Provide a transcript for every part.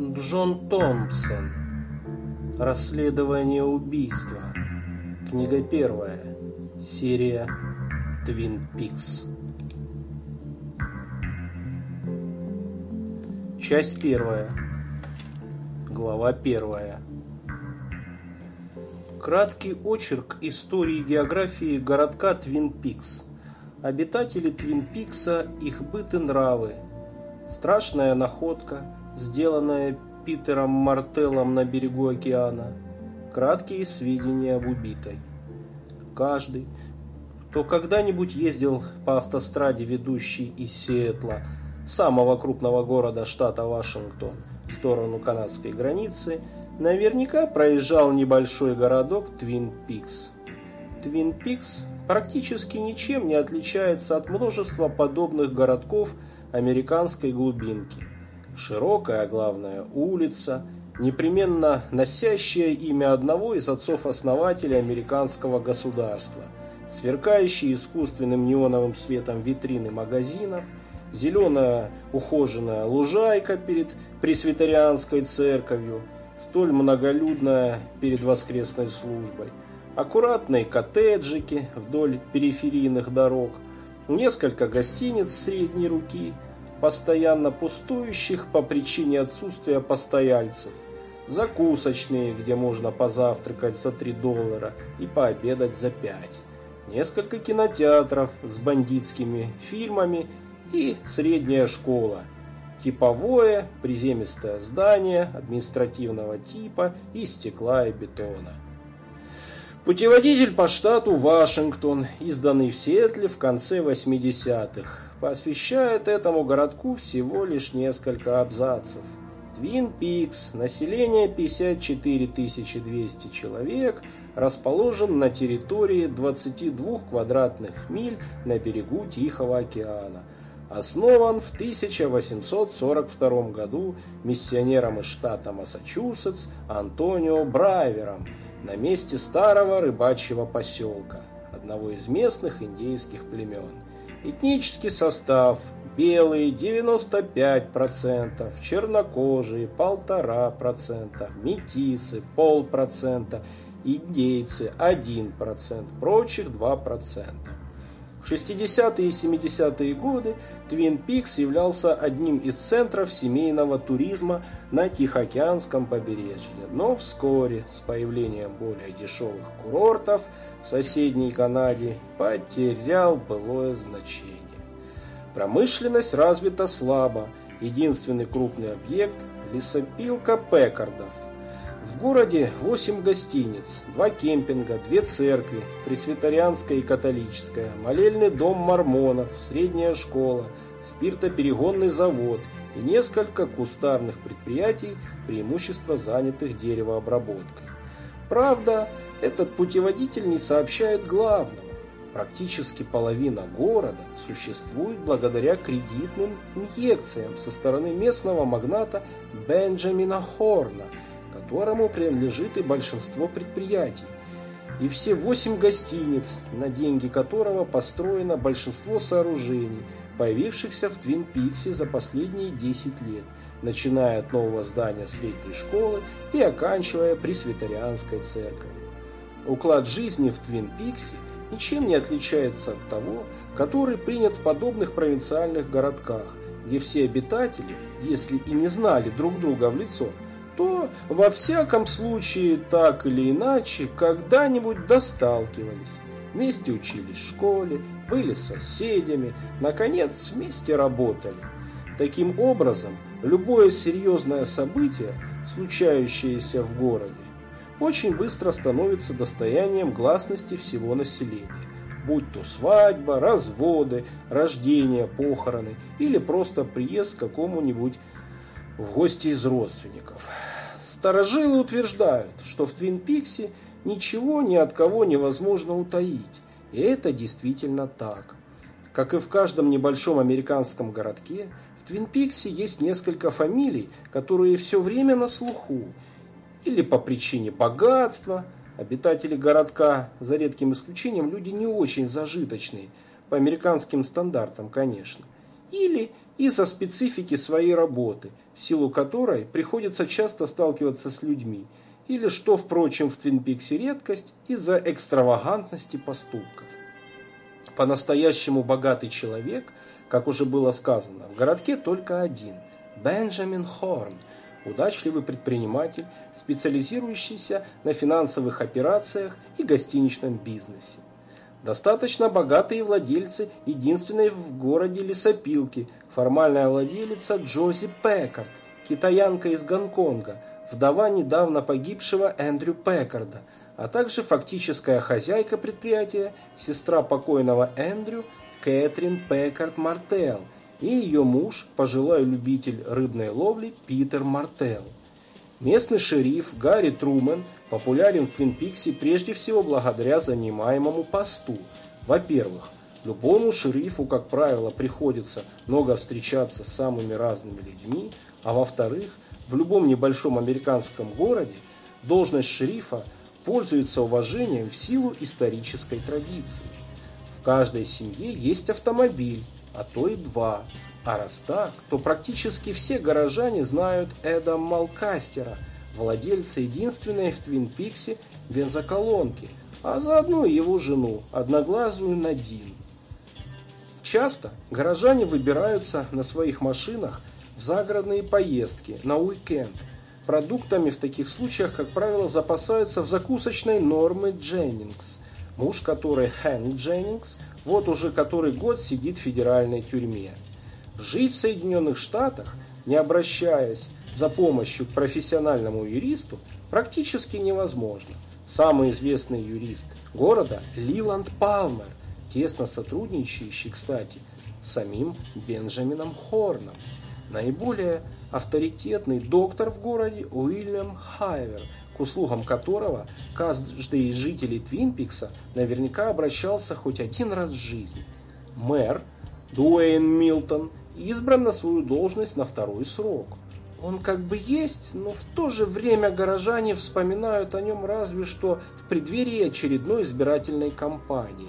Джон Томпсон. Расследование убийства. Книга первая. Серия Твин Пикс. Часть первая. Глава первая. Краткий очерк истории географии городка Твин Пикс. Обитатели Твин Пикса, их быт и нравы. Страшная находка, сделанная Питером Мартеллом на берегу океана. Краткие сведения об убитой. Каждый, кто когда-нибудь ездил по автостраде, ведущей из Сиэтла, самого крупного города штата Вашингтон, в сторону канадской границы, наверняка проезжал небольшой городок Твин Пикс. Твин Пикс практически ничем не отличается от множества подобных городков американской глубинки. Широкая, главная улица, непременно носящая имя одного из отцов-основателей американского государства, сверкающие искусственным неоновым светом витрины магазинов – зеленая ухоженная лужайка перед пресвитерианской церковью, столь многолюдная перед воскресной службой, аккуратные коттеджики вдоль периферийных дорог, несколько гостиниц средней руки, постоянно пустующих по причине отсутствия постояльцев, закусочные, где можно позавтракать за 3 доллара и пообедать за 5, несколько кинотеатров с бандитскими фильмами и средняя школа. Типовое, приземистое здание административного типа из стекла и бетона. Путеводитель по штату Вашингтон, изданный в Сиэтле в конце 80-х, посвящает этому городку всего лишь несколько абзацев. Твин Пикс, население 54 200 человек, расположен на территории 22 квадратных миль на берегу Тихого океана – основан в 1842 году миссионером из штата Массачусетс Антонио Брайвером на месте старого рыбачьего поселка, одного из местных индейских племен. Этнический состав – белые 95%, чернокожие – 1,5%, метисы – полпроцента, индейцы – 1%, прочих 2%. В 60-е и 70-е годы Твин Пикс являлся одним из центров семейного туризма на Тихоокеанском побережье, но вскоре с появлением более дешевых курортов в соседней Канаде потерял былое значение. Промышленность развита слабо, единственный крупный объект – лесопилка Пекардов – городе 8 гостиниц, 2 кемпинга, 2 церкви, пресвитерианская и католическая, молельный дом мормонов, средняя школа, спиртоперегонный завод и несколько кустарных предприятий, преимущество занятых деревообработкой. Правда, этот путеводитель не сообщает главного. Практически половина города существует благодаря кредитным инъекциям со стороны местного магната Бенджамина Хорна – которому принадлежит и большинство предприятий, и все восемь гостиниц, на деньги которого построено большинство сооружений, появившихся в Твин Пиксе за последние 10 лет, начиная от нового здания средней школы и оканчивая Пресвитерианской церковью. Уклад жизни в Твин Пиксе ничем не отличается от того, который принят в подобных провинциальных городках, где все обитатели, если и не знали друг друга в лицо, то, во всяком случае, так или иначе, когда-нибудь досталкивались. Вместе учились в школе, были соседями, наконец, вместе работали. Таким образом, любое серьезное событие, случающееся в городе, очень быстро становится достоянием гласности всего населения будь то свадьба, разводы, рождение, похороны или просто приезд к какому-нибудь в гости из родственников. Старожилы утверждают, что в Твин Пиксе ничего ни от кого невозможно утаить. И это действительно так. Как и в каждом небольшом американском городке, в Твин Пиксе есть несколько фамилий, которые все время на слуху. Или по причине богатства. Обитатели городка, за редким исключением, люди не очень зажиточные, по американским стандартам, конечно. или из-за специфики своей работы, силу которой приходится часто сталкиваться с людьми, или, что, впрочем, в Твин Пиксе редкость, из-за экстравагантности поступков. По-настоящему богатый человек, как уже было сказано, в городке только один – Бенджамин Хорн, удачливый предприниматель, специализирующийся на финансовых операциях и гостиничном бизнесе. Достаточно богатые владельцы единственной в городе лесопилки, формальная владелица Джози Пекард, китаянка из Гонконга, вдова недавно погибшего Эндрю Пекарда, а также фактическая хозяйка предприятия, сестра покойного Эндрю Кэтрин Пекард Мартел и ее муж, пожилой любитель рыбной ловли Питер Мартел. Местный шериф Гарри Трумэн популярен в Твин Пиксе прежде всего благодаря занимаемому посту. Во-первых, любому шерифу, как правило, приходится много встречаться с самыми разными людьми, а во-вторых, в любом небольшом американском городе должность шерифа пользуется уважением в силу исторической традиции. В каждой семье есть автомобиль, а то и два. А раз так, то практически все горожане знают Эда Малкастера, владельца единственной в Твин Пиксе бензоколонки, а заодно и его жену, одноглазую Надин. Часто горожане выбираются на своих машинах загородные поездки, на уикенд. Продуктами в таких случаях, как правило, запасаются в закусочной Нормы Дженнингс, муж которой Хэнк Дженнингс, вот уже который год сидит в федеральной тюрьме. Жить в Соединенных Штатах, не обращаясь за помощью к профессиональному юристу, практически невозможно. Самый известный юрист города Лиланд Палмер, тесно сотрудничающий, кстати, с самим Бенджамином Хорном. Наиболее авторитетный доктор в городе Уильям Хайвер, к услугам которого каждый из жителей Твинпикса наверняка обращался хоть один раз в жизни. Мэр Дуэйн Милтон избран на свою должность на второй срок. Он как бы есть, но в то же время горожане вспоминают о нем разве что в преддверии очередной избирательной кампании.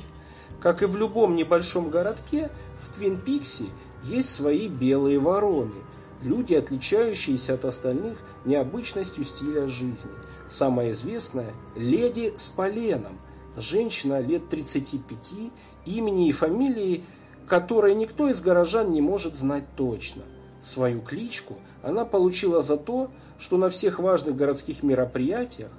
Как и в любом небольшом городке, в Твин-Пиксе есть свои белые вороны, люди, отличающиеся от остальных необычностью стиля жизни. Самая известная – леди с поленом, женщина лет 35, имени и фамилии, которой никто из горожан не может знать точно. Свою кличку она получила за то, что на всех важных городских мероприятиях,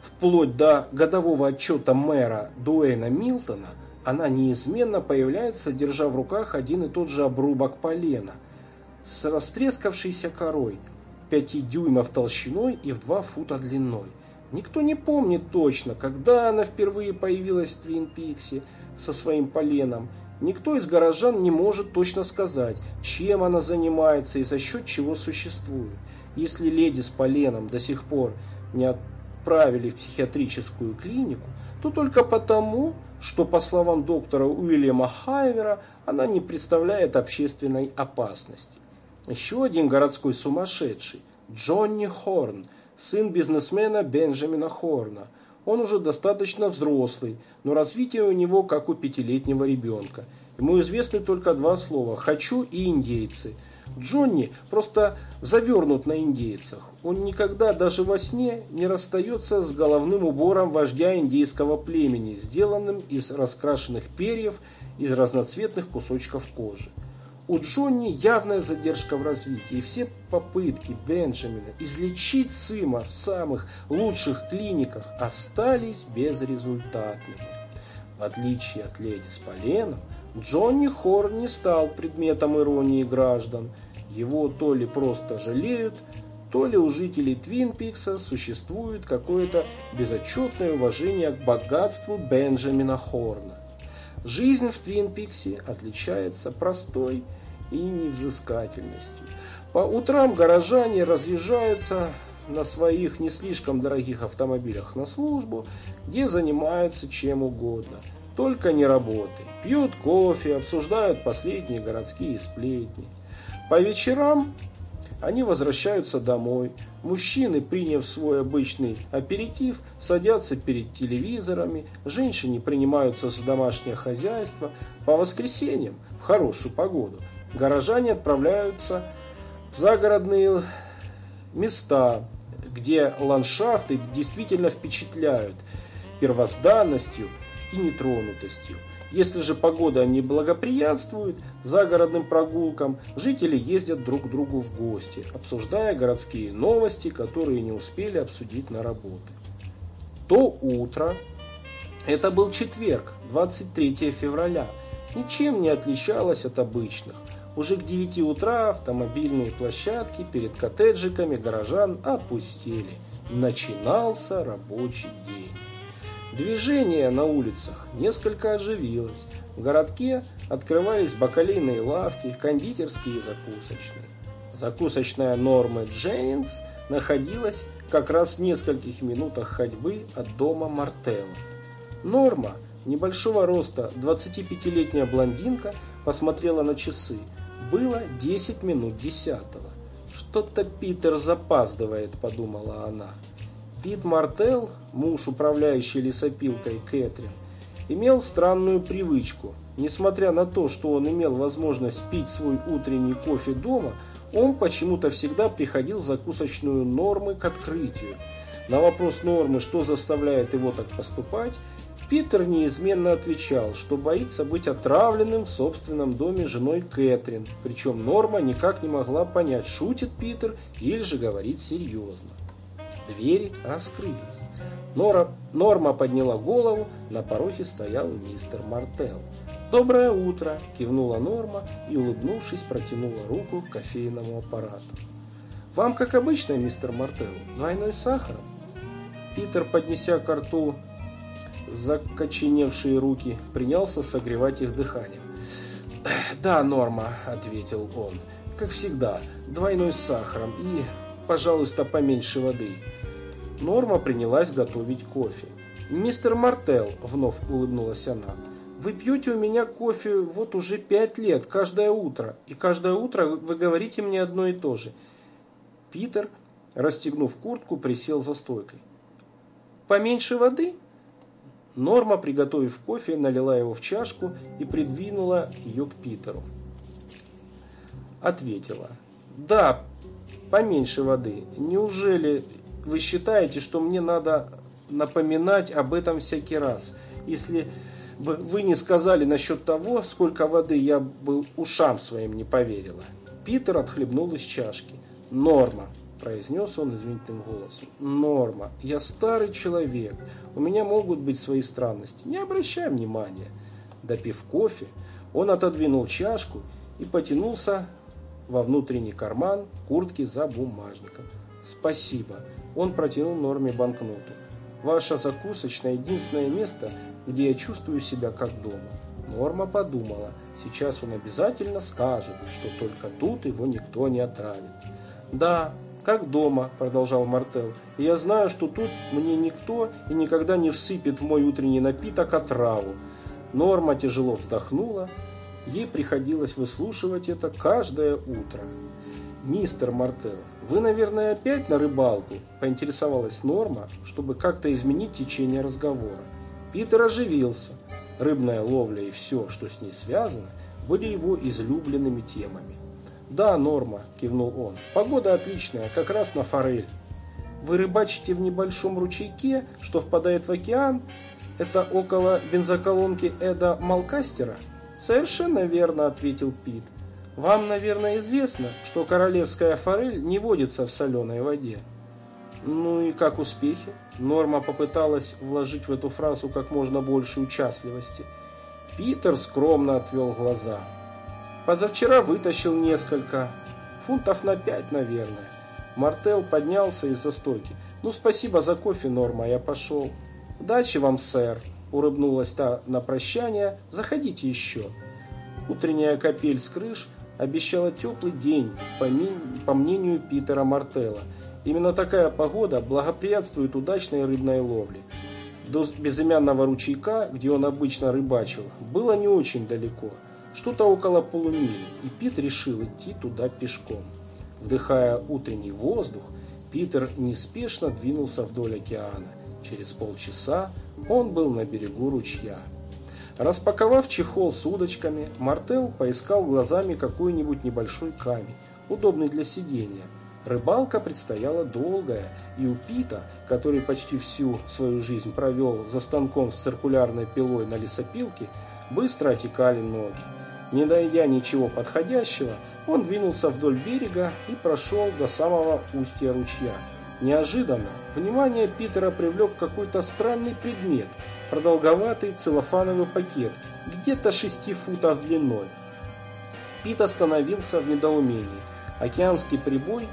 вплоть до годового отчета мэра Дуэйна Милтона, она неизменно появляется, держа в руках один и тот же обрубок полена с растрескавшейся корой, 5 дюймов толщиной и в 2 фута длиной. Никто не помнит точно, когда она впервые появилась в Твин Пиксе со своим поленом. Никто из горожан не может точно сказать, чем она занимается и за счет чего существует. Если леди с поленом до сих пор не отправили в психиатрическую клинику, то только потому, что, по словам доктора Уильяма Хайвера, она не представляет общественной опасности. Еще один городской сумасшедший, Джонни Хорн, сын бизнесмена Бенджамина Хорна. Он уже достаточно взрослый, но развитие у него как у пятилетнего ребенка. Ему известны только два слова «хочу» и «индейцы». Джонни просто завернут на индейцах. Он никогда даже во сне не расстается с головным убором вождя индейского племени, сделанным из раскрашенных перьев из разноцветных кусочков кожи. У Джонни явная задержка в развитии, и все попытки Бенджамина излечить сына в самых лучших клиниках остались безрезультатными. В отличие от леди с поленом, Джонни Хорн не стал предметом иронии граждан. Его то ли просто жалеют, то ли у жителей Твин Пикса существует какое-то безотчетное уважение к богатству Бенджамина Хорна. Жизнь в Твин Пиксе отличается простой и невзыскательностью. По утрам горожане разъезжаются на своих не слишком дорогих автомобилях на службу, где занимаются чем угодно – только не работой. Пьют кофе, обсуждают последние городские сплетни. По вечерам они возвращаются домой. Мужчины, приняв свой обычный аперитив, садятся перед телевизорами. Женщины принимаются за домашнее хозяйство. По воскресеньям, в хорошую погоду, горожане отправляются в загородные места, где ландшафты действительно впечатляют первозданностью и нетронутостью. Если же погода не благоприятствует загородным прогулкам, жители ездят друг к другу в гости, обсуждая городские новости, которые не успели обсудить на работе. То утро, это был четверг, 23 февраля, ничем не отличалось от обычных. Уже к 9 утра автомобильные площадки перед коттеджиками горожан опустели. Начинался рабочий день. Движение на улицах несколько оживилось. В городке открывались бакалейные лавки, кондитерские и закусочные. Закусочная Нормы Джейнс находилась как раз в нескольких минутах ходьбы от дома Мартеллов. Норма, небольшого роста, 25-летняя блондинка, посмотрела на часы. Было 10 минут десятого. «Что-то Питер запаздывает», — подумала она. Пит Мартел, муж, управляющий лесопилкой Кэтрин, имел странную привычку. Несмотря на то, что он имел возможность пить свой утренний кофе дома, он почему-то всегда приходил в закусочную Нормы к открытию. На вопрос Нормы, что заставляет его так поступать, Питер неизменно отвечал, что боится быть отравленным в собственном доме женой Кэтрин, причем Норма никак не могла понять, шутит Питер или же говорит серьезно. Двери раскрылись. Нора, Норма подняла голову, на пороге стоял мистер Мартел. «Доброе утро!» – кивнула Норма и, улыбнувшись, протянула руку к кофейному аппарату. «Вам, как обычно, мистер Мартел, двойной сахаром?» Питер, поднеся к рту закоченевшие руки, принялся согревать их дыханием. «Да, Норма», – ответил он, – «как всегда, двойной с сахаром и, пожалуйста, поменьше воды». Норма принялась готовить кофе. «Мистер Мартел», — вновь улыбнулась она, — «вы пьете у меня кофе вот уже пять лет, каждое утро, и каждое утро вы говорите мне одно и то же». Питер, расстегнув куртку, присел за стойкой. «Поменьше воды?» Норма, приготовив кофе, налила его в чашку и придвинула ее к Питеру. Ответила. «Да, поменьше воды. Неужели вы считаете, что мне надо напоминать об этом всякий раз. Если бы вы не сказали насчет того, сколько воды, я бы ушам своим не поверила. Питер отхлебнул из чашки. «Норма», – произнес он извинительным голосом. «Норма, я старый человек, у меня могут быть свои странности, не обращай внимания». Допив кофе, он отодвинул чашку и потянулся во внутренний карман куртки за бумажником. «Спасибо», он протянул Норме банкноту. «Ваша закусочная – единственное место, где я чувствую себя как дома». Норма подумала, сейчас он обязательно скажет, что только тут его никто не отравит. «Да, как дома», – продолжал Мартел, – «и я знаю, что тут мне никто и никогда не всыпет в мой утренний напиток отраву». Норма тяжело вздохнула, ей приходилось выслушивать это каждое утро. «Мистер Мартел, вы, наверное, опять на рыбалку?» – поинтересовалась Норма, чтобы как-то изменить течение разговора. Питер оживился. Рыбная ловля и все, что с ней связано, были его излюбленными темами. «Да, Норма», – кивнул он, – «погода отличная, как раз на форель». «Вы рыбачите в небольшом ручейке, что впадает в океан? Это около бензоколонки Эда Малкастера?» «Совершенно верно», – ответил Пит. Вам, наверное, известно, что королевская форель не водится в соленой воде. Ну и как успехи? Норма попыталась вложить в эту фразу как можно больше участливости. Питер скромно отвел глаза. Позавчера вытащил несколько, фунтов на пять, наверное. Мартел поднялся из-за стойки. «Ну, спасибо за кофе, Норма, я пошел». «Удачи вам, сэр», — улыбнулась та на прощание. «Заходите еще». Утренняя капель с крыш обещала теплый день, по мнению Питера Мартелла. Именно такая погода благоприятствует удачной рыбной ловле. До безымянного ручейка, где он обычно рыбачил, было не очень далеко, что-то около полумили, и Пит решил идти туда пешком. Вдыхая утренний воздух, Питер неспешно двинулся вдоль океана. Через полчаса он был на берегу ручья. Распаковав чехол с удочками, Мартел поискал глазами какой-нибудь небольшой камень, удобный для сидения. Рыбалка предстояла долгая, и у Пита, который почти всю свою жизнь провел за станком с циркулярной пилой на лесопилке, быстро отекали ноги. Не найдя ничего подходящего, он двинулся вдоль берега и прошел до самого устья ручья. Неожиданно внимание Питера привлек какой-то странный предмет, продолговатый целлофановый пакет, где-то 6 футов длиной. Пит остановился в недоумении. Океанский прибой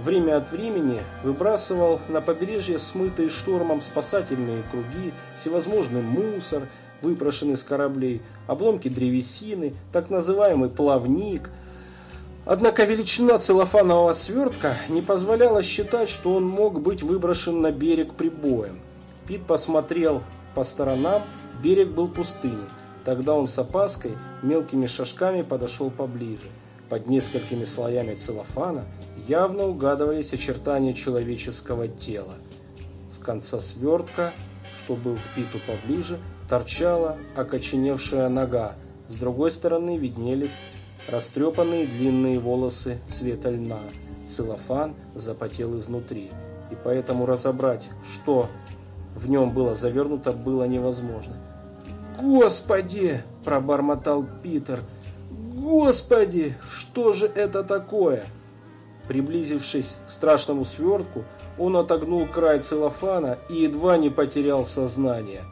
время от времени выбрасывал на побережье смытые штормом спасательные круги, всевозможный мусор, выброшенный с кораблей, обломки древесины, так называемый плавник – Однако величина целлофанового свертка не позволяла считать, что он мог быть выброшен на берег прибоем. Пит посмотрел по сторонам, берег был пустынен. Тогда он с опаской мелкими шажками подошел поближе. Под несколькими слоями целлофана явно угадывались очертания человеческого тела. С конца свертка, что был к Питу поближе, торчала окоченевшая нога. С другой стороны виднелись Растрепанные длинные волосы цвета льна. Целлофан запотел изнутри, и поэтому разобрать, что в нем было завернуто, было невозможно. «Господи!» – пробормотал Питер. «Господи! Что же это такое?» Приблизившись к страшному свертку, он отогнул край целлофана и едва не потерял сознание.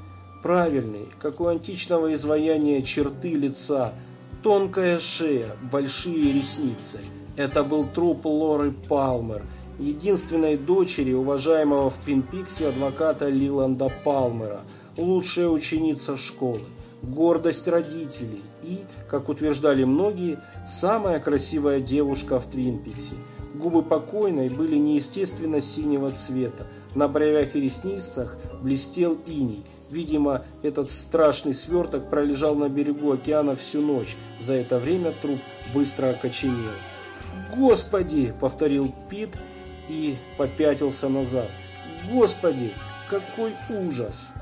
Правильный, как у античного изваяния черты лица – Тонкая шея, большие ресницы. Это был труп Лоры Палмер, единственной дочери уважаемого в Твин Пиксе адвоката Лиланда Палмера, лучшая ученица школы, гордость родителей и, как утверждали многие, самая красивая девушка в Твин Пиксе. Губы покойной были неестественно синего цвета, на бровях и ресницах блестел иней, Видимо, этот страшный сверток пролежал на берегу океана всю ночь. За это время труп быстро окоченел. «Господи!» — повторил Пит и попятился назад. «Господи! Какой ужас!»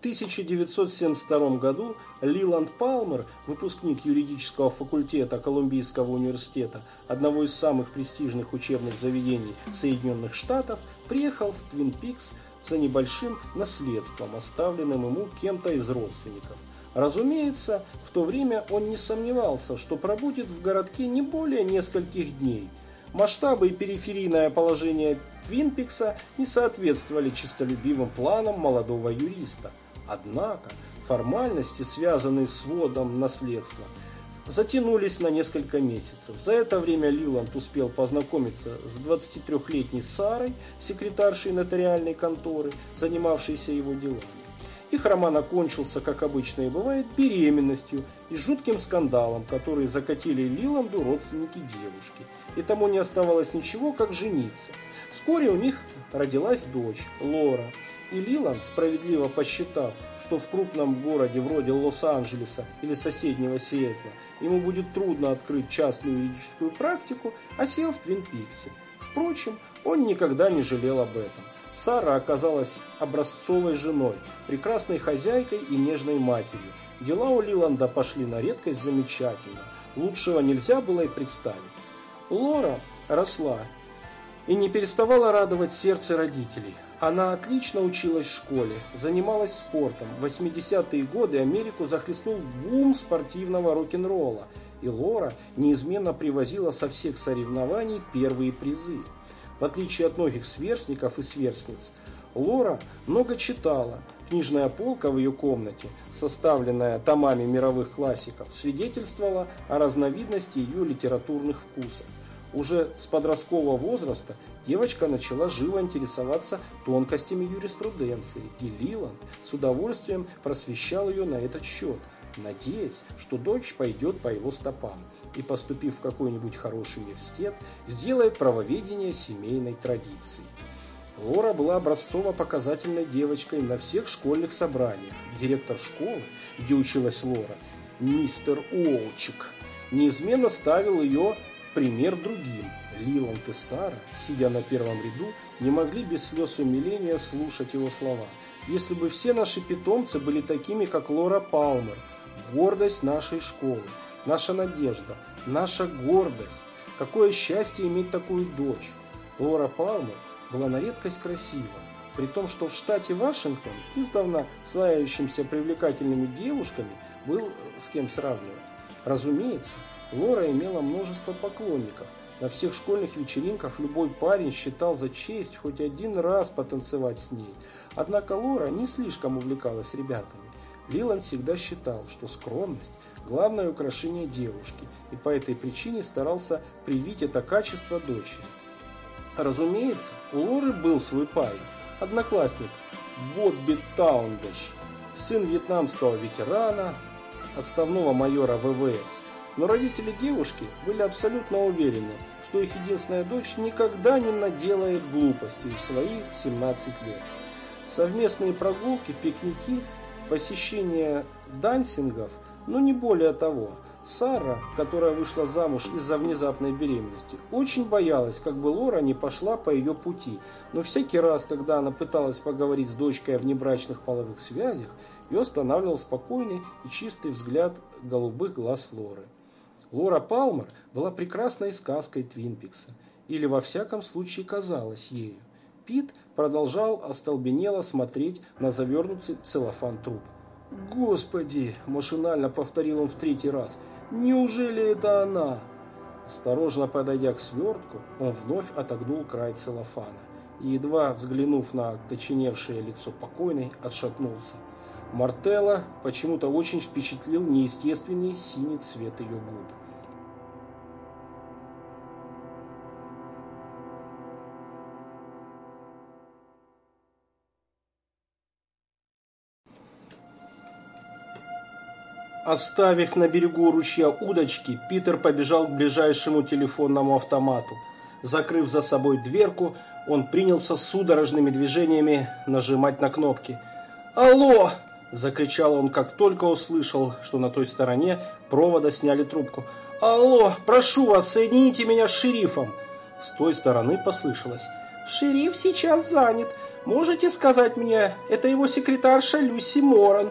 1972 году Лиланд Палмер, выпускник юридического факультета Колумбийского университета, одного из самых престижных учебных заведений Соединенных Штатов, приехал в Твин Пикс за небольшим наследством, оставленным ему кем-то из родственников. Разумеется, в то время он не сомневался, что пробудет в городке не более нескольких дней. Масштабы и периферийное положение Твинпикса не соответствовали чистолюбивым планам молодого юриста. Однако формальности, связанные с вводом наследства, затянулись на несколько месяцев. За это время Лиланд успел познакомиться с 23-летней Сарой, секретаршей нотариальной конторы, занимавшейся его делами. Их роман окончился, как обычно и бывает, беременностью и жутким скандалом, который закатили Лиланду родственники девушки. И тому не оставалось ничего, как жениться. Вскоре у них родилась дочь, Лора, и Лиланд, справедливо посчитав, что в крупном городе вроде Лос-Анджелеса или соседнего Сиэтла ему будет трудно открыть частную юридическую практику, осел в Твин-Пиксе. Впрочем, он никогда не жалел об этом. Сара оказалась образцовой женой, прекрасной хозяйкой и нежной матерью. Дела у Лиланда пошли на редкость замечательно. Лучшего нельзя было и представить. Лора росла и не переставала радовать сердце родителей. Она отлично училась в школе, занималась спортом. В 80-е годы Америку захлестнул бум спортивного рок-н-ролла, и Лора неизменно привозила со всех соревнований первые призы. В отличие от многих сверстников и сверстниц, Лора много читала. Книжная полка в ее комнате, составленная томами мировых классиков, свидетельствовала о разновидности ее литературных вкусов. Уже с подросткового возраста девочка начала живо интересоваться тонкостями юриспруденции, и Лиланд с удовольствием просвещал ее на этот счет. надеясь, что дочь пойдет по его стопам и, поступив в какой-нибудь хороший университет, сделает правоведение семейной традицией. Лора была образцово-показательной девочкой на всех школьных собраниях. Директор школы, где училась Лора, мистер Уолчик, неизменно ставил ее пример другим. Лиланд и Сара, сидя на первом ряду, не могли без слез умиления слушать его слова. Если бы все наши питомцы были такими, как Лора Палмер, гордость нашей школы, наша надежда, наша гордость. Какое счастье иметь такую дочь. Лора Палмер была на редкость красива, при том, что в штате Вашингтон, издавна славящимся привлекательными девушками, был с кем сравнивать. Разумеется, Лора имела множество поклонников. На всех школьных вечеринках любой парень считал за честь хоть один раз потанцевать с ней. Однако Лора не слишком увлекалась ребятами. Лиланд всегда считал, что скромность – главное украшение девушки, и по этой причине старался привить это качество дочери. Разумеется, у Лоры был свой парень, одноклассник Бобби Таундеш, сын вьетнамского ветерана, отставного майора ВВС. Но родители девушки были абсолютно уверены, что их единственная дочь никогда не наделает глупостей в свои 17 лет. Совместные прогулки, пикники, посещение дансингов, но не более того – Сара, которая вышла замуж из-за внезапной беременности, очень боялась, как бы Лора не пошла по ее пути, но всякий раз, когда она пыталась поговорить с дочкой о внебрачных половых связях, ее останавливал спокойный и чистый взгляд голубых глаз Лоры. Лора Палмер была прекрасной сказкой Твинпикса, или во всяком случае казалась ею. Пит продолжал остолбенело смотреть на завернутый целлофан труп. «Господи!» – машинально повторил он в третий раз. «Неужели это она?» Осторожно подойдя к свертку, он вновь отогнул край целлофана и, едва взглянув на коченевшее лицо покойной, отшатнулся. Мартелла почему-то очень впечатлил неестественный синий цвет ее губ. Оставив на берегу ручья удочки, Питер побежал к ближайшему телефонному автомату. Закрыв за собой дверку, он принялся судорожными движениями нажимать на кнопки. «Алло!» – закричал он, как только услышал, что на той стороне провода сняли трубку. «Алло! Прошу вас, соедините меня с шерифом!» С той стороны послышалось. «Шериф сейчас занят. Можете сказать мне, это его секретарша Люси Моран?»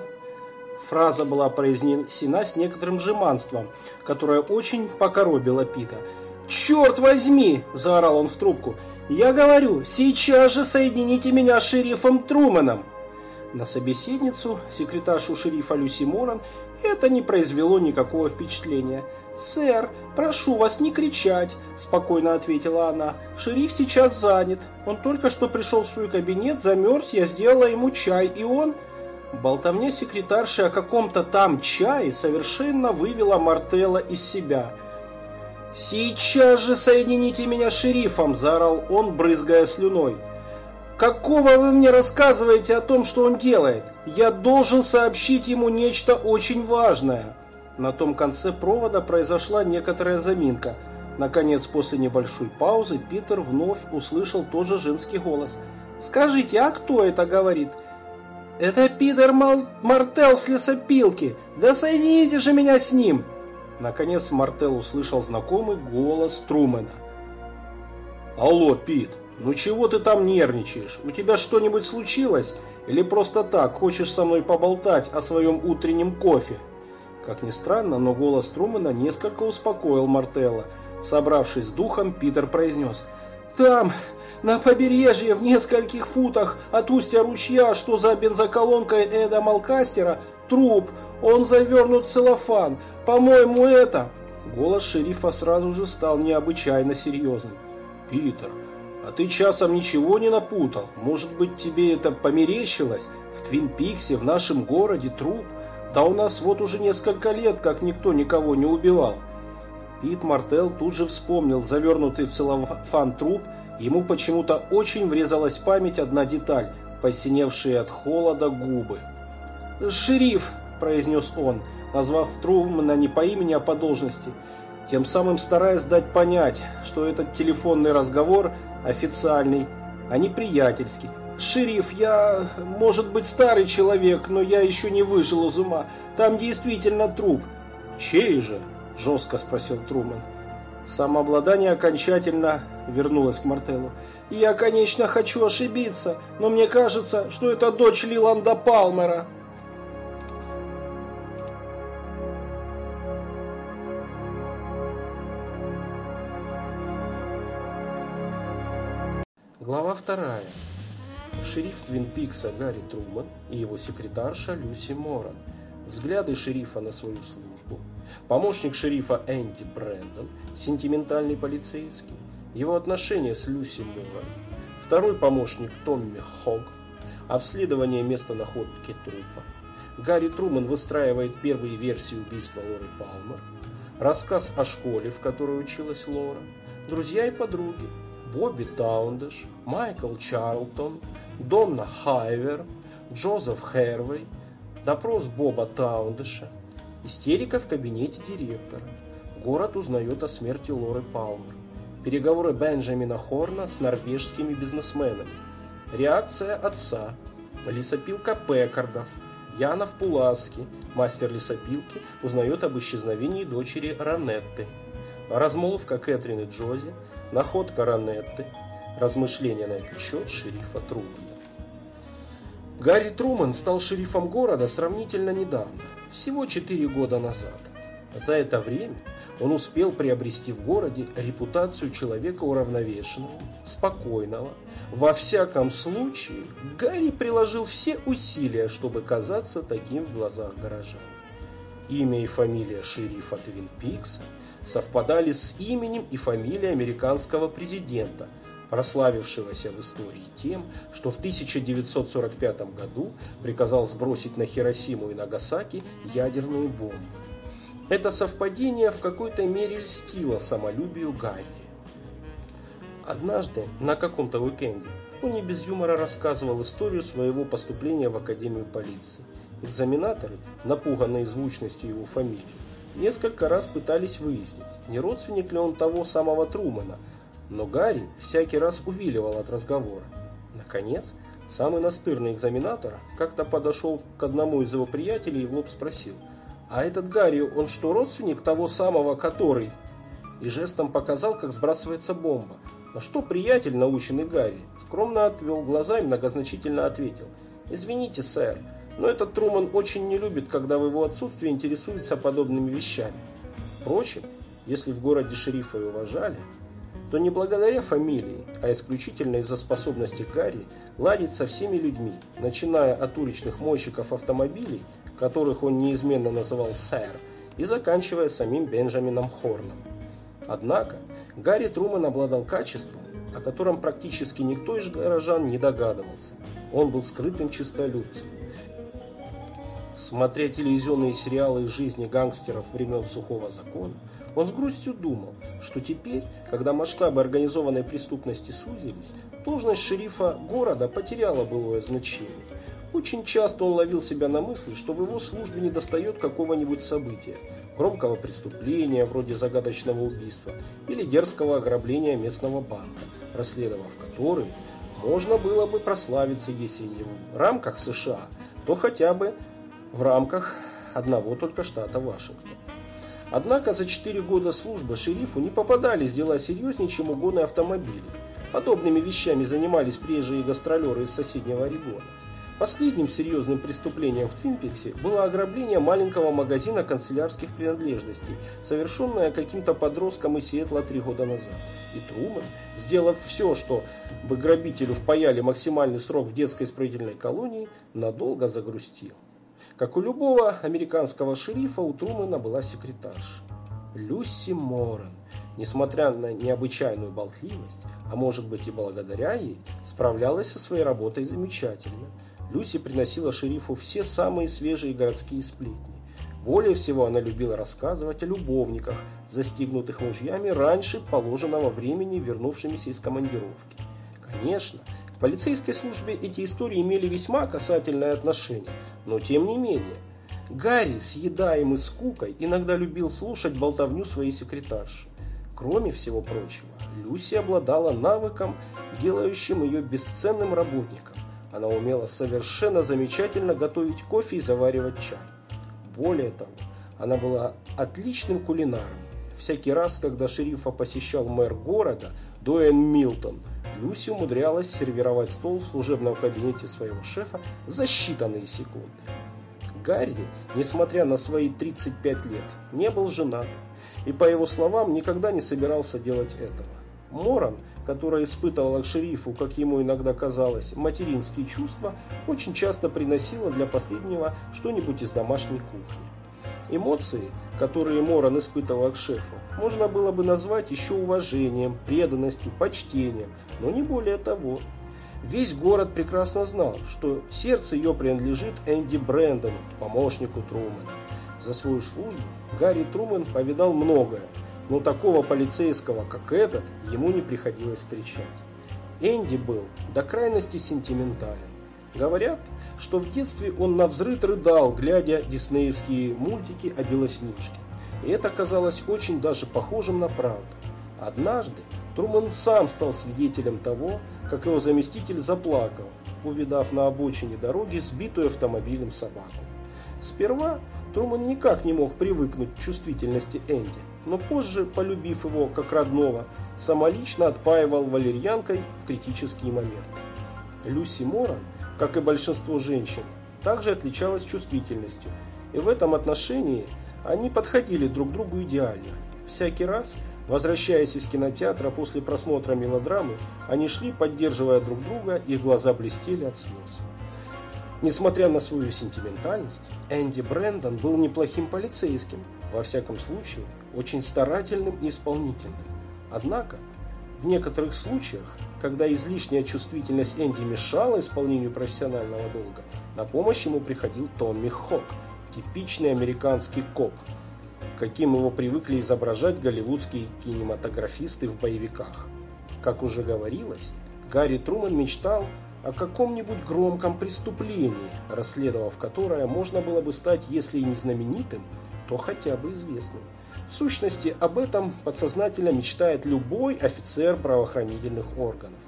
Фраза была произнесена с некоторым жеманством, которое очень покоробило Пита. «Черт возьми!» – заорал он в трубку. «Я говорю, сейчас же соедините меня с шерифом Трумэном!» На собеседницу, секретаршу шерифа Люси Моран, это не произвело никакого впечатления. «Сэр, прошу вас не кричать», – спокойно ответила она. «Шериф сейчас занят. Он только что пришел в свой кабинет, замерз, я сделала ему чай, и он...» Болтовня секретарши о каком-то там чае совершенно вывела Мартелла из себя. «Сейчас же соедините меня с шерифом!» – заорал он, брызгая слюной. «Какого вы мне рассказываете о том, что он делает? Я должен сообщить ему нечто очень важное!» На том конце провода произошла некоторая заминка. Наконец, после небольшой паузы, Питер вновь услышал тот же женский голос. «Скажите, а кто это говорит?» «Это Питер Мал... Мартел с лесопилки! Да соедините же меня с ним!» Наконец Мартел услышал знакомый голос Трумэна. «Алло, Пит, ну чего ты там нервничаешь? У тебя что-нибудь случилось? Или просто так хочешь со мной поболтать о своем утреннем кофе?» Как ни странно, но голос Трумэна несколько успокоил Мартелла. Собравшись с духом, Питер произнес «Там, на побережье в нескольких футах от устья ручья, что за бензоколонкой Эда Малкастера, труп, он завернут в целлофан. По-моему, это...» Голос шерифа сразу же стал необычайно серьезным. «Питер, а ты часом ничего не напутал? Может быть, тебе это померещилось? В Твин-Пиксе, в нашем городе, труп? Да у нас вот уже несколько лет, как никто никого не убивал». Пит Мартел тут же вспомнил завернутый в целлофан труп Ему почему-то очень врезалась в память одна деталь, посиневшие от холода губы. «Шериф!» – произнес он. назвав Трумана не по имени, а по должности, тем самым стараясь дать понять, что этот телефонный разговор официальный, а не приятельский. «Шериф, я, может быть, старый человек, но я еще не выжил из ума. Там действительно труп». «Чей же?» – жестко спросил Труман. Самообладание окончательно вернулось к Мартеллу. «Я, конечно, хочу ошибиться, но мне кажется, что это дочь Лиланда Палмера». Глава вторая. Шериф Твин Пикса Гарри Труман и его секретарша Люси Моран. Взгляды шерифа на свою службу. Помощник шерифа Энди Брэндон, сентиментальный полицейский. Его отношения с Люси Моран. Второй помощник Томми Хог. Обследование места находки трупа. Гарри Труман выстраивает первые версии убийства Лоры Палмер. Рассказ о школе, в которой училась Лора. Друзья и подруги. Бобби Таундеш, Майкл Чарлтон, Донна Хайвер, Джозеф Хервей, допрос Боба Таундеша, истерика в кабинете директора. Город узнает о смерти Лоры Палмер. Переговоры Бенджамина Хорна с норвежскими бизнесменами. Реакция отца. Лесопилка Пекардов. Янов Пуласки, мастер лесопилки, узнает об исчезновении дочери Ранетты. Размолвка Кэтрин и Джози, находка Ранетты, размышления на этот счет шерифа Трумана. Гарри Труман стал шерифом города сравнительно недавно, всего 4 года назад. За это время он успел приобрести в городе репутацию человека уравновешенного, спокойного. Во всяком случае, Гарри приложил все усилия, чтобы казаться таким в глазах горожан. Имя и фамилия шерифа Твин Пикса совпадали с именем и фамилией американского президента, прославившегося в истории тем, что в 1945 году приказал сбросить на Хиросиму и Нагасаки ядерную бомбу. Это совпадение в какой-то мере льстило самолюбию Гарри. Однажды, на каком-то уикенде, он не без юмора рассказывал историю своего поступления в Академию полиции. Экзаменаторы, напуганные звучностью его фамилии, несколько раз пытались выяснить, не родственник ли он того самого Трумана, но Гарри всякий раз увиливал от разговора. Наконец, самый настырный экзаменатор как-то подошел к одному из его приятелей и в лоб спросил – а этот Гарри, он что, родственник того самого, который... И жестом показал, как сбрасывается бомба. На что приятель, наученный Гарри, скромно отвел глаза и многозначительно ответил. «Извините, сэр, но этот Труман очень не любит, когда в его отсутствии интересуются подобными вещами. Впрочем, если в городе шерифа и уважали, то не благодаря фамилии, а исключительно из-за способности Гарри ладить со всеми людьми, начиная от уличных мойщиков автомобилей которых он неизменно называл «сэр», и заканчивая самим Бенджамином Хорном. Однако Гарри Труман обладал качеством, о котором практически никто из горожан не догадывался. Он был скрытым чистолюбцем. Смотря телевизионные сериалы из жизни гангстеров времен Сухого Закона, он с грустью думал, что теперь, когда масштабы организованной преступности сузились, должность шерифа города потеряла былое значение. Очень часто он ловил себя на мысли, что в его службе недостает какого-нибудь события, громкого преступления, вроде загадочного убийства, или дерзкого ограбления местного банка, расследовав который можно было бы прославиться, если не в рамках США, то хотя бы в рамках одного только штата Вашингтон. Однако за 4 года службы шерифу не попадались дела серьезнее, чем угоны автомобилей. Подобными вещами занимались приезжие гастролеры из соседнего региона. Последним серьезным преступлением в Твинпиксе было ограбление маленького магазина канцелярских принадлежностей, совершенное каким-то подростком из Сиэтла три года назад. И Труман, сделав все, что бы грабителю впаяли максимальный срок в детской исправительной колонии, надолго загрустил. Как у любого американского шерифа, у Трумана была секретарша. Люси Моран, несмотря на необычайную болтливость, а может быть и благодаря ей, справлялась со своей работой замечательно – Люси приносила шерифу все самые свежие городские сплетни. Более всего она любила рассказывать о любовниках, застигнутых мужьями раньше положенного времени, вернувшимися из командировки. Конечно, к полицейской службе эти истории имели весьма касательное отношение, но тем не менее, Гарри, съедаемый скукой, иногда любил слушать болтовню своей секретарши. Кроме всего прочего, Люси обладала навыком, делающим ее бесценным работником. Она умела совершенно замечательно готовить кофе и заваривать чай. Более того, она была отличным кулинаром. Всякий раз, когда шерифа посещал мэр города, Дуэн Милтон, Люси умудрялась сервировать стол в служебном кабинете своего шефа за считанные секунды. Гарри, несмотря на свои 35 лет, не был женат и, по его словам, никогда не собирался делать этого. Моран, которая испытывала к шерифу, как ему иногда казалось, материнские чувства, очень часто приносила для последнего что-нибудь из домашней кухни. Эмоции, которые Моран испытывал к шефу, можно было бы назвать еще уважением, преданностью, почтением, но не более того. Весь город прекрасно знал, что сердце ее принадлежит Энди Брэндону, помощнику Трумэна. За свою службу Гарри Трумэн повидал многое, но такого полицейского, как этот, ему не приходилось встречать. Энди был до крайности сентиментален. Говорят, что в детстве он навзрыд рыдал, глядя диснеевские мультики о Белоснежке. И это казалось очень даже похожим на правду. Однажды Труман сам стал свидетелем того, как его заместитель заплакал, увидав на обочине дороги сбитую автомобилем собаку. Сперва Труман никак не мог привыкнуть к чувствительности Энди, но позже, полюбив его как родного, самолично отпаивал валерьянкой в критические моменты. Люси Моран – как и большинство женщин, также отличалась чувствительностью, и в этом отношении они подходили друг другу идеально. Всякий раз, возвращаясь из кинотеатра после просмотра мелодрамы, они шли, поддерживая друг друга, их глаза блестели от слез. Несмотря на свою сентиментальность, Энди Брэндон был неплохим полицейским, во всяком случае, очень старательным и исполнительным. Однако, в некоторых случаях когда излишняя чувствительность Энди мешала исполнению профессионального долга, на помощь ему приходил Томми Хок, типичный американский коп, каким его привыкли изображать голливудские кинематографисты в боевиках. Как уже говорилось, Гарри Трумэн мечтал о каком-нибудь громком преступлении, расследовав которое можно было бы стать, если и не знаменитым, то хотя бы известным. В сущности, об этом подсознательно мечтает любой офицер правоохранительных органов.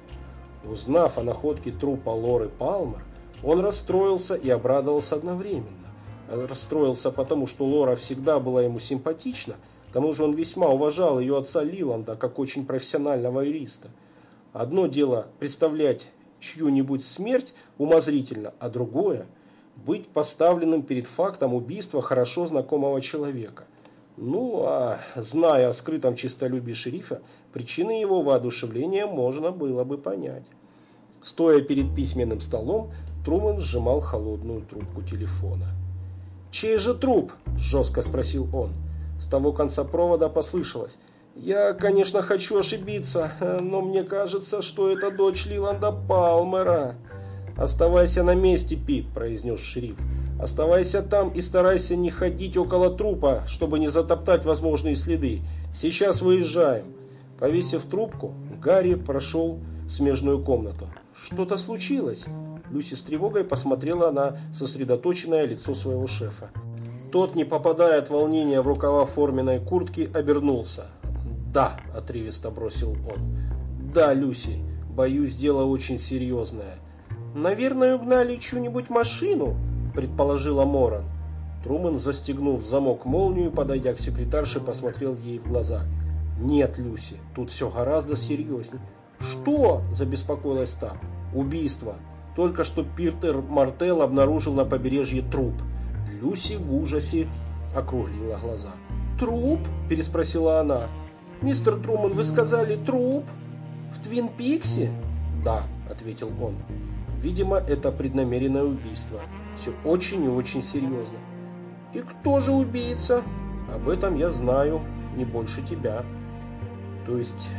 Узнав о находке трупа Лоры Палмер, он расстроился и обрадовался одновременно. Расстроился потому, что Лора всегда была ему симпатична, к тому же он весьма уважал ее отца Лиланда как очень профессионального юриста. Одно дело представлять чью-нибудь смерть умозрительно, а другое – быть поставленным перед фактом убийства хорошо знакомого человека – ну, а зная о скрытом честолюбии шерифа, причины его воодушевления можно было бы понять. Стоя перед письменным столом, Трумэн сжимал холодную трубку телефона. «Чей же труп?» – жестко спросил он. С того конца провода послышалось. «Я, конечно, хочу ошибиться, но мне кажется, что это дочь Лиланда Палмера». «Оставайся на месте, Пит», – произнес шериф. Оставайся там и старайся не ходить около трупа, чтобы не затоптать возможные следы. Сейчас выезжаем. Повесив трубку, Гарри прошел в смежную комнату. Что-то случилось? Люси с тревогой посмотрела на сосредоточенное лицо своего шефа. Тот, не попадая от волнения в рукава форменной куртки, обернулся. «Да», – отрывисто бросил он. «Да, Люси, боюсь, дело очень серьезное». «Наверное, угнали чью-нибудь машину?» Предположила Моран. Трумэн, застегнув замок молнию, подойдя к секретарше, посмотрел ей в глаза. «Нет, Люси, тут все гораздо серьезнее». «Что?» – забеспокоилась та. «Убийство. Только что Пиртер Мартел обнаружил на побережье труп». Люси в ужасе округлила глаза. «Труп?» – переспросила она. «Мистер Трумэн, вы сказали труп? В Твин Пиксе?» «Да», – ответил он. «Видимо, это преднамеренное убийство». Все очень и очень серьезно. И кто же убийца? Об этом я знаю не больше тебя. То есть,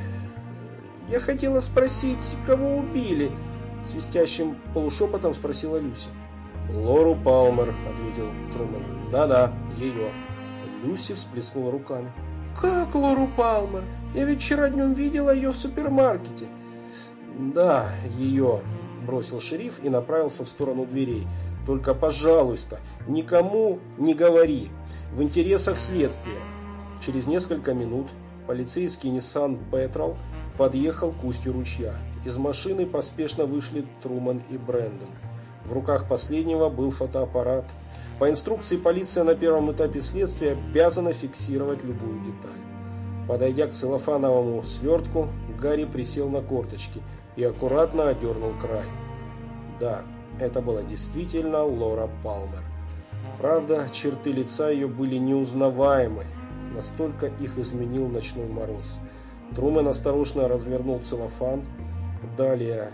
я хотела спросить, кого убили? Свистящим полушепотом спросила Люси. Лору Палмер, ответил Трумэн. Да-да, ее. Люси всплеснула руками. Как Лору Палмер? Я ведь вчера днем видела ее в супермаркете. Да, ее, бросил шериф и направился в сторону дверей. Только, пожалуйста, никому не говори. В интересах следствия. Через несколько минут полицейский Nissan Petrol подъехал к устью ручья. Из машины поспешно вышли Труман и Брэндон. В руках последнего был фотоаппарат. По инструкции полиция на первом этапе следствия обязана фиксировать любую деталь. Подойдя к целлофановому свертку, Гарри присел на корточки и аккуратно одернул край. Да, это была действительно Лора Палмер. Правда, черты лица ее были неузнаваемы, настолько их изменил ночной мороз. Трумэн осторожно развернул целлофан. Далее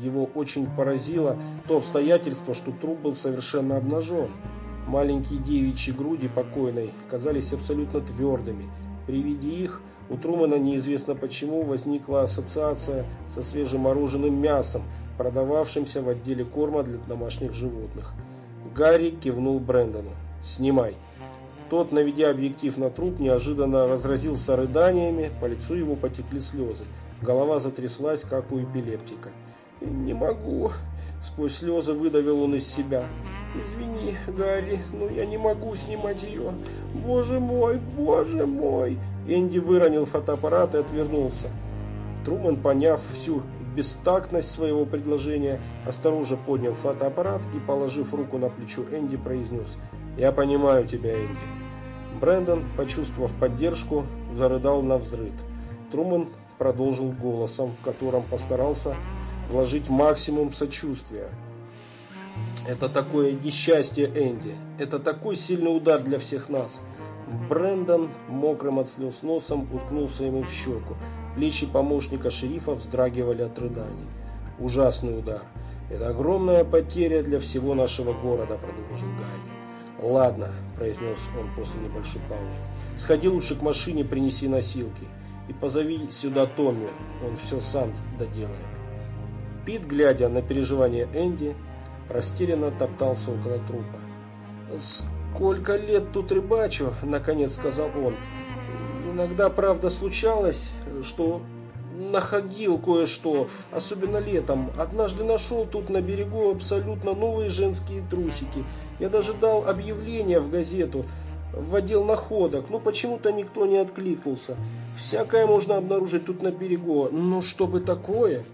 его очень поразило то обстоятельство, что труп был совершенно обнажен. Маленькие девичьи груди покойной казались абсолютно твердыми. При виде их у Трумана неизвестно почему возникла ассоциация со свежемороженным мясом, продававшимся в отделе корма для домашних животных. Гарри кивнул Брэндону. «Снимай». Тот, наведя объектив на труп, неожиданно разразился рыданиями, по лицу его потекли слезы. Голова затряслась, как у эпилептика. «Не могу», — сквозь слезы выдавил он из себя. «Извини, Гарри, но я не могу снимать ее. Боже мой, боже мой!» Энди выронил фотоаппарат и отвернулся. Трумэн, поняв всю бестактность своего предложения, осторожно поднял фотоаппарат и, положив руку на плечо Энди, произнес «Я понимаю тебя, Энди». Брэндон, почувствовав поддержку, зарыдал на взрыд. Трумэн продолжил голосом, в котором постарался вложить максимум сочувствия. Это такое несчастье, Энди. Это такой сильный удар для всех нас. Брэндон, мокрым от слез носом, уткнулся ему в щеку. Плечи помощника шерифа вздрагивали от рыданий. Ужасный удар. Это огромная потеря для всего нашего города, продолжил Гарри. Ладно, произнес он после небольшой паузы. Сходи лучше к машине, принеси носилки. И позови сюда Томми, он все сам доделает. Пит, глядя на переживания Энди, растерянно топтался около трупа. «Сколько лет тут рыбачу?» – наконец сказал он. «Иногда, правда, случалось, что находил кое-что, особенно летом. Однажды нашел тут на берегу абсолютно новые женские трусики. Я даже дал объявление в газету, в отдел находок, но почему-то никто не откликнулся. Всякое можно обнаружить тут на берегу, но чтобы такое...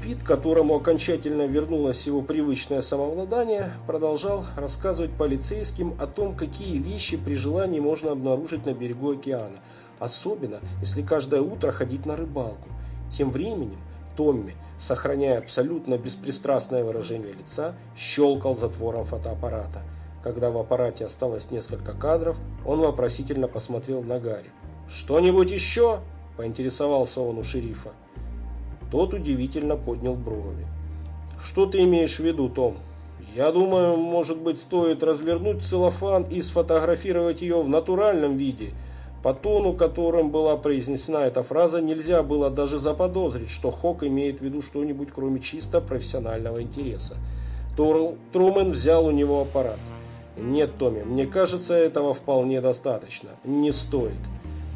Пит, которому окончательно вернулось его привычное самообладание, продолжал рассказывать полицейским о том, какие вещи при желании можно обнаружить на берегу океана, особенно если каждое утро ходить на рыбалку. Тем временем Томми, сохраняя абсолютно беспристрастное выражение лица, щелкал затвором фотоаппарата. Когда в аппарате осталось несколько кадров, он вопросительно посмотрел на Гарри. «Что-нибудь еще?» – поинтересовался он у шерифа. Тот удивительно поднял брови. «Что ты имеешь в виду, Том?» «Я думаю, может быть, стоит развернуть целлофан и сфотографировать ее в натуральном виде». По тону, которым была произнесена эта фраза, нельзя было даже заподозрить, что Хок имеет в виду что-нибудь, кроме чисто профессионального интереса. Трумен взял у него аппарат. «Нет, Томми, мне кажется, этого вполне достаточно. Не стоит».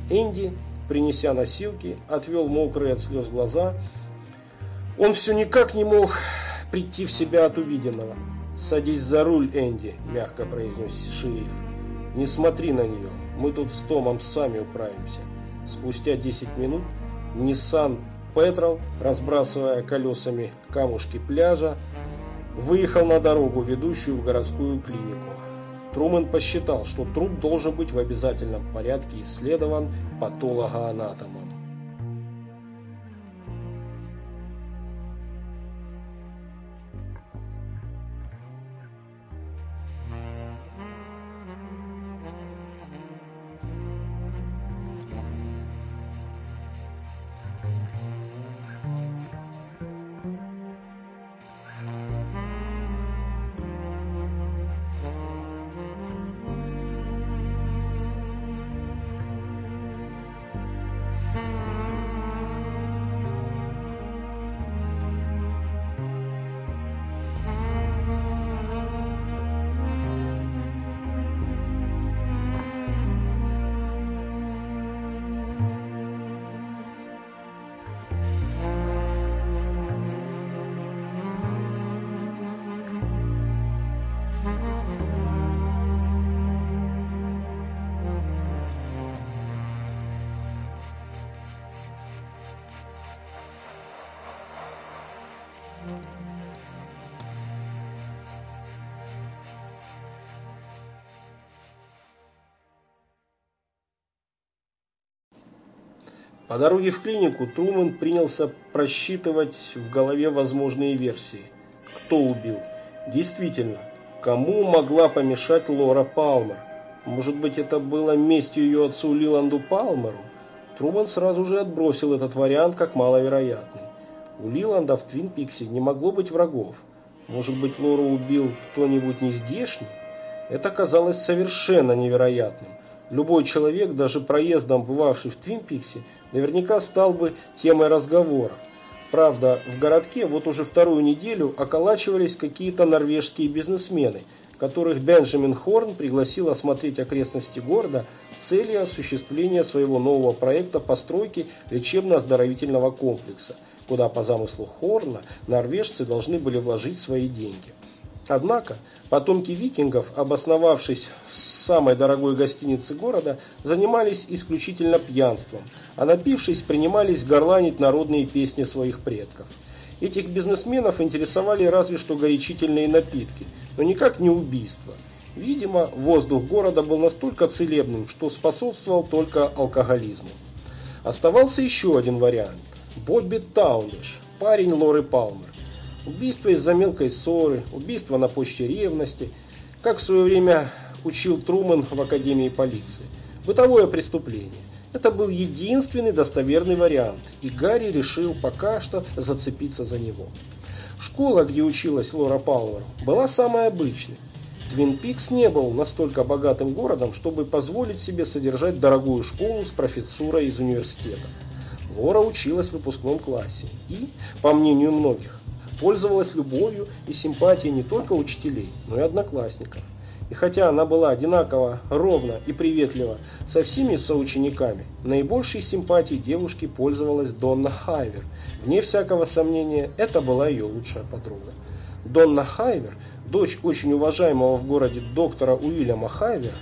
Энди, принеся носилки, отвел мокрые от слез глаза он все никак не мог прийти в себя от увиденного. «Садись за руль, Энди», – мягко произнес шериф. «Не смотри на нее, мы тут с Томом сами управимся». Спустя 10 минут Nissan Petrol, разбрасывая колесами камушки пляжа, выехал на дорогу, ведущую в городскую клинику. Трумэн посчитал, что труп должен быть в обязательном порядке исследован патологоанатомом. По дороге в клинику Трумэн принялся просчитывать в голове возможные версии. Кто убил? Действительно, кому могла помешать Лора Палмер? Может быть, это было местью ее отцу Лиланду Палмеру? Трумэн сразу же отбросил этот вариант как маловероятный. У Лиланда в Твин Пиксе не могло быть врагов. Может быть, Лору убил кто-нибудь нездешний? Это казалось совершенно невероятным. Любой человек, даже проездом бывавший в Твин Пиксе, наверняка стал бы темой разговоров. Правда, в городке вот уже вторую неделю околачивались какие-то норвежские бизнесмены, которых Бенджамин Хорн пригласил осмотреть окрестности города с целью осуществления своего нового проекта постройки лечебно-оздоровительного комплекса, куда по замыслу Хорна норвежцы должны были вложить свои деньги. Однако потомки викингов, обосновавшись в самой дорогой гостинице города, занимались исключительно пьянством, а напившись, принимались горланить народные песни своих предков. Этих бизнесменов интересовали разве что горячительные напитки, но никак не убийства. Видимо, воздух города был настолько целебным, что способствовал только алкоголизму. Оставался еще один вариант. Бобби Таундиш, парень Лоры Палмер. Убийство из-за мелкой ссоры, убийство на почте ревности, как в свое время учил Трумэн в Академии полиции. Бытовое преступление. Это был единственный достоверный вариант, и Гарри решил пока что зацепиться за него. Школа, где училась Лора Палмер, была самой обычной. Твин Пикс не был настолько богатым городом, чтобы позволить себе содержать дорогую школу с профессурой из университета. Лора училась в выпускном классе и, по мнению многих, пользовалась любовью и симпатией не только учителей, но и одноклассников. И хотя она была одинаково ровна и приветлива со всеми соучениками, наибольшей симпатией девушки пользовалась Донна Хайвер. Вне всякого сомнения, это была ее лучшая подруга. Донна Хайвер, дочь очень уважаемого в городе доктора Уильяма Хайвера,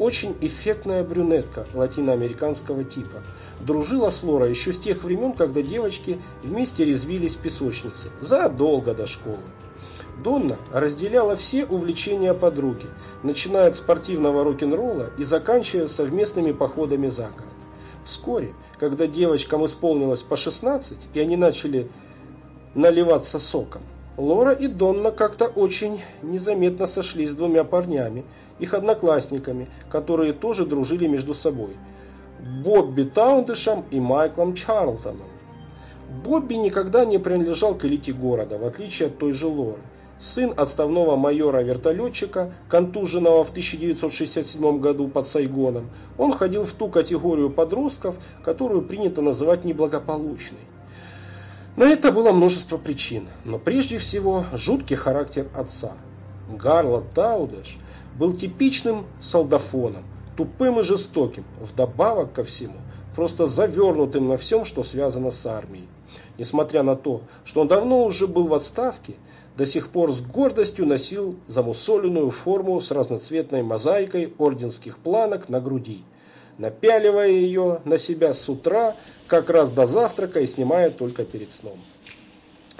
очень эффектная брюнетка латиноамериканского типа. Дружила с Лорой еще с тех времен, когда девочки вместе резвились в песочнице, задолго до школы. Донна разделяла все увлечения подруги, начиная от спортивного рок-н-ролла и заканчивая совместными походами за город. Вскоре, когда девочкам исполнилось по 16, и они начали наливаться соком, Лора и Донна как-то очень незаметно сошлись с двумя парнями, их одноклассниками, которые тоже дружили между собой. Бобби Таундышем и Майклом Чарлтоном. Бобби никогда не принадлежал к элите города, в отличие от той же Лоры. Сын отставного майора-вертолетчика, контуженного в 1967 году под Сайгоном, он ходил в ту категорию подростков, которую принято называть неблагополучной. На это было множество причин, но прежде всего жуткий характер отца. Гарла Таудеш был типичным солдафоном, тупым и жестоким, вдобавок ко всему, просто завернутым на всем, что связано с армией. Несмотря на то, что он давно уже был в отставке, до сих пор с гордостью носил замусоленную форму с разноцветной мозаикой орденских планок на груди, напяливая ее на себя с утра как раз до завтрака и снимая только перед сном.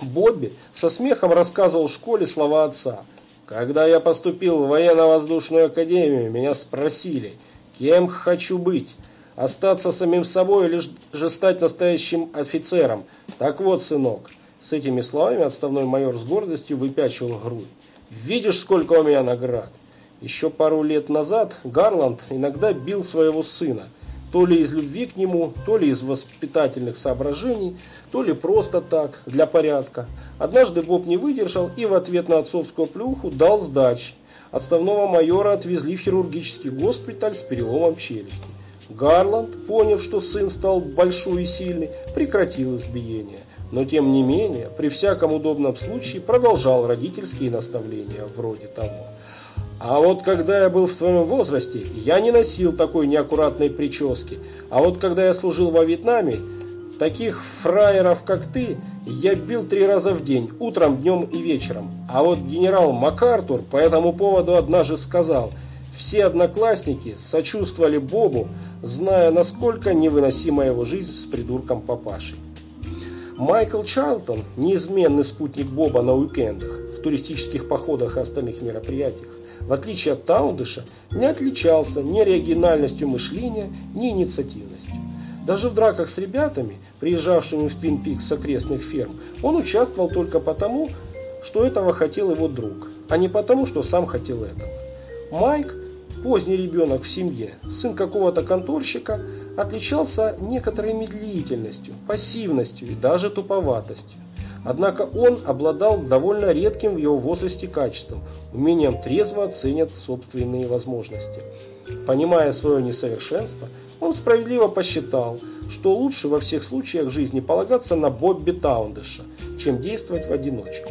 Бобби со смехом рассказывал в школе слова отца. «Когда я поступил в военно-воздушную академию, меня спросили, кем хочу быть, остаться самим собой или же стать настоящим офицером. Так вот, сынок». С этими словами отставной майор с гордостью выпячивал грудь. «Видишь, сколько у меня наград?» Еще пару лет назад Гарланд иногда бил своего сына – то ли из любви к нему, то ли из воспитательных соображений, то ли просто так, для порядка. Однажды Боб не выдержал и в ответ на отцовскую плюху дал сдачи. Отставного майора отвезли в хирургический госпиталь с переломом челюсти. Гарланд, поняв, что сын стал большой и сильный, прекратил избиение. Но тем не менее, при всяком удобном случае продолжал родительские наставления вроде того. А вот когда я был в твоем возрасте, я не носил такой неаккуратной прически. А вот когда я служил во Вьетнаме, таких фраеров, как ты, я бил три раза в день, утром, днем и вечером. А вот генерал МакАртур по этому поводу однажды сказал, все одноклассники сочувствовали Бобу, зная, насколько невыносима его жизнь с придурком папашей. Майкл Чарлтон, неизменный спутник Боба на уикендах, в туристических походах и остальных мероприятиях, в отличие от Таундыша, не отличался ни оригинальностью мышления, ни инициативностью. Даже в драках с ребятами, приезжавшими в Твин Пикс с окрестных ферм, он участвовал только потому, что этого хотел его друг, а не потому, что сам хотел этого. Майк, поздний ребенок в семье, сын какого-то конторщика, отличался некоторой медлительностью, пассивностью и даже туповатостью. Однако он обладал довольно редким в его возрасте качеством – умением трезво оценить собственные возможности. Понимая свое несовершенство, он справедливо посчитал, что лучше во всех случаях жизни полагаться на Бобби Таундыша, чем действовать в одиночку.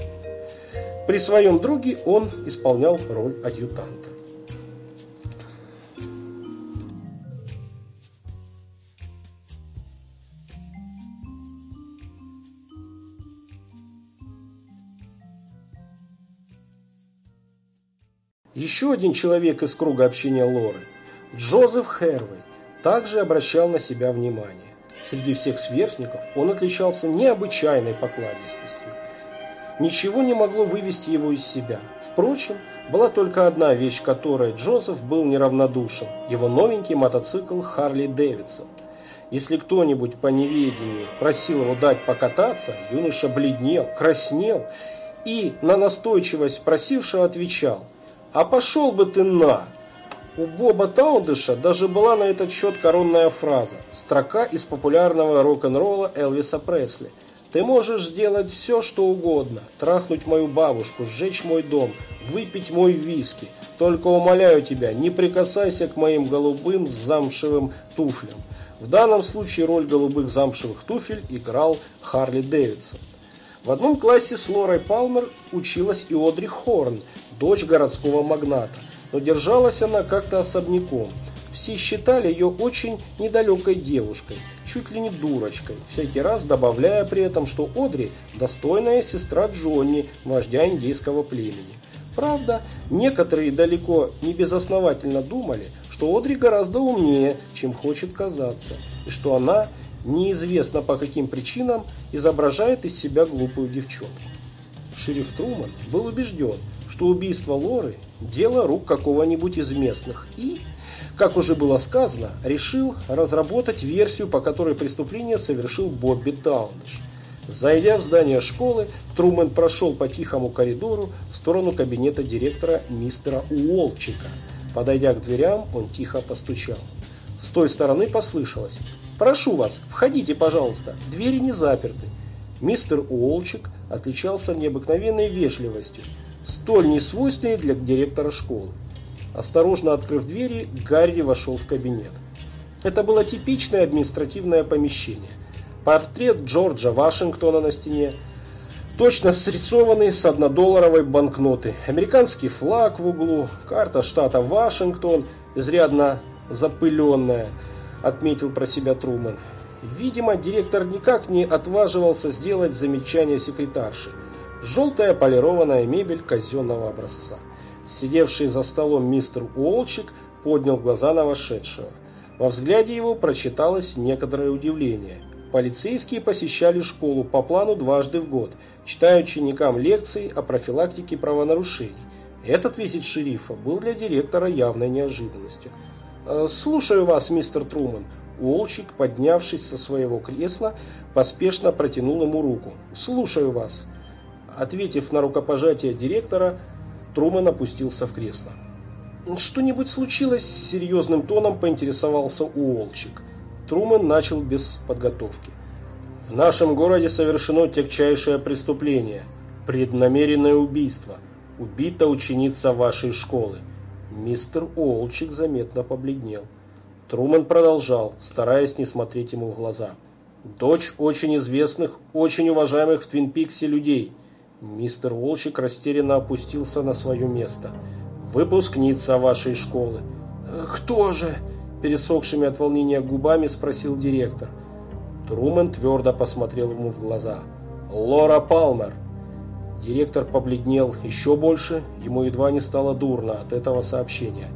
При своем друге он исполнял роль адъютанта. Еще один человек из круга общения Лоры, Джозеф Хервей, также обращал на себя внимание. Среди всех сверстников он отличался необычайной покладистостью. Ничего не могло вывести его из себя. Впрочем, была только одна вещь, которой Джозеф был неравнодушен – его новенький мотоцикл Харли Дэвидсон. Если кто-нибудь по неведению просил его дать покататься, юноша бледнел, краснел и на настойчивость просившего отвечал – а пошел бы ты на! У Боба Таундыша даже была на этот счет коронная фраза, строка из популярного рок-н-ролла Элвиса Пресли. Ты можешь сделать все, что угодно, трахнуть мою бабушку, сжечь мой дом, выпить мой виски. Только умоляю тебя, не прикасайся к моим голубым замшевым туфлям. В данном случае роль голубых замшевых туфель играл Харли Дэвидсон. В одном классе с Лорой Палмер училась и Одри Хорн, дочь городского магната, но держалась она как-то особняком. Все считали ее очень недалекой девушкой, чуть ли не дурочкой, всякий раз добавляя при этом, что Одри – достойная сестра Джонни, вождя индейского племени. Правда, некоторые далеко не безосновательно думали, что Одри гораздо умнее, чем хочет казаться, и что она, неизвестно по каким причинам, изображает из себя глупую девчонку. Шериф Труман был убежден, что убийство Лоры – дело рук какого-нибудь из местных и, как уже было сказано, решил разработать версию, по которой преступление совершил Бобби Тауниш. Зайдя в здание школы, Трумэн прошел по тихому коридору в сторону кабинета директора мистера Уолчика. Подойдя к дверям, он тихо постучал. С той стороны послышалось «Прошу вас, входите, пожалуйста, двери не заперты». Мистер Уолчик отличался необыкновенной вежливостью столь несвойственный для директора школы. Осторожно открыв двери, Гарри вошел в кабинет. Это было типичное административное помещение. Портрет Джорджа Вашингтона на стене, точно срисованный с однодолларовой банкноты, американский флаг в углу, карта штата Вашингтон, изрядно запыленная, отметил про себя Трумэн. Видимо, директор никак не отваживался сделать замечание секретарши. Желтая полированная мебель казенного образца. Сидевший за столом мистер Уолчик поднял глаза на вошедшего. Во взгляде его прочиталось некоторое удивление. Полицейские посещали школу по плану дважды в год, читая ученикам лекции о профилактике правонарушений. Этот визит шерифа был для директора явной неожиданностью. «Э, «Слушаю вас, мистер Труман». Уолчик, поднявшись со своего кресла, поспешно протянул ему руку. «Слушаю вас». Ответив на рукопожатие директора, Трумэн опустился в кресло. «Что-нибудь случилось?» – серьезным тоном поинтересовался Уолчик. Трумэн начал без подготовки. «В нашем городе совершено тягчайшее преступление – преднамеренное убийство. Убита ученица вашей школы». Мистер Уолчик заметно побледнел. Трумэн продолжал, стараясь не смотреть ему в глаза. «Дочь очень известных, очень уважаемых в Твин Пиксе людей – Мистер Волчик растерянно опустился на свое место. «Выпускница вашей школы». «Э, «Кто же?» – пересохшими от волнения губами спросил директор. Трумэн твердо посмотрел ему в глаза. «Лора Палмер». Директор побледнел еще больше, ему едва не стало дурно от этого сообщения.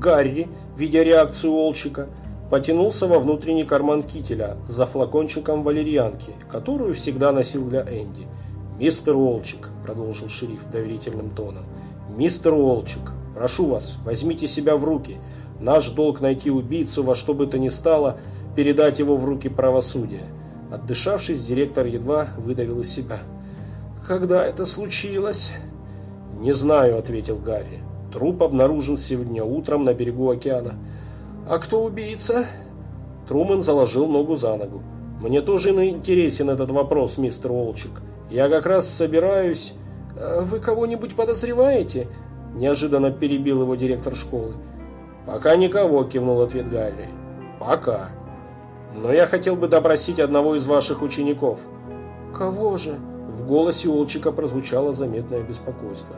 Гарри, видя реакцию Волчика, потянулся во внутренний карман кителя за флакончиком валерьянки, которую всегда носил для Энди. «Мистер Уолчик», – продолжил шериф доверительным тоном, – «мистер Уолчик, прошу вас, возьмите себя в руки. Наш долг найти убийцу во что бы то ни стало. передать его в руки правосудия. Отдышавшись, директор едва выдавил из себя. «Когда это случилось?» «Не знаю», — ответил Гарри. «Труп обнаружен сегодня утром на берегу океана». «А кто убийца?» Трумэн заложил ногу за ногу. «Мне тоже интересен этот вопрос, мистер Волчик. Я как раз собираюсь...» «Э, «Вы кого-нибудь подозреваете?» Неожиданно перебил его директор школы. «Пока никого», — кивнул ответ Гарри. «Пока. Но я хотел бы допросить одного из ваших учеников». «Кого же?» В голосе Олчика прозвучало заметное беспокойство.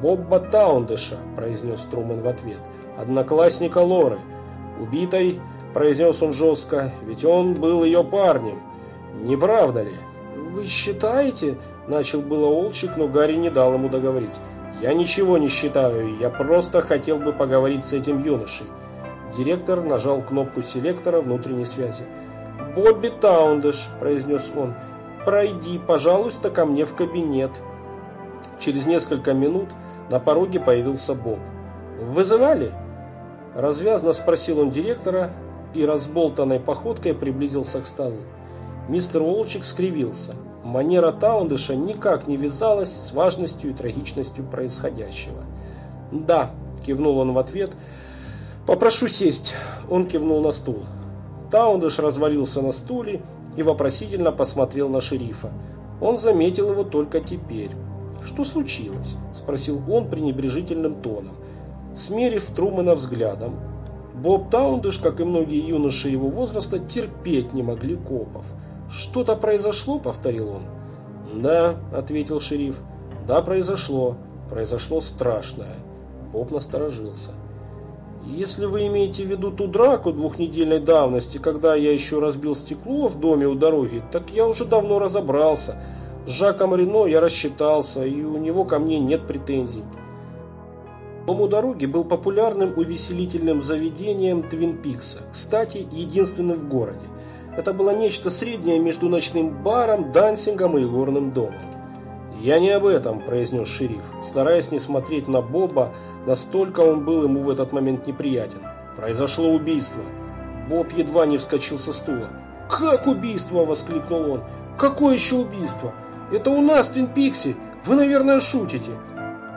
«Бобба Таундыша», — произнес Трумэн в ответ. «Одноклассника Лоры. Убитой, — произнес он жестко, — ведь он был ее парнем. Не правда ли?» «Вы считаете?» — начал было Олчик, но Гарри не дал ему договорить. «Я ничего не считаю, я просто хотел бы поговорить с этим юношей». Директор нажал кнопку селектора внутренней связи. «Бобби Таундыш», — произнес он, — «пройди, пожалуйста, ко мне в кабинет». Через несколько минут на пороге появился Боб. «Вызывали?» Развязно спросил он директора и разболтанной походкой приблизился к столу. Мистер Волчик скривился. Манера Таундыша никак не вязалась с важностью и трагичностью происходящего. «Да», – кивнул он в ответ, – «попрошу сесть». Он кивнул на стул. Таундыш развалился на стуле и вопросительно посмотрел на шерифа. Он заметил его только теперь. «Что случилось?» – спросил он пренебрежительным тоном. Смерив Трумэна взглядом, Боб Таундыш, как и многие юноши его возраста, терпеть не могли копов – «Что-то произошло?» – повторил он. «Да», – ответил шериф. «Да, произошло. Произошло страшное». Боб насторожился. «Если вы имеете в виду ту драку двухнедельной давности, когда я еще разбил стекло в доме у дороги, так я уже давно разобрался. С Жаком Рено я рассчитался, и у него ко мне нет претензий». Дом у дороги был популярным увеселительным заведением Твин Пикса, кстати, единственным в городе. Это было нечто среднее между ночным баром, дансингом и горным домом. «Я не об этом», – произнес шериф, стараясь не смотреть на Боба, настолько он был ему в этот момент неприятен. «Произошло убийство». Боб едва не вскочил со стула. «Как убийство?» – воскликнул он. «Какое еще убийство? Это у нас, в Твин Пиксе! Вы, наверное, шутите!»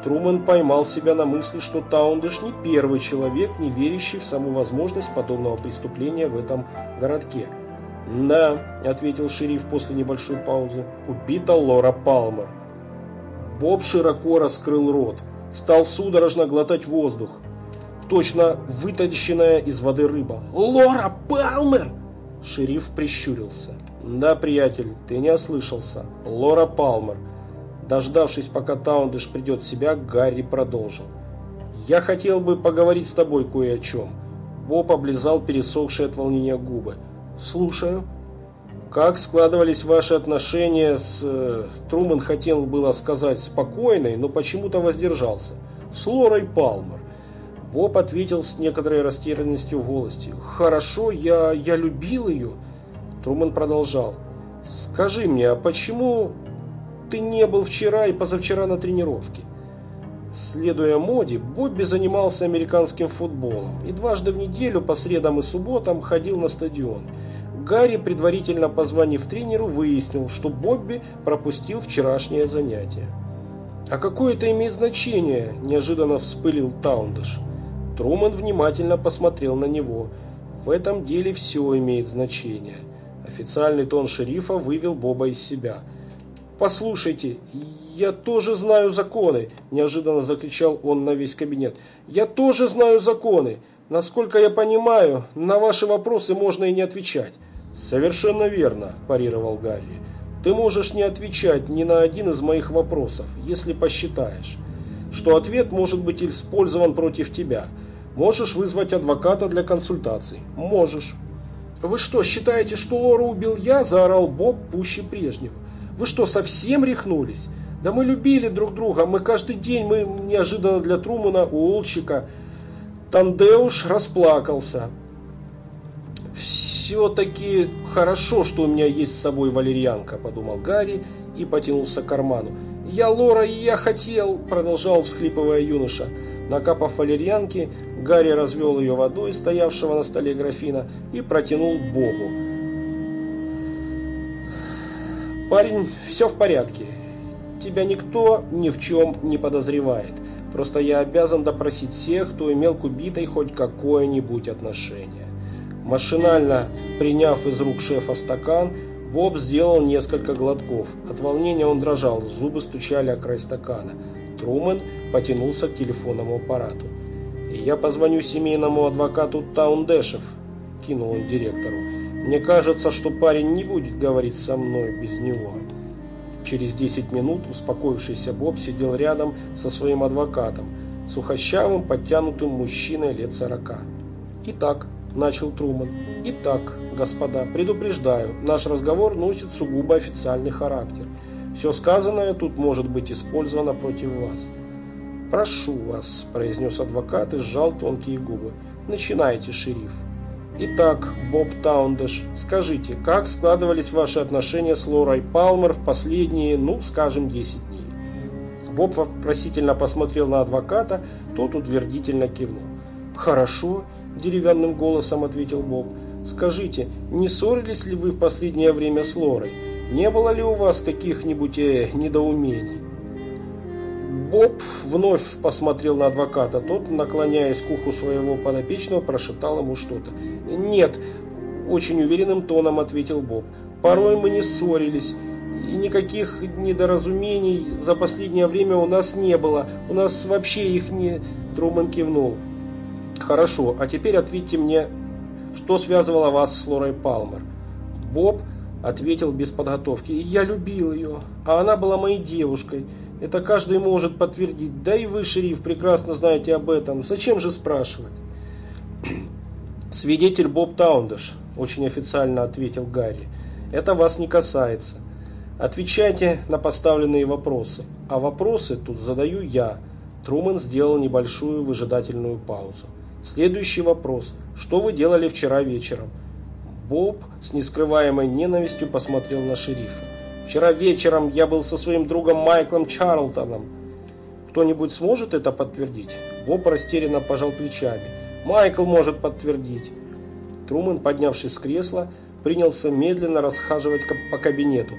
Трумэн поймал себя на мысли, что Таундыш не первый человек, не верящий в саму возможность подобного преступления в этом городке. «Да», — ответил шериф после небольшой паузы, — «убита Лора Палмер». Боб широко раскрыл рот, стал судорожно глотать воздух. Точно вытащенная из воды рыба. «Лора Палмер!» Шериф прищурился. «Да, приятель, ты не ослышался. Лора Палмер». Дождавшись, пока Таундыш придет в себя, Гарри продолжил. «Я хотел бы поговорить с тобой кое о чем». Боб облизал пересохшие от волнения губы. Слушаю. Как складывались ваши отношения с... Э, Трумэн хотел было сказать спокойной, но почему-то воздержался. С Лорой Палмер. Боб ответил с некоторой растерянностью в голосе. «Хорошо, я, я любил ее». Трумэн продолжал. «Скажи мне, а почему ты не был вчера и позавчера на тренировке?» Следуя моде, Бобби занимался американским футболом и дважды в неделю по средам и субботам ходил на стадион – Гарри, предварительно позвонив тренеру, выяснил, что Бобби пропустил вчерашнее занятие. «А какое это имеет значение?» – неожиданно вспылил Таундыш. Труман внимательно посмотрел на него. «В этом деле все имеет значение». Официальный тон шерифа вывел Боба из себя. «Послушайте, я тоже знаю законы!» – неожиданно закричал он на весь кабинет. «Я тоже знаю законы! Насколько я понимаю, на ваши вопросы можно и не отвечать. «Совершенно верно», – парировал Гарри. «Ты можешь не отвечать ни на один из моих вопросов, если посчитаешь, что ответ может быть использован против тебя. Можешь вызвать адвоката для консультаций. Можешь». «Вы что, считаете, что Лору убил я?» – заорал Боб пуще прежнего. «Вы что, совсем рехнулись? Да мы любили друг друга, мы каждый день, мы неожиданно для Трумана, Уолчика». Тандеуш расплакался все-таки хорошо, что у меня есть с собой валерьянка», – подумал Гарри и потянулся к карману. «Я Лора, и я хотел», – продолжал всхлипывая юноша. Накапав валерьянки, Гарри развел ее водой, стоявшего на столе графина, и протянул Бобу. «Парень, все в порядке. Тебя никто ни в чем не подозревает. Просто я обязан допросить всех, кто имел к убитой хоть какое-нибудь отношение». Машинально приняв из рук шефа стакан, Боб сделал несколько глотков. От волнения он дрожал, зубы стучали о край стакана. Трумэн потянулся к телефонному аппарату. «Я позвоню семейному адвокату Таундэшев», – кинул он директору. «Мне кажется, что парень не будет говорить со мной без него». Через 10 минут успокоившийся Боб сидел рядом со своим адвокатом, сухощавым, подтянутым мужчиной лет сорока. «Итак», – начал Труман, – «итак, господа, предупреждаю, наш разговор носит сугубо официальный характер. Все сказанное тут может быть использовано против вас. «Прошу вас», – произнес адвокат и сжал тонкие губы. «Начинайте, шериф». «Итак, Боб Таундеш, скажите, как складывались ваши отношения с Лорой Палмер в последние, ну, скажем, 10 дней?» Боб вопросительно посмотрел на адвоката, тот утвердительно кивнул. «Хорошо», – деревянным голосом ответил Боб. «Скажите, не ссорились ли вы в последнее время с Лорой? Не было ли у вас каких-нибудь э, недоумений? Боб вновь посмотрел на адвоката. Тот, наклоняясь к уху своего подопечного, прошептал ему что-то. «Нет», – очень уверенным тоном ответил Боб. «Порой мы не ссорились, и никаких недоразумений за последнее время у нас не было. У нас вообще их не...» Труман кивнул. «Хорошо, а теперь ответьте мне, что связывало вас с Лорой Палмер?» Боб Ответил без подготовки. «Я любил ее, а она была моей девушкой. Это каждый может подтвердить. Да и вы, шериф, прекрасно знаете об этом. Зачем же спрашивать?» «Свидетель Боб Таундеш», – очень официально ответил Гарри. «Это вас не касается. Отвечайте на поставленные вопросы. А вопросы тут задаю я». Трумэн сделал небольшую выжидательную паузу. Следующий вопрос. Что вы делали вчера вечером? Боб с нескрываемой ненавистью посмотрел на шерифа. «Вчера вечером я был со своим другом Майклом Чарлтоном. Кто-нибудь сможет это подтвердить?» Боб растерянно пожал плечами. «Майкл может подтвердить». Трумэн, поднявшись с кресла, принялся медленно расхаживать по кабинету.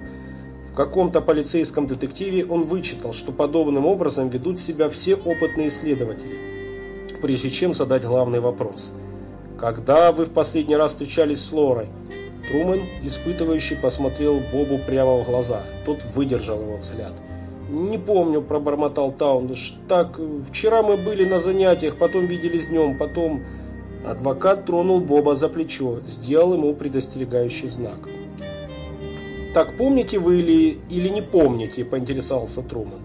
В каком-то полицейском детективе он вычитал, что подобным образом ведут себя все опытные следователи, прежде чем задать главный вопрос – «Когда вы в последний раз встречались с Лорой?» Трумэн, испытывающий, посмотрел Бобу прямо в глаза. Тот выдержал его взгляд. «Не помню», – пробормотал Таундыш. «Так, вчера мы были на занятиях, потом виделись днем, потом...» Адвокат тронул Боба за плечо, сделал ему предостерегающий знак. «Так помните вы или, или не помните?» – поинтересовался Трумэн.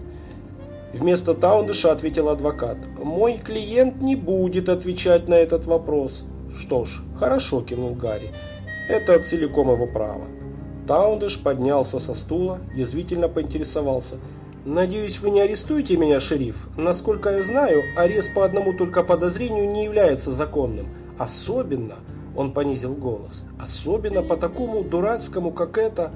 Вместо Таундыша ответил адвокат. «Мой клиент не будет отвечать на этот вопрос». «Что ж, хорошо», – кивнул Гарри. «Это целиком его право». Таундыш поднялся со стула, язвительно поинтересовался. «Надеюсь, вы не арестуете меня, шериф? Насколько я знаю, арест по одному только подозрению не является законным. Особенно...» – он понизил голос. «Особенно по такому дурацкому, как это...»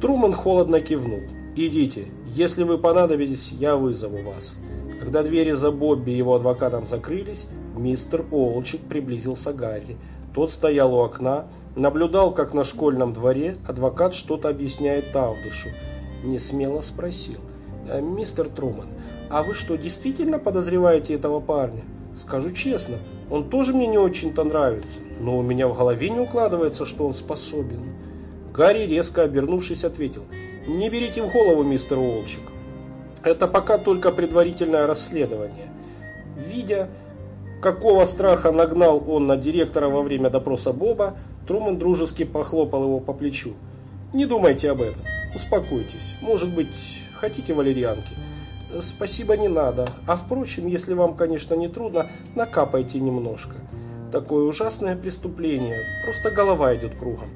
Труман холодно кивнул. «Идите. Если вы понадобитесь, я вызову вас». Когда двери за Бобби и его адвокатом закрылись, мистер Олчик приблизился к Гарри. Тот стоял у окна, наблюдал, как на школьном дворе адвокат что-то объясняет Тавдышу. Не смело спросил. «Э, «Мистер Труман, а вы что, действительно подозреваете этого парня?» «Скажу честно, он тоже мне не очень-то нравится, но у меня в голове не укладывается, что он способен». Гарри, резко обернувшись, ответил. «Не берите в голову, мистер Олчик. Это пока только предварительное расследование. Видя, какого страха нагнал он на директора во время допроса Боба, Трумэн дружески похлопал его по плечу. «Не думайте об этом. Успокойтесь. Может быть, хотите валерьянки?» «Спасибо, не надо. А впрочем, если вам, конечно, не трудно, накапайте немножко. Такое ужасное преступление. Просто голова идет кругом».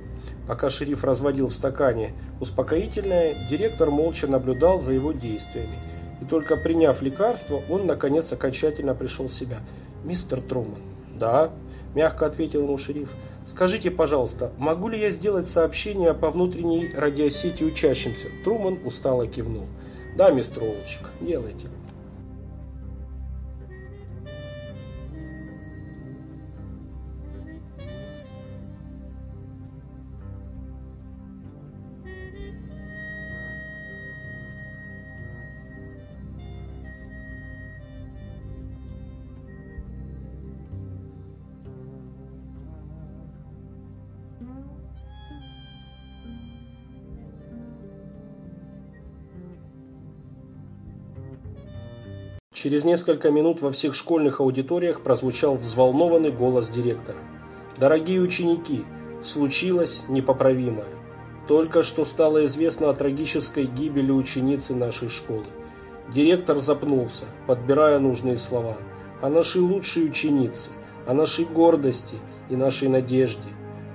Пока шериф разводил в стакане успокоительное, директор молча наблюдал за его действиями. И только приняв лекарство, он, наконец, окончательно пришел в себя. «Мистер Труман». «Да», – мягко ответил ему шериф. «Скажите, пожалуйста, могу ли я сделать сообщение по внутренней радиосети учащимся?» Труман устало кивнул. «Да, мистер Олчик, делайте». Через несколько минут во всех школьных аудиториях прозвучал взволнованный голос директора. «Дорогие ученики, случилось непоправимое. Только что стало известно о трагической гибели ученицы нашей школы. Директор запнулся, подбирая нужные слова. О нашей лучшей ученице, о нашей гордости и нашей надежде.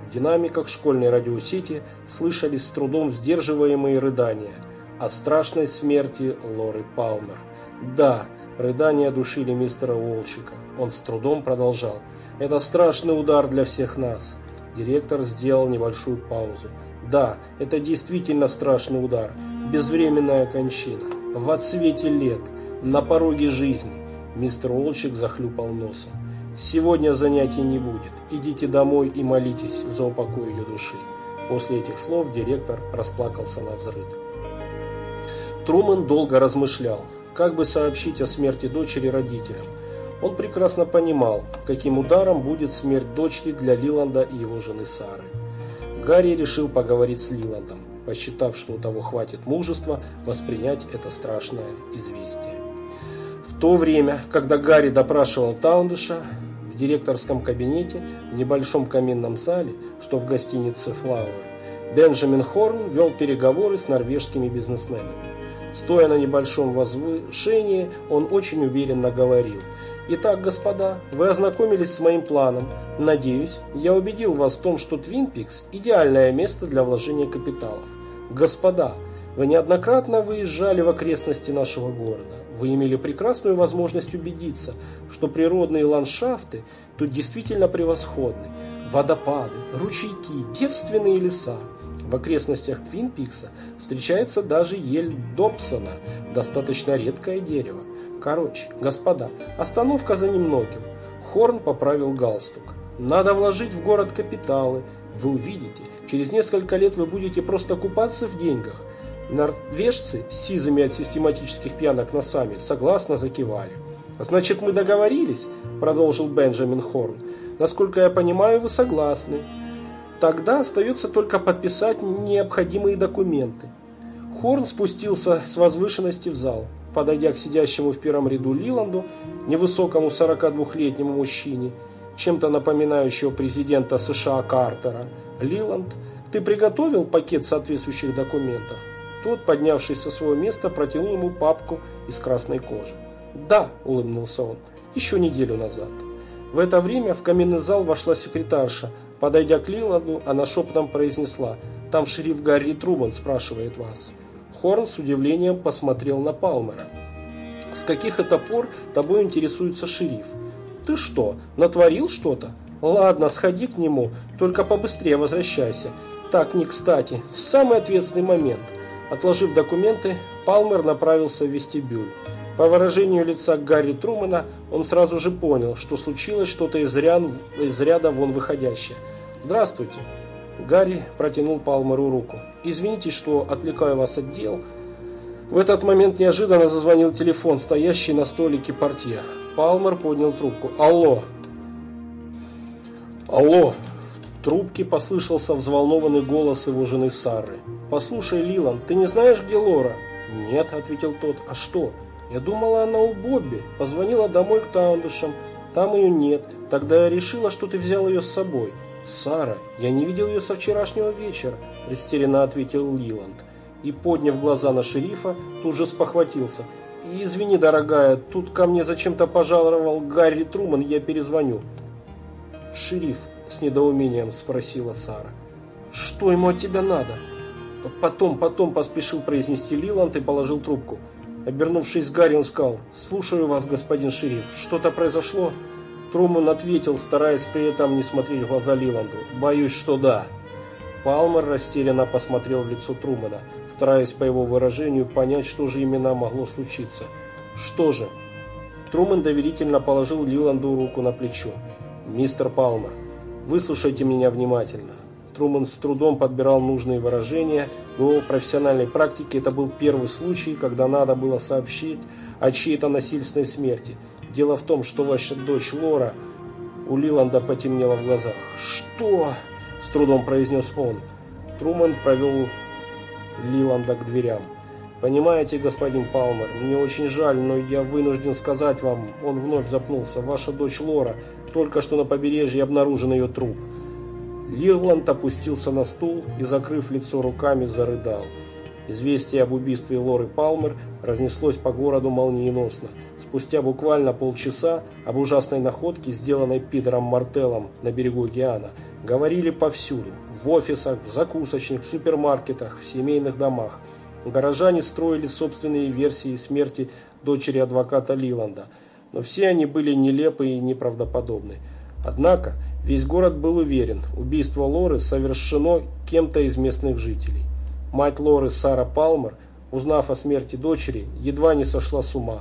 В динамиках школьной радиосети слышались с трудом сдерживаемые рыдания о страшной смерти Лоры Палмер. Да, рыдания душили мистера Уолчика. Он с трудом продолжал. Это страшный удар для всех нас. Директор сделал небольшую паузу. Да, это действительно страшный удар. Безвременная кончина. В отсвете лет. На пороге жизни. Мистер Олчик захлюпал носом. Сегодня занятий не будет. Идите домой и молитесь за упокой ее души. После этих слов директор расплакался на взрыв. Трумэн долго размышлял, как бы сообщить о смерти дочери родителям. Он прекрасно понимал, каким ударом будет смерть дочери для Лиланда и его жены Сары. Гарри решил поговорить с Лиландом, посчитав, что у того хватит мужества воспринять это страшное известие. В то время, когда Гарри допрашивал Таундыша в директорском кабинете в небольшом каминном зале, что в гостинице «Флауэр», Бенджамин Хорн вел переговоры с норвежскими бизнесменами. Стоя на небольшом возвышении, он очень уверенно говорил. «Итак, господа, вы ознакомились с моим планом. Надеюсь, я убедил вас в том, что Твин Пикс – идеальное место для вложения капиталов. Господа, вы неоднократно выезжали в окрестности нашего города. Вы имели прекрасную возможность убедиться, что природные ландшафты тут действительно превосходны. Водопады, ручейки, девственные леса. В окрестностях Твин Пикса встречается даже ель Добсона, достаточно редкое дерево. Короче, господа, остановка за немногим. Хорн поправил галстук. Надо вложить в город капиталы. Вы увидите, через несколько лет вы будете просто купаться в деньгах. Норвежцы с сизыми от систематических пьянок носами согласно закивали. «Значит, мы договорились?» – продолжил Бенджамин Хорн. «Насколько я понимаю, вы согласны. Тогда остается только подписать необходимые документы. Хорн спустился с возвышенности в зал. Подойдя к сидящему в первом ряду Лиланду, невысокому 42-летнему мужчине, чем-то напоминающего президента США Картера, Лиланд, ты приготовил пакет соответствующих документов? Тот, поднявшись со своего места, протянул ему папку из красной кожи. «Да», – улыбнулся он, – «еще неделю назад». В это время в каменный зал вошла секретарша, Подойдя к Лиланду, она шепотом произнесла, «Там шериф Гарри Труман спрашивает вас». Хорн с удивлением посмотрел на Палмера. «С каких это пор тобой интересуется шериф? Ты что, натворил что-то? Ладно, сходи к нему, только побыстрее возвращайся. Так, не кстати, самый ответственный момент». Отложив документы, Палмер направился в вестибюль. По выражению лица Гарри Трумана он сразу же понял, что случилось что-то из, из ряда вон выходящее. «Здравствуйте!» Гарри протянул Палмеру руку. «Извините, что отвлекаю вас от дел». В этот момент неожиданно зазвонил телефон, стоящий на столике портье. Палмер поднял трубку. «Алло!» «Алло!» В трубке послышался взволнованный голос его жены Сары. «Послушай, Лилан, ты не знаешь, где Лора?» «Нет», — ответил тот. «А что?» Я думала, она у Бобби. Позвонила домой к Таундушам. Там ее нет. Тогда я решила, что ты взял ее с собой. Сара, я не видел ее со вчерашнего вечера, растерянно ответил Лиланд. И, подняв глаза на шерифа, тут же спохватился. Извини, дорогая, тут ко мне зачем-то пожаловал Гарри Труман, я перезвоню. Шериф, с недоумением спросила Сара. Что ему от тебя надо? Потом, потом поспешил произнести Лиланд и положил трубку. Обернувшись к Гарри, он сказал, «Слушаю вас, господин шериф. Что-то произошло?» Труман ответил, стараясь при этом не смотреть в глаза Лиланду. «Боюсь, что да». Палмер растерянно посмотрел в лицо Трумана, стараясь по его выражению понять, что же именно могло случиться. «Что же?» Труман доверительно положил Лиланду руку на плечо. «Мистер Палмер, выслушайте меня внимательно. Труман с трудом подбирал нужные выражения. В его профессиональной практике это был первый случай, когда надо было сообщить о чьей-то насильственной смерти. Дело в том, что ваша дочь Лора... У Лиланда потемнело в глазах. «Что?» – с трудом произнес он. Труман провел Лиланда к дверям. «Понимаете, господин Палмер, мне очень жаль, но я вынужден сказать вам...» Он вновь запнулся. «Ваша дочь Лора. Только что на побережье обнаружен ее труп». Лирланд опустился на стул и, закрыв лицо руками, зарыдал. Известие об убийстве Лоры Палмер разнеслось по городу молниеносно. Спустя буквально полчаса об ужасной находке, сделанной Питером Мартеллом на берегу океана, говорили повсюду. В офисах, в закусочных, в супермаркетах, в семейных домах. Горожане строили собственные версии смерти дочери адвоката Лиланда, но все они были нелепы и неправдоподобны. Однако весь город был уверен, убийство Лоры совершено кем-то из местных жителей. Мать Лоры Сара Палмер, узнав о смерти дочери, едва не сошла с ума.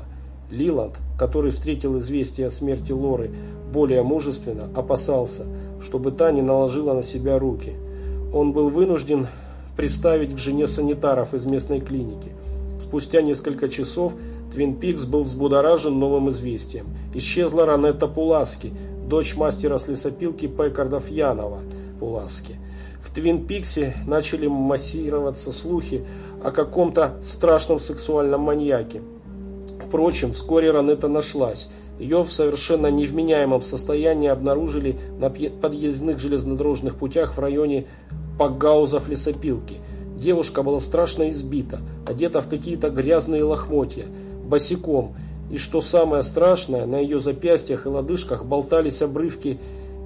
Лиланд, который встретил известие о смерти Лоры более мужественно, опасался, чтобы та не наложила на себя руки. Он был вынужден представить к жене санитаров из местной клиники. Спустя несколько часов Твин Пикс был взбудоражен новым известием. Исчезла Ранетта Пуласки, дочь мастера с лесопилки Пекардов Янова Пуласки. В Твин Пиксе начали массироваться слухи о каком-то страшном сексуальном маньяке. Впрочем, вскоре Ранетта нашлась. Ее в совершенно невменяемом состоянии обнаружили на подъездных железнодорожных путях в районе Пагаузов лесопилки. Девушка была страшно избита, одета в какие-то грязные лохмотья, босиком, и что самое страшное, на ее запястьях и лодыжках болтались обрывки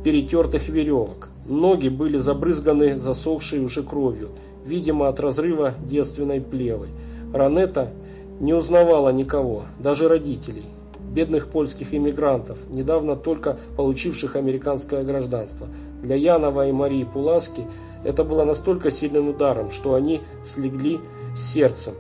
перетертых веревок. Ноги были забрызганы засохшей уже кровью, видимо от разрыва девственной плевы. Ранета не узнавала никого, даже родителей, бедных польских иммигрантов, недавно только получивших американское гражданство. Для Янова и Марии Пуласки это было настолько сильным ударом, что они слегли с сердцем.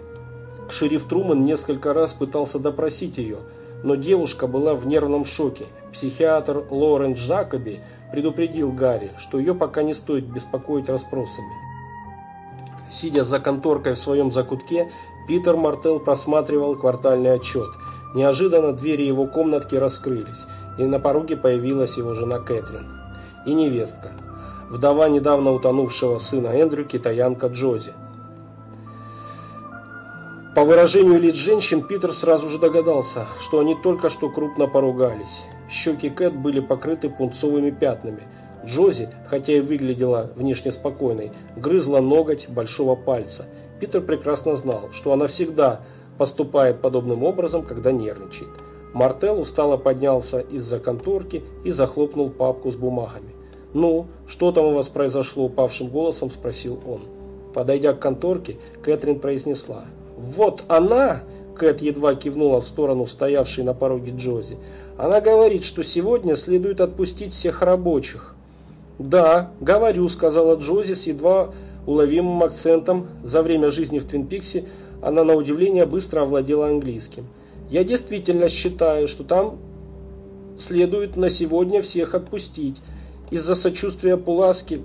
Шериф Труман несколько раз пытался допросить ее, но девушка была в нервном шоке. Психиатр Лорен Джакоби предупредил Гарри, что ее пока не стоит беспокоить расспросами. Сидя за конторкой в своем закутке, Питер Мартел просматривал квартальный отчет. Неожиданно двери его комнатки раскрылись, и на пороге появилась его жена Кэтрин и невестка, вдова недавно утонувшего сына Эндрю, китаянка Джози. По выражению лиц женщин, Питер сразу же догадался, что они только что крупно поругались. Щеки Кэт были покрыты пунцовыми пятнами. Джози, хотя и выглядела внешне спокойной, грызла ноготь большого пальца. Питер прекрасно знал, что она всегда поступает подобным образом, когда нервничает. Мартел устало поднялся из-за конторки и захлопнул папку с бумагами. «Ну, что там у вас произошло?» – упавшим голосом спросил он. Подойдя к конторке, Кэтрин произнесла – «Вот она!» – Кэт едва кивнула в сторону стоявшей на пороге Джози. «Она говорит, что сегодня следует отпустить всех рабочих». «Да, говорю», – сказала Джози с едва уловимым акцентом. За время жизни в Твин Пиксе она на удивление быстро овладела английским. «Я действительно считаю, что там следует на сегодня всех отпустить. Из-за сочувствия Пуласки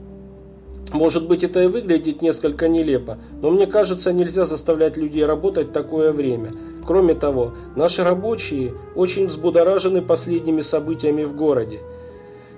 может быть, это и выглядит несколько нелепо, но мне кажется, нельзя заставлять людей работать такое время. Кроме того, наши рабочие очень взбудоражены последними событиями в городе.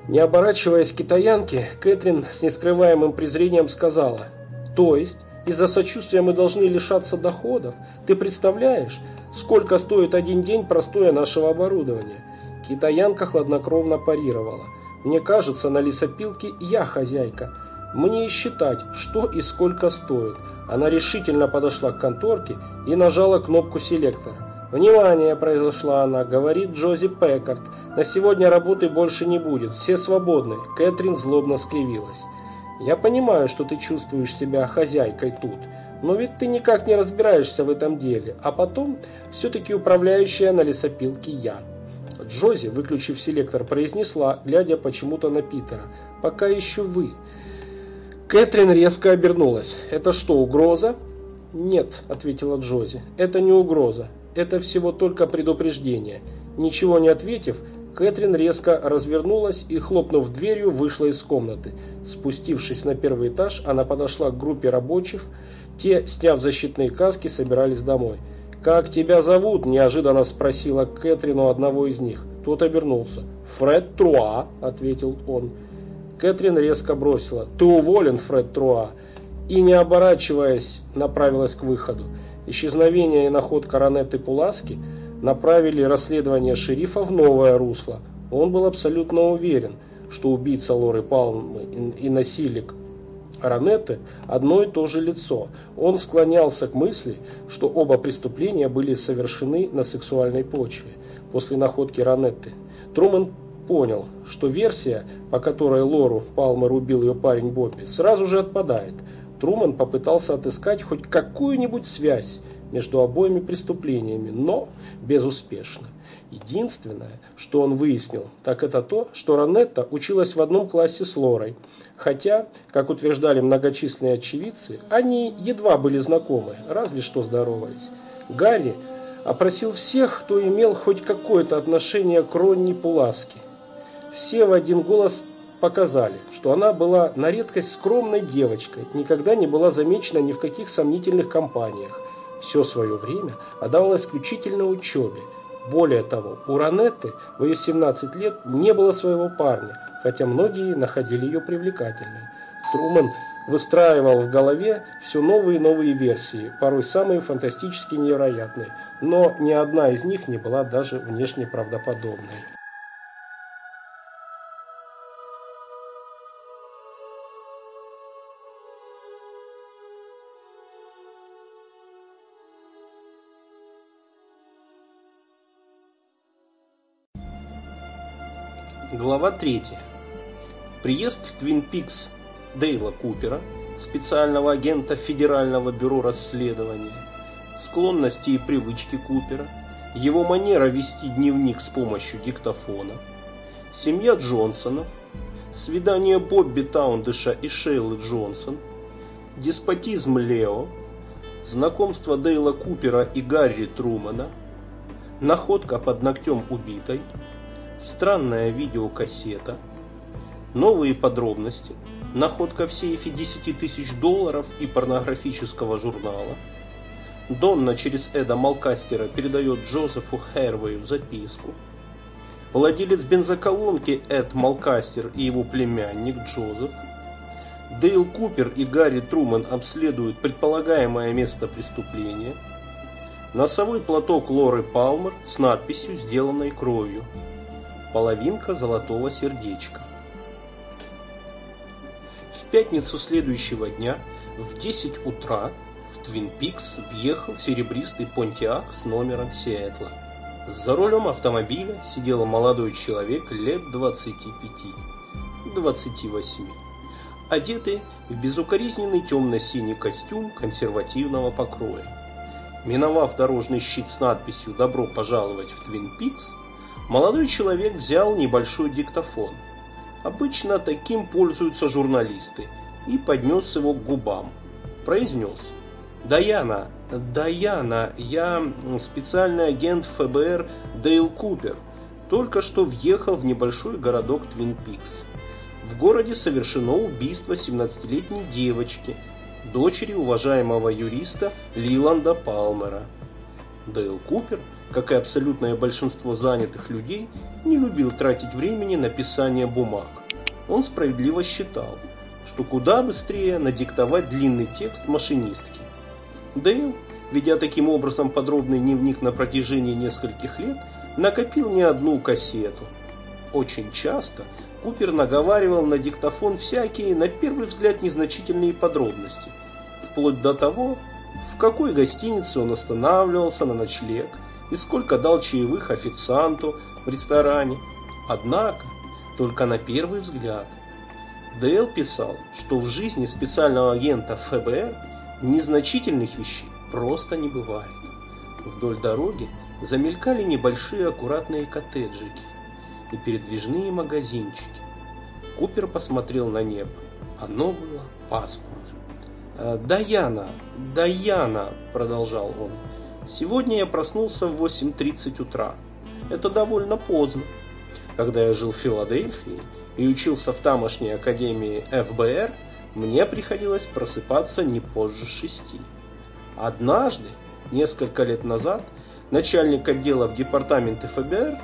Не оборачиваясь к китаянке, Кэтрин с нескрываемым презрением сказала, «То есть, из-за сочувствия мы должны лишаться доходов? Ты представляешь, сколько стоит один день простоя нашего оборудования?» Китаянка хладнокровно парировала, «Мне кажется, на лесопилке я хозяйка». Мне и считать, что и сколько стоит. Она решительно подошла к конторке и нажала кнопку селектора. «Внимание!» – произошла она, – говорит Джози Пекард. «На сегодня работы больше не будет, все свободны». Кэтрин злобно скривилась. «Я понимаю, что ты чувствуешь себя хозяйкой тут, но ведь ты никак не разбираешься в этом деле, а потом все-таки управляющая на лесопилке я». Джози, выключив селектор, произнесла, глядя почему-то на Питера. «Пока еще вы». Кэтрин резко обернулась. «Это что, угроза?» «Нет», — ответила Джози, — «это не угроза. Это всего только предупреждение». Ничего не ответив, Кэтрин резко развернулась и, хлопнув дверью, вышла из комнаты. Спустившись на первый этаж, она подошла к группе рабочих. Те, сняв защитные каски, собирались домой. «Как тебя зовут?» – неожиданно спросила Кэтрин у одного из них. Тот обернулся. «Фред Труа», – ответил он. Кэтрин резко бросила «Ты уволен, Фред Труа!» и, не оборачиваясь, направилась к выходу. Исчезновение и находка Ранетты Пуласки направили расследование шерифа в новое русло. Он был абсолютно уверен, что убийца Лоры Палмы и насильник Ранетты одно и то же лицо. Он склонялся к мысли, что оба преступления были совершены на сексуальной почве после находки Ранетты. Трумэн понял, что версия, по которой Лору Палмер убил ее парень Бобби, сразу же отпадает. Трумэн попытался отыскать хоть какую-нибудь связь между обоими преступлениями, но безуспешно. Единственное, что он выяснил, так это то, что Ранетта училась в одном классе с Лорой. Хотя, как утверждали многочисленные очевидцы, они едва были знакомы, разве что здоровались. Гарри опросил всех, кто имел хоть какое-то отношение к Ронни Пуласки. Все в один голос показали, что она была на редкость скромной девочкой, никогда не была замечена ни в каких сомнительных компаниях. Все свое время отдавала исключительно учебе. Более того, у Ранетты в ее 17 лет не было своего парня, хотя многие находили ее привлекательной. Трумэн выстраивал в голове все новые и новые версии, порой самые фантастически невероятные, но ни одна из них не была даже внешне правдоподобной. Глава 3. Приезд в Твин Пикс Дейла Купера, специального агента Федерального бюро расследования, склонности и привычки Купера, его манера вести дневник с помощью диктофона, семья Джонсонов, свидание Бобби Таундыша и Шейлы Джонсон, деспотизм Лео, знакомство Дейла Купера и Гарри Трумана, находка под ногтем убитой, странная видеокассета, новые подробности, находка в сейфе 10 тысяч долларов и порнографического журнала. Донна через Эда Малкастера передает Джозефу Хэрвею записку. Владелец бензоколонки Эд Малкастер и его племянник Джозеф. Дейл Купер и Гарри Труман обследуют предполагаемое место преступления. Носовой платок Лоры Палмер с надписью «Сделанной кровью» половинка золотого сердечка. В пятницу следующего дня в 10 утра в Твин Пикс въехал серебристый Понтиак с номером Сиэтла. За рулем автомобиля сидел молодой человек лет 25-28, одетый в безукоризненный темно-синий костюм консервативного покроя. Миновав дорожный щит с надписью «Добро пожаловать в Твин Пикс», Молодой человек взял небольшой диктофон. Обычно таким пользуются журналисты. И поднес его к губам. Произнес. «Даяна, Даяна, я специальный агент ФБР Дейл Купер. Только что въехал в небольшой городок Твин Пикс. В городе совершено убийство 17-летней девочки, дочери уважаемого юриста Лиланда Палмера. Дейл Купер как и абсолютное большинство занятых людей, не любил тратить времени на писание бумаг. Он справедливо считал, что куда быстрее надиктовать длинный текст машинистке. Дейл, ведя таким образом подробный дневник на протяжении нескольких лет, накопил не одну кассету. Очень часто Купер наговаривал на диктофон всякие, на первый взгляд, незначительные подробности, вплоть до того, в какой гостинице он останавливался на ночлег, и сколько дал чаевых официанту в ресторане. Однако, только на первый взгляд. Дейл писал, что в жизни специального агента ФБР незначительных вещей просто не бывает. Вдоль дороги замелькали небольшие аккуратные коттеджики и передвижные магазинчики. Купер посмотрел на небо. Оно было пасмурным. «Э, «Даяна, Даяна!» – продолжал он. Сегодня я проснулся в 8.30 утра. Это довольно поздно. Когда я жил в Филадельфии и учился в тамошней академии ФБР, мне приходилось просыпаться не позже шести. Однажды, несколько лет назад, начальник отдела в департаменте ФБР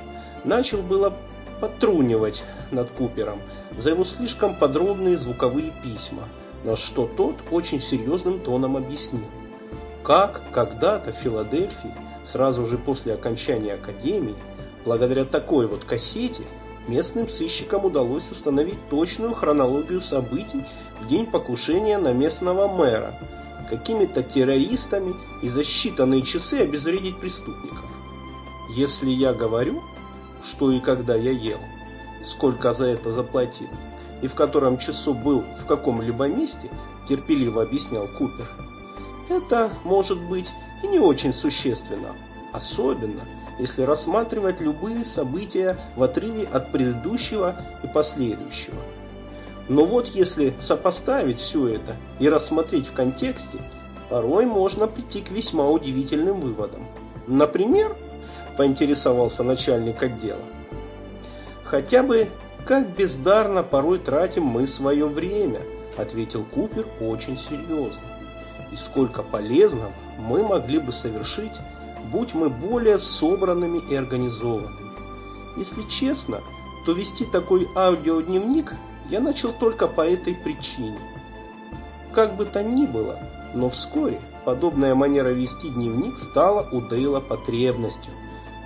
начал было потрунивать над Купером за его слишком подробные звуковые письма, на что тот очень серьезным тоном объяснил. Как когда-то в Филадельфии, сразу же после окончания академии, благодаря такой вот кассете, местным сыщикам удалось установить точную хронологию событий в день покушения на местного мэра, какими-то террористами и за считанные часы обезвредить преступников. Если я говорю, что и когда я ел, сколько за это заплатил, и в котором часу был в каком-либо месте, терпеливо объяснял Купер, это может быть и не очень существенно, особенно если рассматривать любые события в отрыве от предыдущего и последующего. Но вот если сопоставить все это и рассмотреть в контексте, порой можно прийти к весьма удивительным выводам. Например, поинтересовался начальник отдела, хотя бы как бездарно порой тратим мы свое время, ответил Купер очень серьезно. И сколько полезного мы могли бы совершить, будь мы более собранными и организованными. Если честно, то вести такой аудиодневник я начал только по этой причине. Как бы то ни было, но вскоре подобная манера вести дневник стала у Дейла потребностью.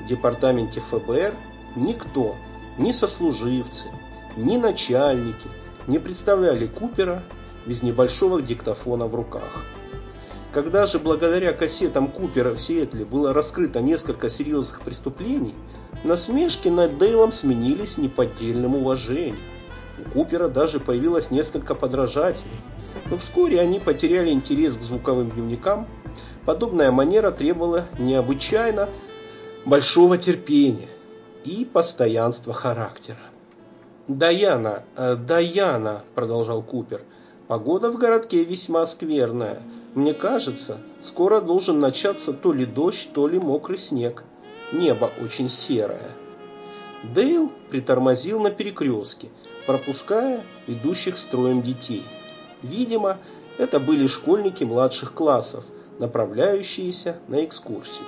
В департаменте ФБР никто, ни сослуживцы, ни начальники не представляли Купера без небольшого диктофона в руках. Когда же благодаря кассетам Купера в Сиэтле было раскрыто несколько серьезных преступлений, насмешки над Дейлом сменились неподдельным уважением. У Купера даже появилось несколько подражателей. Но вскоре они потеряли интерес к звуковым дневникам. Подобная манера требовала необычайно большого терпения и постоянства характера. «Даяна, э, Даяна», – продолжал Купер, – «погода в городке весьма скверная. Мне кажется, скоро должен начаться то ли дождь, то ли мокрый снег. Небо очень серое». Дейл притормозил на перекрестке, пропуская идущих строем детей. Видимо, это были школьники младших классов, направляющиеся на экскурсию.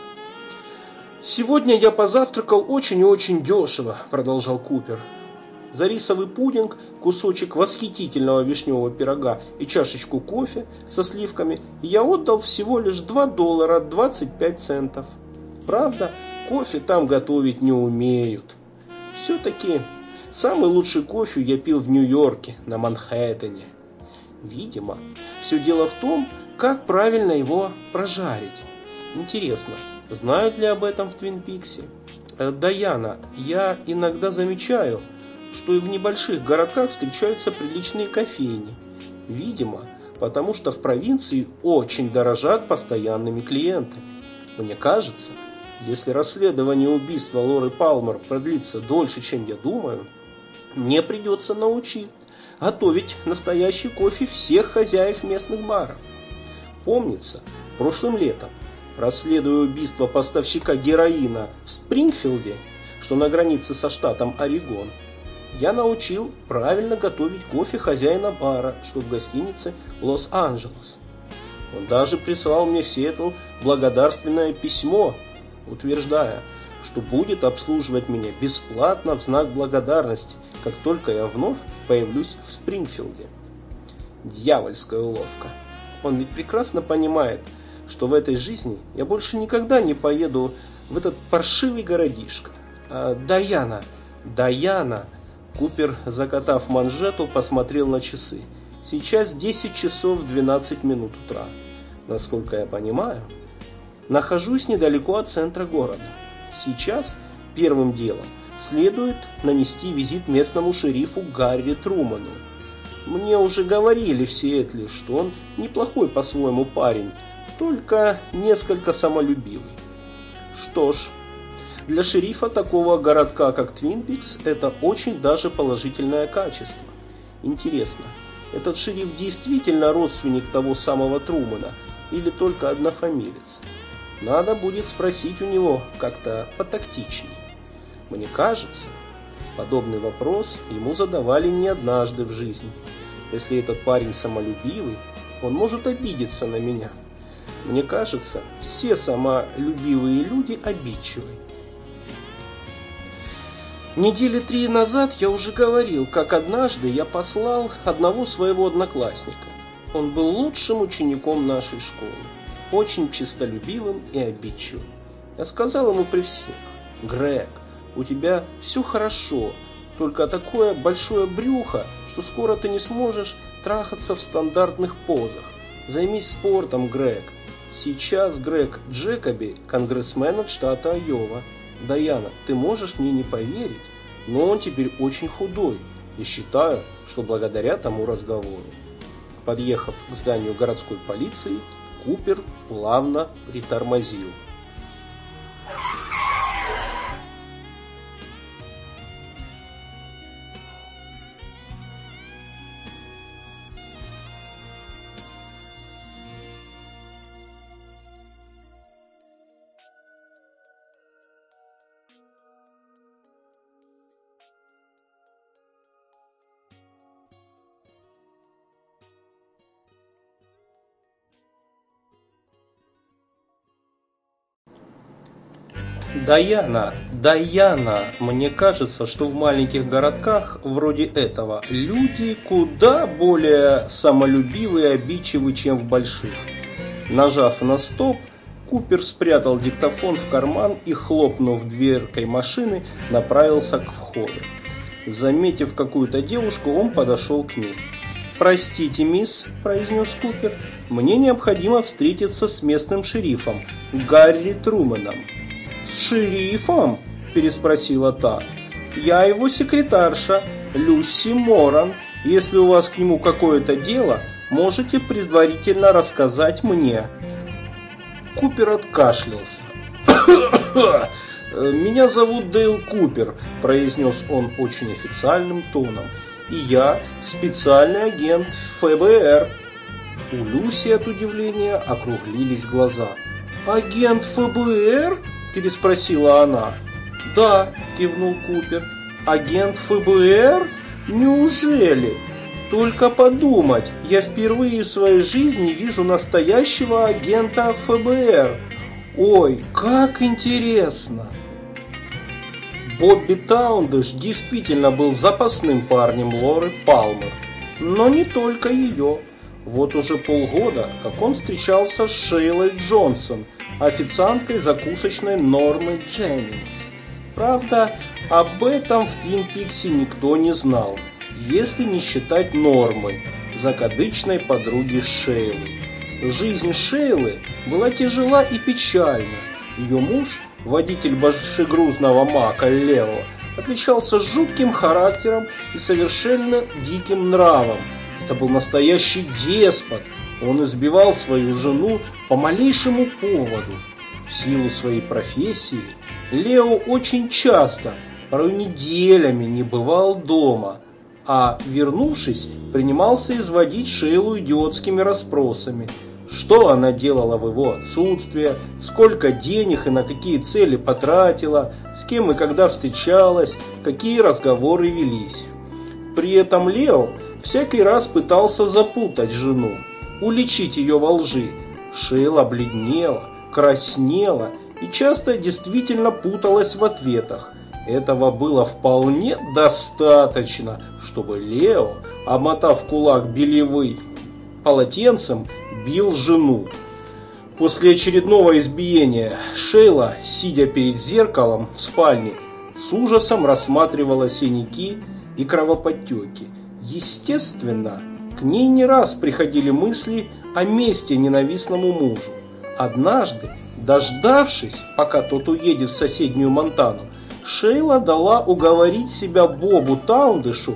«Сегодня я позавтракал очень и очень дешево», – продолжал Купер. За рисовый пудинг, кусочек восхитительного вишневого пирога и чашечку кофе со сливками я отдал всего лишь 2 доллара 25 центов. Правда, кофе там готовить не умеют. Все-таки самый лучший кофе я пил в Нью-Йорке, на Манхэттене. Видимо, все дело в том, как правильно его прожарить. Интересно, знают ли об этом в Твин Пиксе? Э, Даяна, я иногда замечаю, что и в небольших городках встречаются приличные кофейни. Видимо, потому что в провинции очень дорожат постоянными клиентами. Мне кажется, если расследование убийства Лоры Палмер продлится дольше, чем я думаю, мне придется научить готовить настоящий кофе всех хозяев местных баров. Помнится, прошлым летом, расследуя убийство поставщика героина в Спрингфилде, что на границе со штатом Орегон, я научил правильно готовить кофе хозяина бара, что в гостинице Лос-Анджелес. Он даже прислал мне в Сиэтл благодарственное письмо, утверждая, что будет обслуживать меня бесплатно в знак благодарности, как только я вновь появлюсь в Спрингфилде. Дьявольская уловка. Он ведь прекрасно понимает, что в этой жизни я больше никогда не поеду в этот паршивый городишко. А, Даяна, Даяна, Купер, закатав манжету, посмотрел на часы. Сейчас 10 часов 12 минут утра. Насколько я понимаю, нахожусь недалеко от центра города. Сейчас первым делом следует нанести визит местному шерифу Гарри Труману. Мне уже говорили в Сиэтле, что он неплохой по-своему парень, только несколько самолюбивый. Что ж, для шерифа такого городка, как Твинпикс, это очень даже положительное качество. Интересно, этот шериф действительно родственник того самого Трумана или только однофамилец? Надо будет спросить у него как-то потактичнее. Мне кажется, подобный вопрос ему задавали не однажды в жизни. Если этот парень самолюбивый, он может обидеться на меня. Мне кажется, все самолюбивые люди обидчивы. Недели три назад я уже говорил, как однажды я послал одного своего одноклассника. Он был лучшим учеником нашей школы. очень честолюбивым и обидчивым. Я сказал ему при всех, «Грег, у тебя все хорошо, только такое большое брюхо, что скоро ты не сможешь трахаться в стандартных позах. Займись спортом, Грег. Сейчас Грег Джекоби – конгрессмен от штата Айова. Даяна, ты можешь мне не поверить, но он теперь очень худой, и считаю, что благодаря тому разговору. Подъехав к зданию городской полиции, Купер плавно притормозил. Даяна, Даяна, мне кажется, что в маленьких городках вроде этого люди куда более самолюбивы и обидчивы, чем в больших. Нажав на стоп, Купер спрятал диктофон в карман и, хлопнув дверкой машины, направился к входу. Заметив какую-то девушку, он подошел к ней. «Простите, мисс», – произнес Купер, – «мне необходимо встретиться с местным шерифом Гарри Труманом». «С шерифом?» – переспросила та. «Я его секретарша, Люси Моран. Если у вас к нему какое-то дело, можете предварительно рассказать мне». Купер откашлялся. «Меня зовут Дейл Купер», – произнес он очень официальным тоном. «И я специальный агент ФБР». У Люси от удивления округлились глаза. «Агент ФБР?» Переспросила она. «Да», – кивнул Купер. «Агент ФБР? Неужели? Только подумать, я впервые в своей жизни вижу настоящего агента ФБР. Ой, как интересно!» Бобби Таундыш действительно был запасным парнем Лоры Палмер. Но не только ее. Вот уже полгода, как он встречался с Шейлой Джонсон – официанткой закусочной Нормы Дженнингс. Правда, об этом в Твин Пиксе никто не знал, если не считать Нормы, закадычной подруги Шейлы. Жизнь Шейлы была тяжела и печальна. Ее муж, водитель большегрузного мака Лео, отличался жутким характером и совершенно диким нравом. Это был настоящий деспот, он избивал свою жену по малейшему поводу. В силу своей профессии Лео очень часто, порой неделями не бывал дома, а, вернувшись, принимался изводить Шейлу идиотскими расспросами. Что она делала в его отсутствие, сколько денег и на какие цели потратила, с кем и когда встречалась, какие разговоры велись. При этом Лео всякий раз пытался запутать жену, уличить ее во лжи. Шейла бледнела, краснела и часто действительно путалась в ответах. Этого было вполне достаточно, чтобы Лео, обмотав кулак белевый полотенцем, бил жену. После очередного избиения Шейла, сидя перед зеркалом в спальне, с ужасом рассматривала синяки и кровоподтеки. Естественно, к ней не раз приходили мысли о месте ненавистному мужу. Однажды, дождавшись, пока тот уедет в соседнюю Монтану, Шейла дала уговорить себя Бобу Таундышу.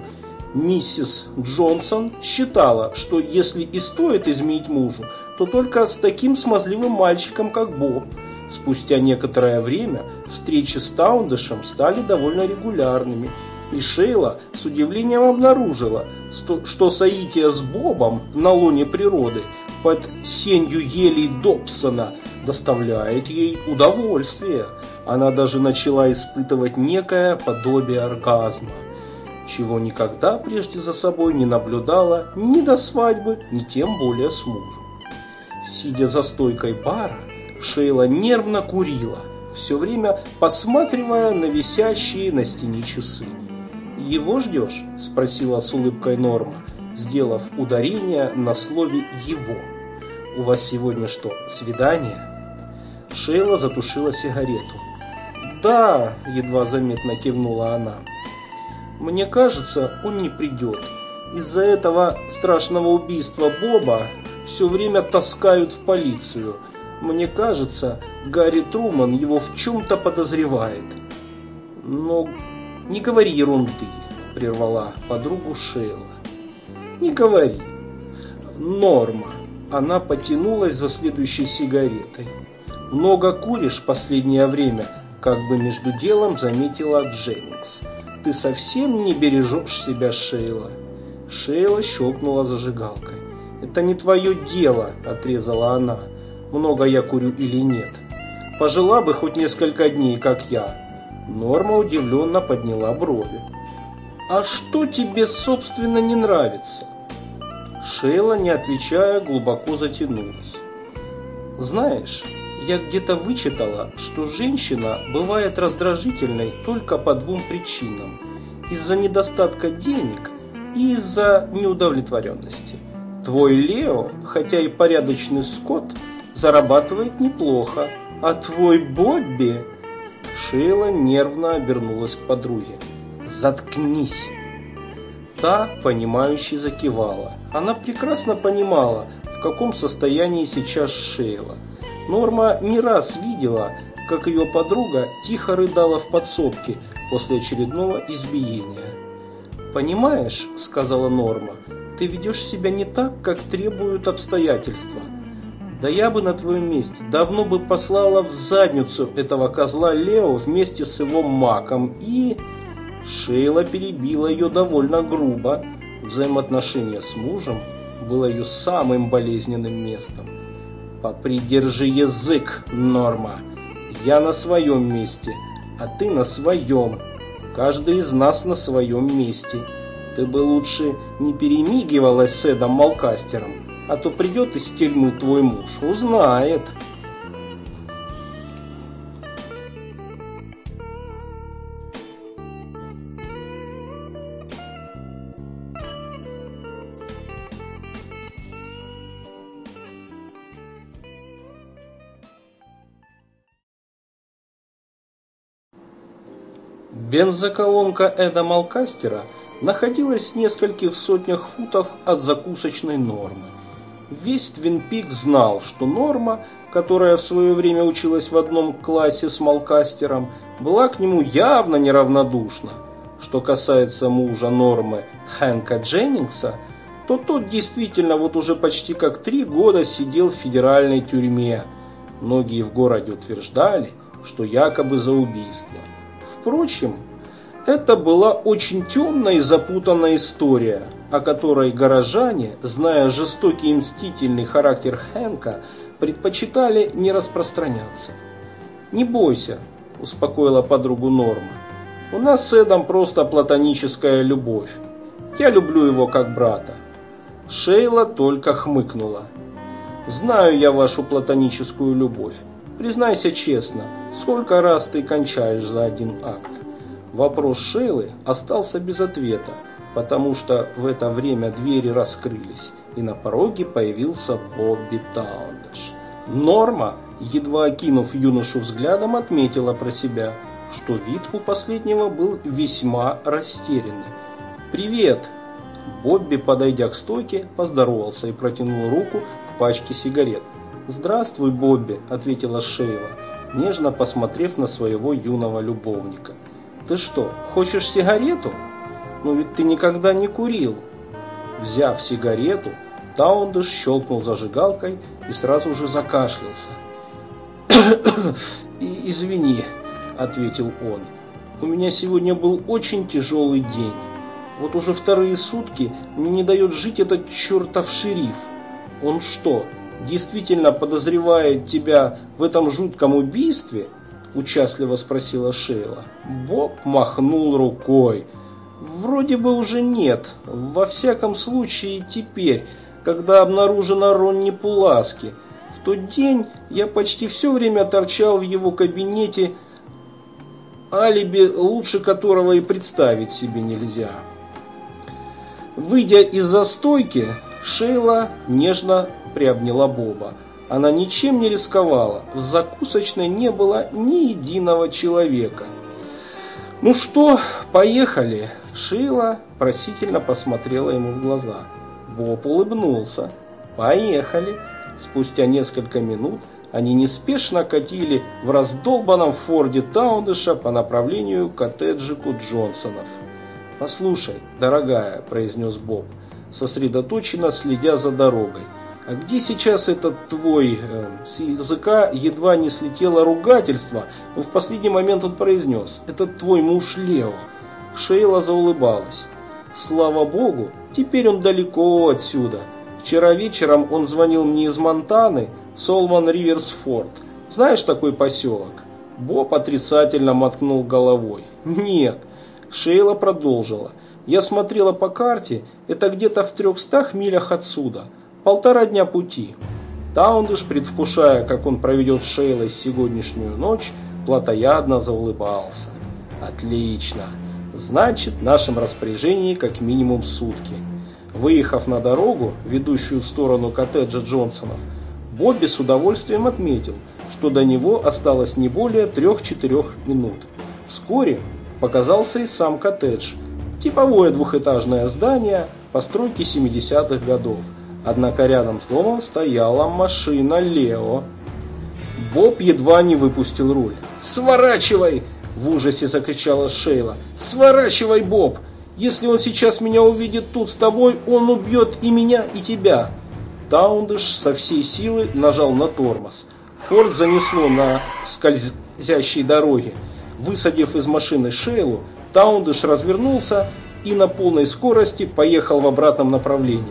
Миссис Джонсон считала, что если и стоит изменить мужу, то только с таким смазливым мальчиком, как Боб. Спустя некоторое время встречи с Таундышем стали довольно регулярными, и Шейла с удивлением обнаружила, что соитие с Бобом на луне природы под сенью елей Добсона доставляет ей удовольствие. Она даже начала испытывать некое подобие оргазма, чего никогда прежде за собой не наблюдала ни до свадьбы, ни тем более с мужем. Сидя за стойкой бара, Шейла нервно курила, все время посматривая на висящие на стене часы. «Его ждешь?» – спросила с улыбкой Норма, сделав ударение на слове «его». у вас сегодня что, свидание?» Шейла затушила сигарету. «Да», — едва заметно кивнула она. «Мне кажется, он не придет. Из-за этого страшного убийства Боба все время таскают в полицию. Мне кажется, Гарри Труман его в чем-то подозревает». «Но не говори ерунды», — прервала подругу Шейла. «Не говори. Норма». Она потянулась за следующей сигаретой. «Много куришь в последнее время», как бы между делом заметила Дженнингс. «Ты совсем не бережешь себя, Шейла». Шейла щелкнула зажигалкой. «Это не твое дело», – отрезала она. «Много я курю или нет. Пожила бы хоть несколько дней, как я». Норма удивленно подняла брови. «А что тебе, собственно, не нравится?» Шейла, не отвечая, глубоко затянулась. «Знаешь, я где-то вычитала, что женщина бывает раздражительной только по двум причинам. Из-за недостатка денег и из-за неудовлетворенности. Твой Лео, хотя и порядочный скот, зарабатывает неплохо, а твой Бобби... Шейла нервно обернулась к подруге. «Заткнись!» Та, понимающе закивала. Она прекрасно понимала, в каком состоянии сейчас Шейла – Норма не раз видела, как ее подруга тихо рыдала в подсобке после очередного избиения. «Понимаешь», — сказала Норма, — «ты ведешь себя не так, как требуют обстоятельства. Да я бы на твоем месте давно бы послала в задницу этого козла Лео вместе с его маком и...» Шейла перебила ее довольно грубо. Взаимоотношения с мужем было ее самым болезненным местом. Попридержи язык, Норма. Я на своем месте, а ты на своем. Каждый из нас на своем месте. Ты бы лучше не перемигивалась с Эдом Малкастером, а то придет из тюрьмы твой муж, узнает. Бензоколонка Эда Малкастера находилась в нескольких сотнях футов от закусочной Нормы. Весь Твин Пик знал, что Норма, которая в свое время училась в одном классе с Малкастером, была к нему явно неравнодушна. Что касается мужа Нормы Хэнка Дженнингса, то тот действительно вот уже почти как три года сидел в федеральной тюрьме. Многие в городе утверждали, что якобы за убийство. Впрочем, это была очень темная и запутанная история, о которой горожане, зная жестокий и мстительный характер Хэнка, предпочитали не распространяться. «Не бойся», – успокоила подругу Норма. «У нас с Эдом просто платоническая любовь. Я люблю его как брата». Шейла только хмыкнула. «Знаю я вашу платоническую любовь. Признайся честно, сколько раз ты кончаешь за один акт? Вопрос Шейлы остался без ответа, потому что в это время двери раскрылись, и на пороге появился Бобби Таундеш. Норма, едва окинув юношу взглядом, отметила про себя, что вид у последнего был весьма растерянный. «Привет!» Бобби, подойдя к стойке, поздоровался и протянул руку к пачке сигарет. «Здравствуй, Бобби», – ответила Шейла, нежно посмотрев на своего юного любовника. «Ты что, хочешь сигарету? Ну ведь ты никогда не курил». Взяв сигарету, Таундыш щелкнул зажигалкой и сразу же закашлялся. «Извини», – ответил он, – «у меня сегодня был очень тяжелый день. Вот уже вторые сутки мне не дает жить этот чертов шериф. Он что, действительно подозревает тебя в этом жутком убийстве?» Участливо спросила Шейла. Боб махнул рукой. «Вроде бы уже нет. Во всяком случае теперь, когда обнаружена Ронни Пуласки. В тот день я почти все время торчал в его кабинете, алиби лучше которого и представить себе нельзя». Выйдя из застойки, Шейла нежно приобняла Боба. Она ничем не рисковала. В закусочной не было ни единого человека. «Ну что, поехали?» Шила просительно посмотрела ему в глаза. Боб улыбнулся. «Поехали!» Спустя несколько минут они неспешно катили в раздолбанном форде Таундыша по направлению к коттеджику Джонсонов. «Послушай, дорогая», – произнес Боб, сосредоточенно следя за дорогой, «а где сейчас этот твой...» э, С языка едва не слетело ругательство, но в последний момент он произнес «этот твой муж Лео». Шейла заулыбалась. «Слава богу, теперь он далеко отсюда». Вчера вечером он звонил мне из Монтаны, Солман Риверсфорд. Знаешь такой поселок? Боб отрицательно мотнул головой. Нет. Шейла продолжила. Я смотрела по карте, это где-то в трехстах милях отсюда. Полтора дня пути. Таундыш, предвкушая, как он проведет с Шейлой сегодняшнюю ночь, плотоядно заулыбался. Отлично. Значит, в нашем распоряжении как минимум сутки. Выехав на дорогу, ведущую в сторону коттеджа Джонсонов, Бобби с удовольствием отметил, что до него осталось не более 3-4 минут. Вскоре показался и сам коттедж. Типовое двухэтажное здание постройки 70-х годов. Однако рядом с домом стояла машина Лео. Боб едва не выпустил руль. «Сворачивай!» – в ужасе закричала Шейла. «Сворачивай, Боб! Если он сейчас меня увидит тут с тобой, он убьет и меня, и тебя. Таундыш со всей силы нажал на тормоз. Форд занесло на скользящей дороге. Высадив из машины Шейлу, Таундыш развернулся и на полной скорости поехал в обратном направлении.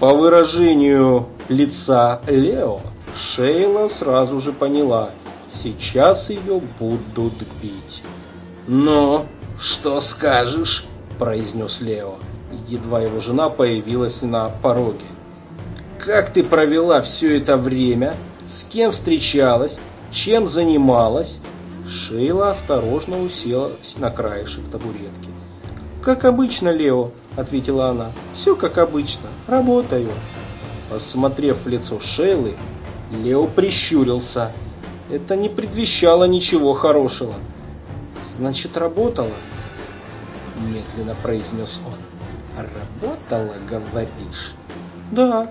По выражению лица Лео, Шейла сразу же поняла, сейчас ее будут бить. Но «Что скажешь?» – произнес Лео. Едва его жена появилась на пороге. «Как ты провела все это время? С кем встречалась? Чем занималась?» Шейла осторожно уселась на краешек табуретки. «Как обычно, Лео», – ответила она. «Все как обычно. Работаю». Посмотрев в лицо Шейлы, Лео прищурился. Это не предвещало ничего хорошего. «Значит, работала?» Медленно произнес он. «Работала, говоришь?» «Да».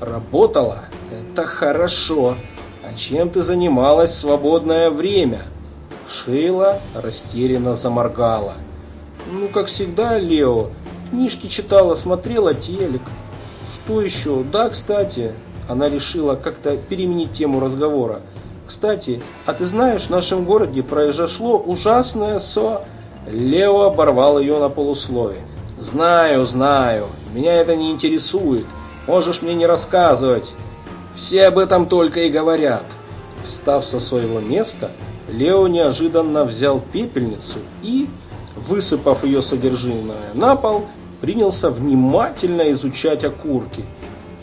«Работала? Это хорошо. А чем ты занималась в свободное время?» Шейла растерянно заморгала. «Ну, как всегда, Лео. Книжки читала, смотрела телек. Что еще? Да, кстати...» Она решила как-то переменить тему разговора. Кстати, а ты знаешь, в нашем городе произошло ужасное со... Лео оборвал ее на полуслове. Знаю, знаю. Меня это не интересует. Можешь мне не рассказывать. Все об этом только и говорят. Встав со своего места, Лео неожиданно взял пепельницу и, высыпав ее содержимое на пол, принялся внимательно изучать окурки.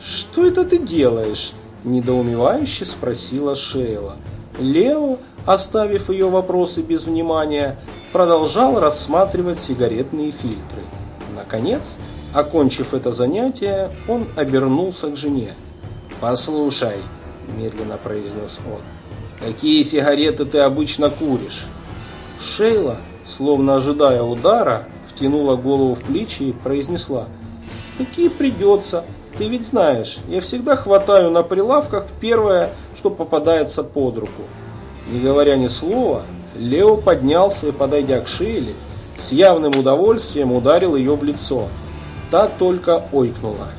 «Что это ты делаешь?» Недоумевающе спросила Шейла. Лео, оставив ее вопросы без внимания, продолжал рассматривать сигаретные фильтры. Наконец, окончив это занятие, он обернулся к жене. «Послушай», – медленно произнес он, – «какие сигареты ты обычно куришь?» Шейла, словно ожидая удара, втянула голову в плечи и произнесла «Какие придется, ты ведь знаешь, я всегда хватаю на прилавках первое, что попадается под руку. Не говоря ни слова, Лео поднялся и, подойдя к Шейле, с явным удовольствием ударил ее в лицо. Та только ойкнула.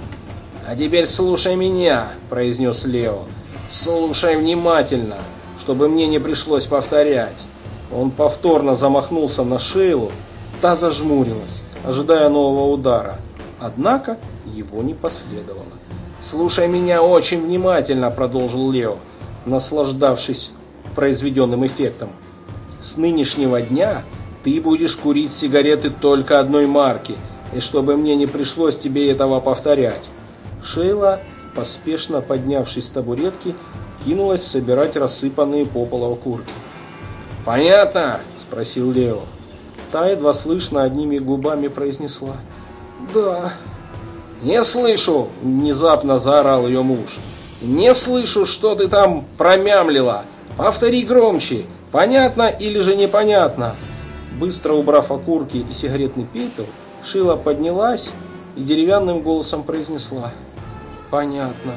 «А теперь слушай меня», – произнес Лео. «Слушай внимательно, чтобы мне не пришлось повторять». Он повторно замахнулся на Шейлу, та зажмурилась, ожидая нового удара. Однако его не последовало. «Слушай меня очень внимательно», – продолжил Лео, наслаждавшись произведенным эффектом. «С нынешнего дня ты будешь курить сигареты только одной марки, и чтобы мне не пришлось тебе этого повторять». Шейла, поспешно поднявшись с табуретки, кинулась собирать рассыпанные по полу окурки. «Понятно?» – спросил Лео. Та едва слышно одними губами произнесла. «Да». «Не слышу!» – внезапно заорал ее муж. «Не слышу, что ты там промямлила! Повтори громче! Понятно или же непонятно?» Быстро убрав окурки и сигаретный пепел, Шила поднялась и деревянным голосом произнесла «Понятно».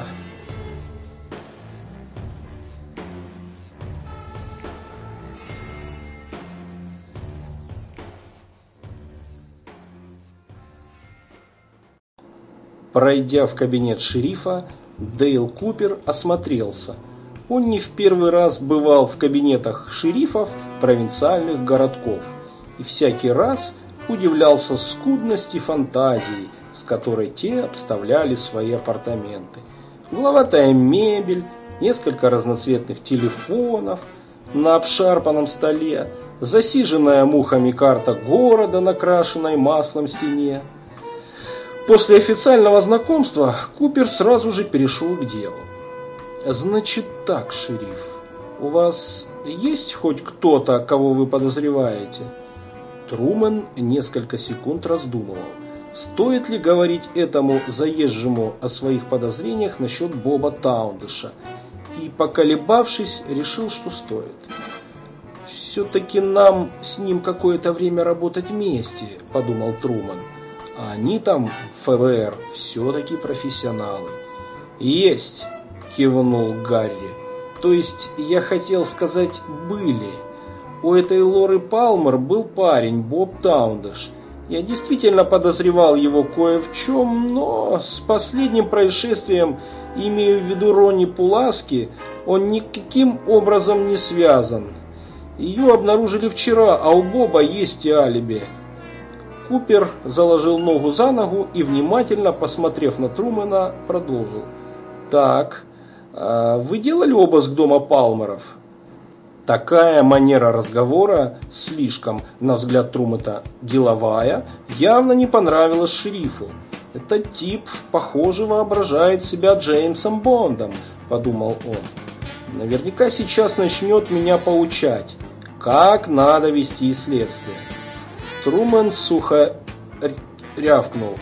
Пройдя в кабинет шерифа, Дейл Купер осмотрелся. Он не в первый раз бывал в кабинетах шерифов провинциальных городков и всякий раз удивлялся скудности фантазии, с которой те обставляли свои апартаменты. Угловатая мебель, несколько разноцветных телефонов на обшарпанном столе, засиженная мухами карта города, накрашенной маслом стене, После официального знакомства Купер сразу же перешел к делу. «Значит так, шериф, у вас есть хоть кто-то, кого вы подозреваете?» Трумэн несколько секунд раздумывал, стоит ли говорить этому заезжему о своих подозрениях насчет Боба Таундыша, и, поколебавшись, решил, что стоит. «Все-таки нам с ним какое-то время работать вместе», – подумал Трумэн. А они там, в ФБР, все-таки профессионалы. Есть, кивнул Гарри. То есть, я хотел сказать, были. У этой Лоры Палмер был парень, Боб Таундыш. Я действительно подозревал его кое в чем, но с последним происшествием, имею в виду Ронни Пуласки, он никаким образом не связан. Ее обнаружили вчера, а у Боба есть и алиби. Купер заложил ногу за ногу и, внимательно посмотрев на Трумэна, продолжил. «Так, а вы делали обыск дома Палмеров?» Такая манера разговора, слишком, на взгляд Трумэта, деловая, явно не понравилась шерифу. «Этот тип, похоже, воображает себя Джеймсом Бондом», – подумал он. «Наверняка сейчас начнет меня поучать, как надо вести следствие». Трумэн сухо рявкнул.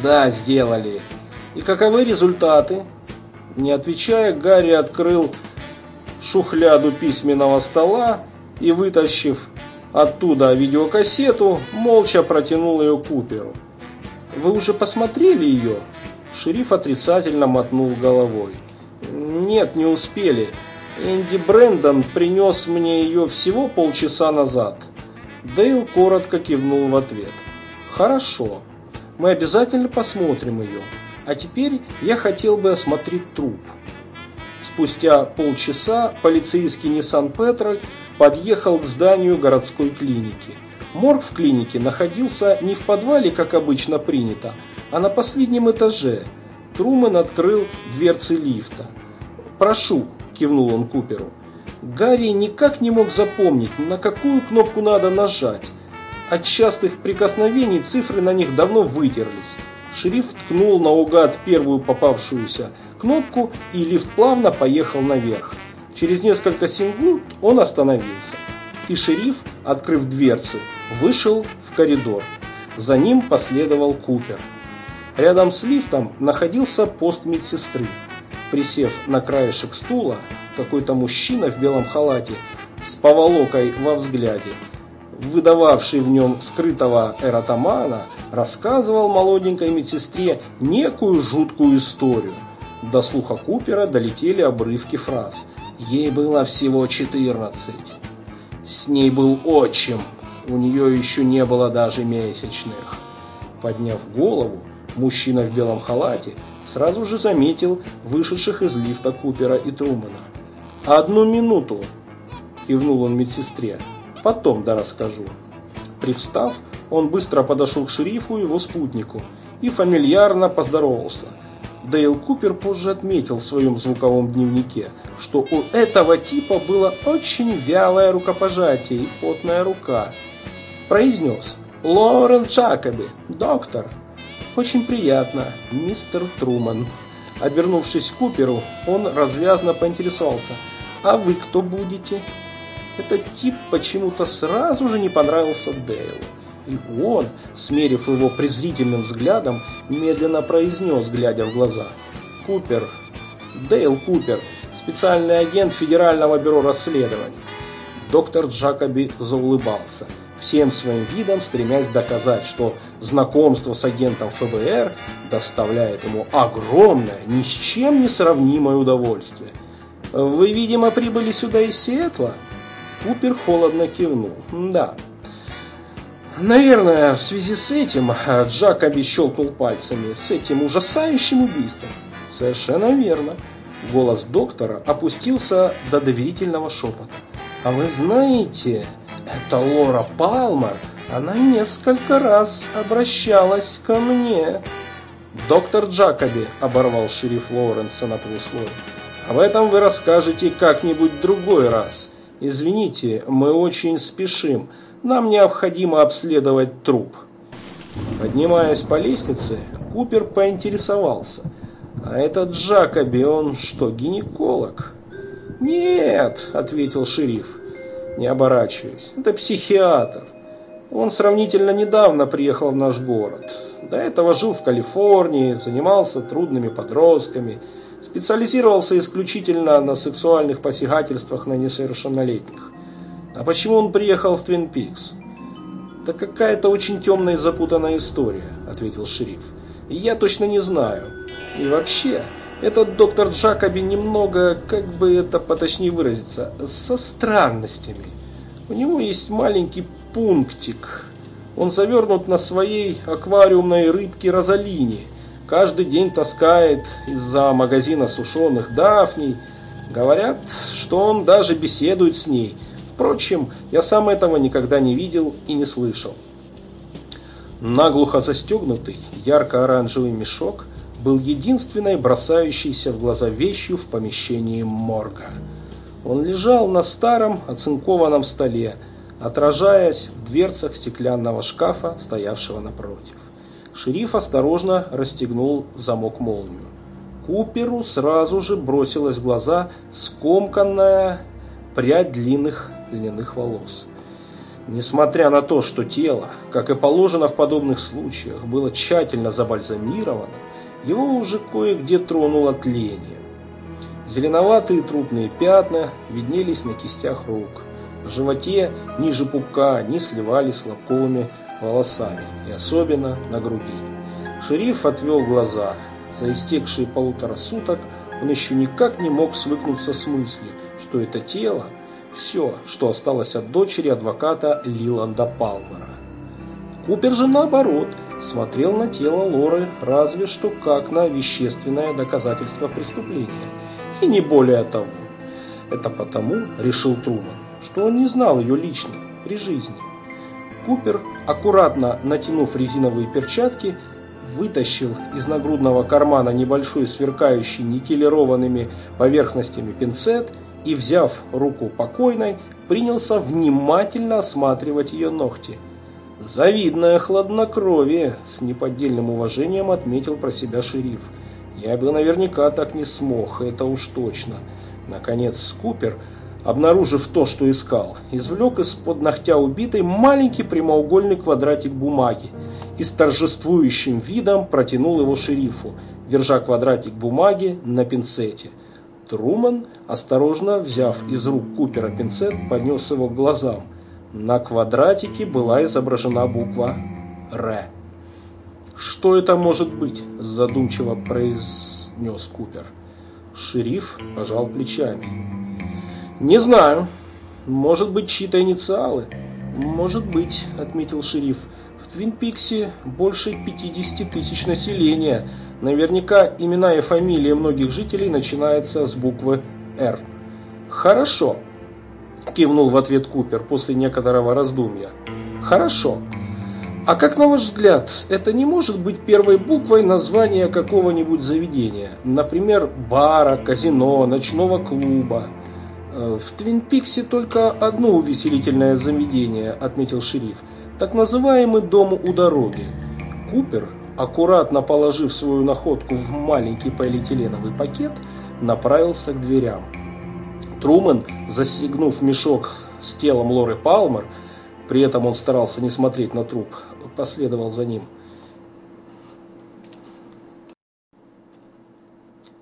«Да, сделали. И каковы результаты?» Не отвечая, Гарри открыл шухляду письменного стола и, вытащив оттуда видеокассету, молча протянул ее Куперу. «Вы уже посмотрели ее?» Шериф отрицательно мотнул головой. «Нет, не успели. Энди Брэндон принес мне ее всего полчаса назад». Дейл коротко кивнул в ответ. «Хорошо, мы обязательно посмотрим ее. А теперь я хотел бы осмотреть труп». Спустя полчаса полицейский Nissan Petrol подъехал к зданию городской клиники. Морг в клинике находился не в подвале, как обычно принято, а на последнем этаже. Трумэн открыл дверцы лифта. «Прошу», – кивнул он Куперу. Гарри никак не мог запомнить, на какую кнопку надо нажать. От частых прикосновений цифры на них давно вытерлись. Шериф ткнул наугад первую попавшуюся кнопку, и лифт плавно поехал наверх. Через несколько секунд он остановился. И шериф, открыв дверцы, вышел в коридор. За ним последовал Купер. Рядом с лифтом находился пост медсестры. Присев на краешек стула, какой-то мужчина в белом халате с поволокой во взгляде, выдававший в нем скрытого эротомана, рассказывал молоденькой медсестре некую жуткую историю. До слуха Купера долетели обрывки фраз. Ей было всего 14. С ней был отчим. У нее еще не было даже месячных. Подняв голову, мужчина в белом халате сразу же заметил вышедших из лифта Купера и Трумана. «Одну минуту!» – кивнул он медсестре. «Потом да расскажу». Привстав, он быстро подошел к шерифу и его спутнику и фамильярно поздоровался. Дейл Купер позже отметил в своем звуковом дневнике, что у этого типа было очень вялое рукопожатие и потная рука. Произнес «Лорен Джакоби, доктор». «Очень приятно, мистер Труман». Обернувшись к Куперу, он развязно поинтересовался. «А вы кто будете?» Этот тип почему-то сразу же не понравился Дейлу. И он, смерив его презрительным взглядом, медленно произнес, глядя в глаза. «Купер, Дейл Купер, специальный агент Федерального бюро расследований». Доктор Джакоби заулыбался, всем своим видом стремясь доказать, что знакомство с агентом ФБР доставляет ему огромное, ни с чем не сравнимое удовольствие. «Вы, видимо, прибыли сюда из Сиэтла?» Купер холодно кивнул. «Да». Наверное, в связи с этим Джакоби щелкнул пальцами, с этим ужасающим убийством. Совершенно верно. Голос доктора опустился до доверительного шепота. А вы знаете, это Лора Палмер, она несколько раз обращалась ко мне. Доктор Джакоби, оборвал шериф Лоуренса на полусловие. Об этом вы расскажете как-нибудь другой раз. Извините, мы очень спешим. Нам необходимо обследовать труп. Поднимаясь по лестнице, Купер поинтересовался. А этот Джакоби, он что, гинеколог? Нет, ответил шериф, не оборачиваясь. Это психиатр. Он сравнительно недавно приехал в наш город. До этого жил в Калифорнии, занимался трудными подростками, специализировался исключительно на сексуальных посягательствах на несовершеннолетних. А почему он приехал в Твин Пикс? «Да какая-то очень темная и запутанная история», — ответил шериф. «И я точно не знаю. И вообще, этот доктор Джакоби немного, как бы это поточнее выразиться, со странностями. У него есть маленький пунктик. Он завернут на своей аквариумной рыбке Розалине. Каждый день таскает из-за магазина сушеных дафней. Говорят, что он даже беседует с ней – Впрочем, я сам этого никогда не видел и не слышал. Наглухо застегнутый ярко-оранжевый мешок был единственной бросающейся в глаза вещью в помещении морга. Он лежал на старом оцинкованном столе, отражаясь в дверцах стеклянного шкафа, стоявшего напротив. Шериф осторожно расстегнул замок-молнию. Куперу сразу же бросилась в глаза скомканная прядь длинных льняных волос. Несмотря на то, что тело, как и положено в подобных случаях, было тщательно забальзамировано, его уже кое-где тронуло тление. Зеленоватые трупные пятна виднелись на кистях рук. В животе ниже пупка они сливались с лобковыми волосами, и особенно на груди. Шериф отвел глаза. За истекшие полутора суток он еще никак не мог свыкнуться с мыслью, что это тело все, что осталось от дочери адвоката Лиланда Палмера. Купер же наоборот смотрел на тело Лоры разве что как на вещественное доказательство преступления. И не более того. Это потому, решил Труман, что он не знал ее лично, при жизни. Купер, аккуратно натянув резиновые перчатки, вытащил из нагрудного кармана небольшой сверкающий никелированными поверхностями пинцет и, взяв руку покойной, принялся внимательно осматривать ее ногти. «Завидное хладнокровие!» – с неподдельным уважением отметил про себя шериф. «Я бы наверняка так не смог, это уж точно». Наконец Купер, обнаружив то, что искал, извлек из-под ногтя убитой маленький прямоугольный квадратик бумаги и с торжествующим видом протянул его шерифу, держа квадратик бумаги на пинцете. Труман, осторожно взяв из рук Купера пинцет, поднес его к глазам. На квадратике была изображена буква «Р». «Что это может быть?» – задумчиво произнес Купер. Шериф пожал плечами. «Не знаю. Может быть, чьи-то инициалы?» «Может быть», – отметил шериф. «В Твинпиксе больше 50 тысяч населения». Наверняка имена и фамилии многих жителей начинаются с буквы «Р». «Хорошо», – кивнул в ответ Купер после некоторого раздумья. «Хорошо. А как на ваш взгляд, это не может быть первой буквой названия какого-нибудь заведения? Например, бара, казино, ночного клуба?» «Э, «В Твин Пиксе только одно увеселительное заведение», – отметил шериф. «Так называемый дом у дороги». Купер аккуратно положив свою находку в маленький полиэтиленовый пакет, направился к дверям. Трумэн, застегнув мешок с телом Лоры Палмер, При этом он старался не смотреть на труп, последовал за ним.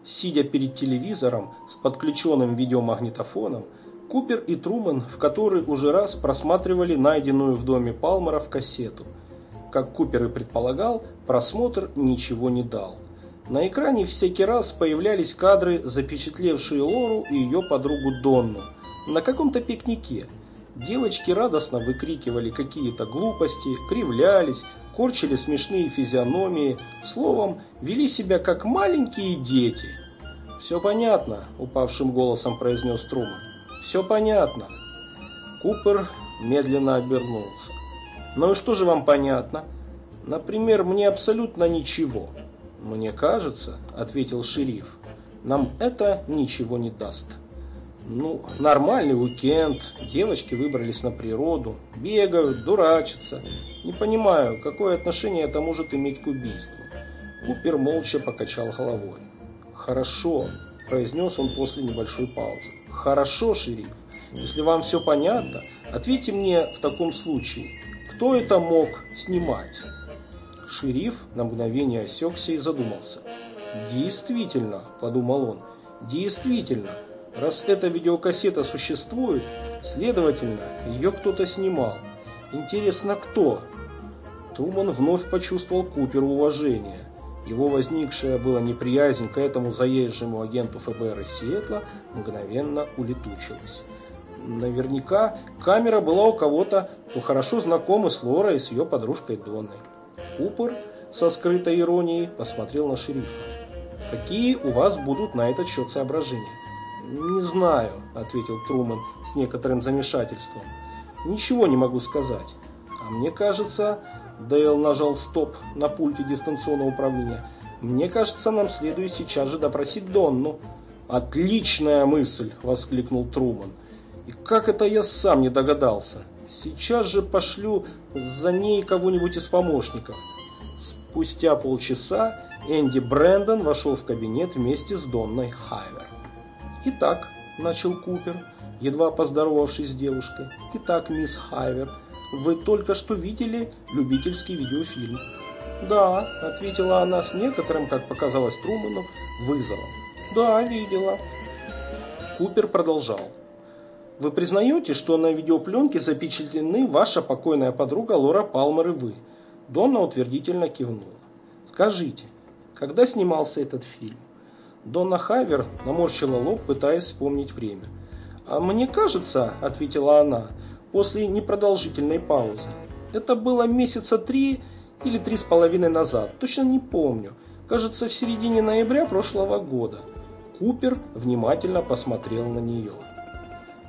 Сидя перед телевизором с подключенным видеомагнитофоном, Купер и Труман в который уже раз просматривали найденную в доме Палмеров кассету. Как Купер и предполагал, просмотр ничего не дал. На экране всякий раз появлялись кадры, запечатлевшие Лору и ее подругу Донну на каком-то пикнике. Девочки радостно выкрикивали какие-то глупости, кривлялись, корчили смешные физиономии, словом, вели себя как маленькие дети. «Все понятно», – упавшим голосом произнес Труман. Все понятно. Купер медленно обернулся. Ну и что же вам понятно? Например, мне абсолютно ничего. Мне кажется, ответил шериф, нам это ничего не даст. Ну, нормальный уикенд, девочки выбрались на природу, бегают, дурачатся. Не понимаю, какое отношение это может иметь к убийству. Купер молча покачал головой. «Хорошо», – произнес он после небольшой паузы. Хорошо, шериф. Если вам все понятно, ответьте мне в таком случае, кто это мог снимать? Шериф на мгновение осекся и задумался. Действительно, подумал он, действительно, раз эта видеокассета существует, следовательно, ее кто-то снимал. Интересно, кто? Труман вновь почувствовал Куперу уважение. Его возникшая была неприязнь к этому заезжему агенту ФБР из Сиэтла мгновенно улетучилась. Наверняка камера была у кого-то, кто хорошо знакомы с Лорой и с ее подружкой Донной. Купер со скрытой иронией посмотрел на шерифа. «Какие у вас будут на этот счет соображения?» «Не знаю», — ответил Труман с некоторым замешательством. «Ничего не могу сказать. А мне кажется, Дейл нажал стоп на пульте дистанционного управления. «Мне кажется, нам следует сейчас же допросить Донну». «Отличная мысль!» – воскликнул Труман. «И как это я сам не догадался? Сейчас же пошлю за ней кого-нибудь из помощников». Спустя полчаса Энди Брэндон вошел в кабинет вместе с Донной Хайвер. «Итак», – начал Купер, едва поздоровавшись с девушкой, «Итак, мисс Хайвер, – вы только что видели любительский видеофильм. Да, ответила она с некоторым, как показалось Труману, вызовом. Да, видела. Купер продолжал. Вы признаете, что на видеопленке запечатлены ваша покойная подруга Лора Палмер и вы? Донна утвердительно кивнула. Скажите, когда снимался этот фильм? Донна Хайвер наморщила лоб, пытаясь вспомнить время. «А мне кажется, — ответила она, после непродолжительной паузы. Это было месяца три или три с половиной назад, точно не помню. Кажется, в середине ноября прошлого года. Купер внимательно посмотрел на нее.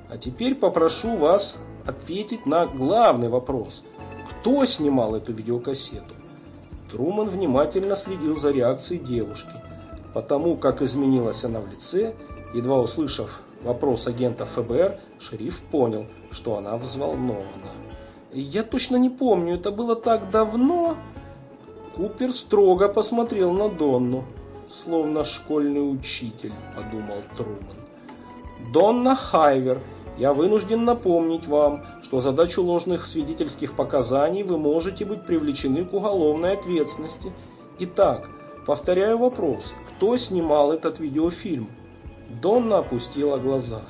А теперь попрошу вас ответить на главный вопрос. Кто снимал эту видеокассету? Труман внимательно следил за реакцией девушки. Потому как изменилась она в лице, едва услышав вопрос агента ФБР, шериф понял, что она взволнована. «Я точно не помню, это было так давно...» Купер строго посмотрел на Донну, словно школьный учитель, подумал Труман. «Донна Хайвер, я вынужден напомнить вам, что за дачу ложных свидетельских показаний вы можете быть привлечены к уголовной ответственности. Итак, повторяю вопрос, кто снимал этот видеофильм?» Донна опустила глаза.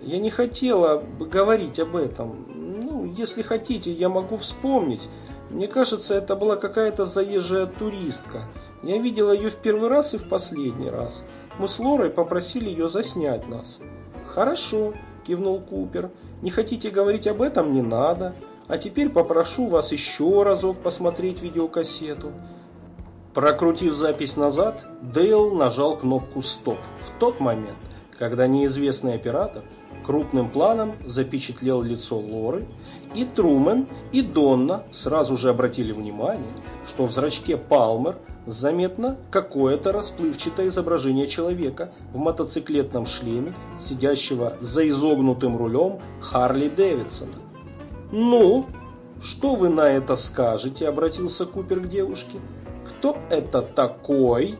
Я не хотела бы говорить об этом. Ну, если хотите, я могу вспомнить. Мне кажется, это была какая-то заезжая туристка. Я видела ее в первый раз и в последний раз. Мы с Лорой попросили ее заснять нас. Хорошо, кивнул Купер. Не хотите говорить об этом, не надо. А теперь попрошу вас еще разок посмотреть видеокассету. Прокрутив запись назад, Дейл нажал кнопку «Стоп» в тот момент, когда неизвестный оператор крупным планом запечатлел лицо Лоры, и Трумен, и Донна сразу же обратили внимание, что в зрачке Палмер заметно какое-то расплывчатое изображение человека в мотоциклетном шлеме, сидящего за изогнутым рулем Харли Дэвидсона. «Ну, что вы на это скажете?» – обратился Купер к девушке – «Кто это такой?»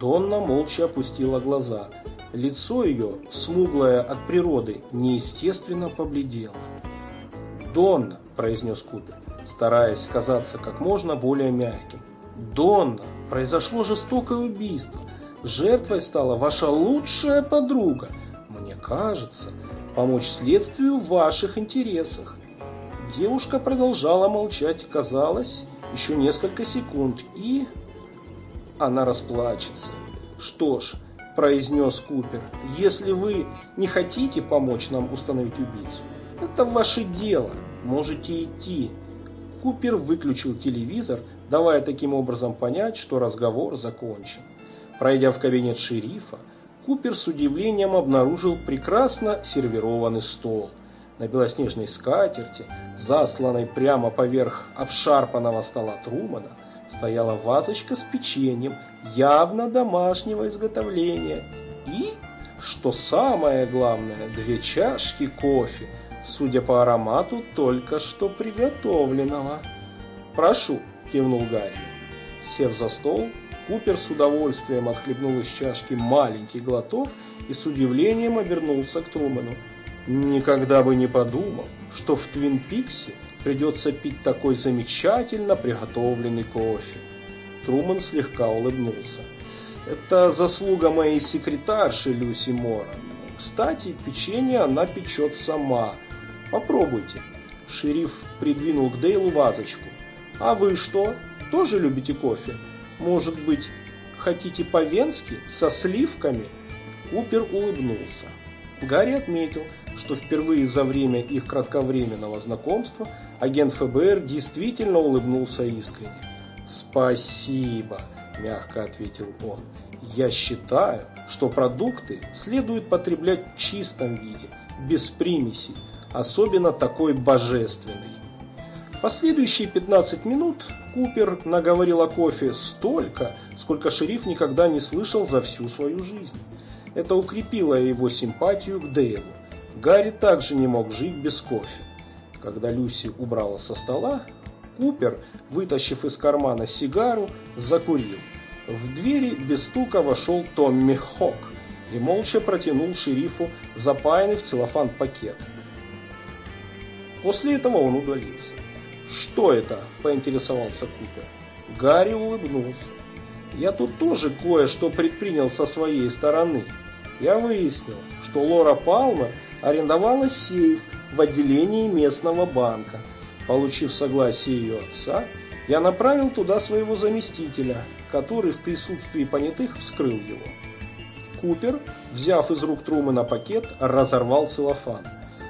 Донна молча опустила глаза. Лицо ее, смуглое от природы, неестественно побледело. «Донна», – произнес Купер, стараясь казаться как можно более мягким. «Донна, произошло жестокое убийство. Жертвой стала ваша лучшая подруга. Мне кажется, помочь следствию в ваших интересах». Девушка продолжала молчать, казалось, еще несколько секунд, и... Она расплачется. «Что ж», – произнес Купер, – «если вы не хотите помочь нам установить убийцу, это ваше дело, можете идти». Купер выключил телевизор, давая таким образом понять, что разговор закончен. Пройдя в кабинет шерифа, Купер с удивлением обнаружил прекрасно сервированный стол. На белоснежной скатерти, засланной прямо поверх обшарпанного стола Трумана, стояла вазочка с печеньем, явно домашнего изготовления. И, что самое главное, две чашки кофе – судя по аромату, только что приготовленного. «Прошу», – кивнул Гарри. Сев за стол, Купер с удовольствием отхлебнул из чашки маленький глоток и с удивлением обернулся к Труману. «Никогда бы не подумал, что в Твин Пиксе придется пить такой замечательно приготовленный кофе». Труман слегка улыбнулся. «Это заслуга моей секретарши Люси Моран. Кстати, печенье она печет сама, Попробуйте. Шериф придвинул к Дейлу вазочку. А вы что, тоже любите кофе? Может быть, хотите по-венски, со сливками? Купер улыбнулся. Гарри отметил, что впервые за время их кратковременного знакомства агент ФБР действительно улыбнулся искренне. «Спасибо», – мягко ответил он. «Я считаю, что продукты следует потреблять в чистом виде, без примесей, особенно такой божественный. Последующие 15 минут Купер наговорил о кофе столько, сколько шериф никогда не слышал за всю свою жизнь. Это укрепило его симпатию к Дейлу. Гарри также не мог жить без кофе. Когда Люси убрала со стола, Купер, вытащив из кармана сигару, закурил. В двери без стука вошел Томми Хок и молча протянул шерифу запаянный в целлофан пакет – После этого он удалился. «Что это?» – поинтересовался Купер. Гарри улыбнулся. «Я тут тоже кое-что предпринял со своей стороны. Я выяснил, что Лора Палмер арендовала сейф в отделении местного банка. Получив согласие ее отца, я направил туда своего заместителя, который в присутствии понятых вскрыл его. Купер, взяв из рук Трумэна пакет, разорвал целлофан.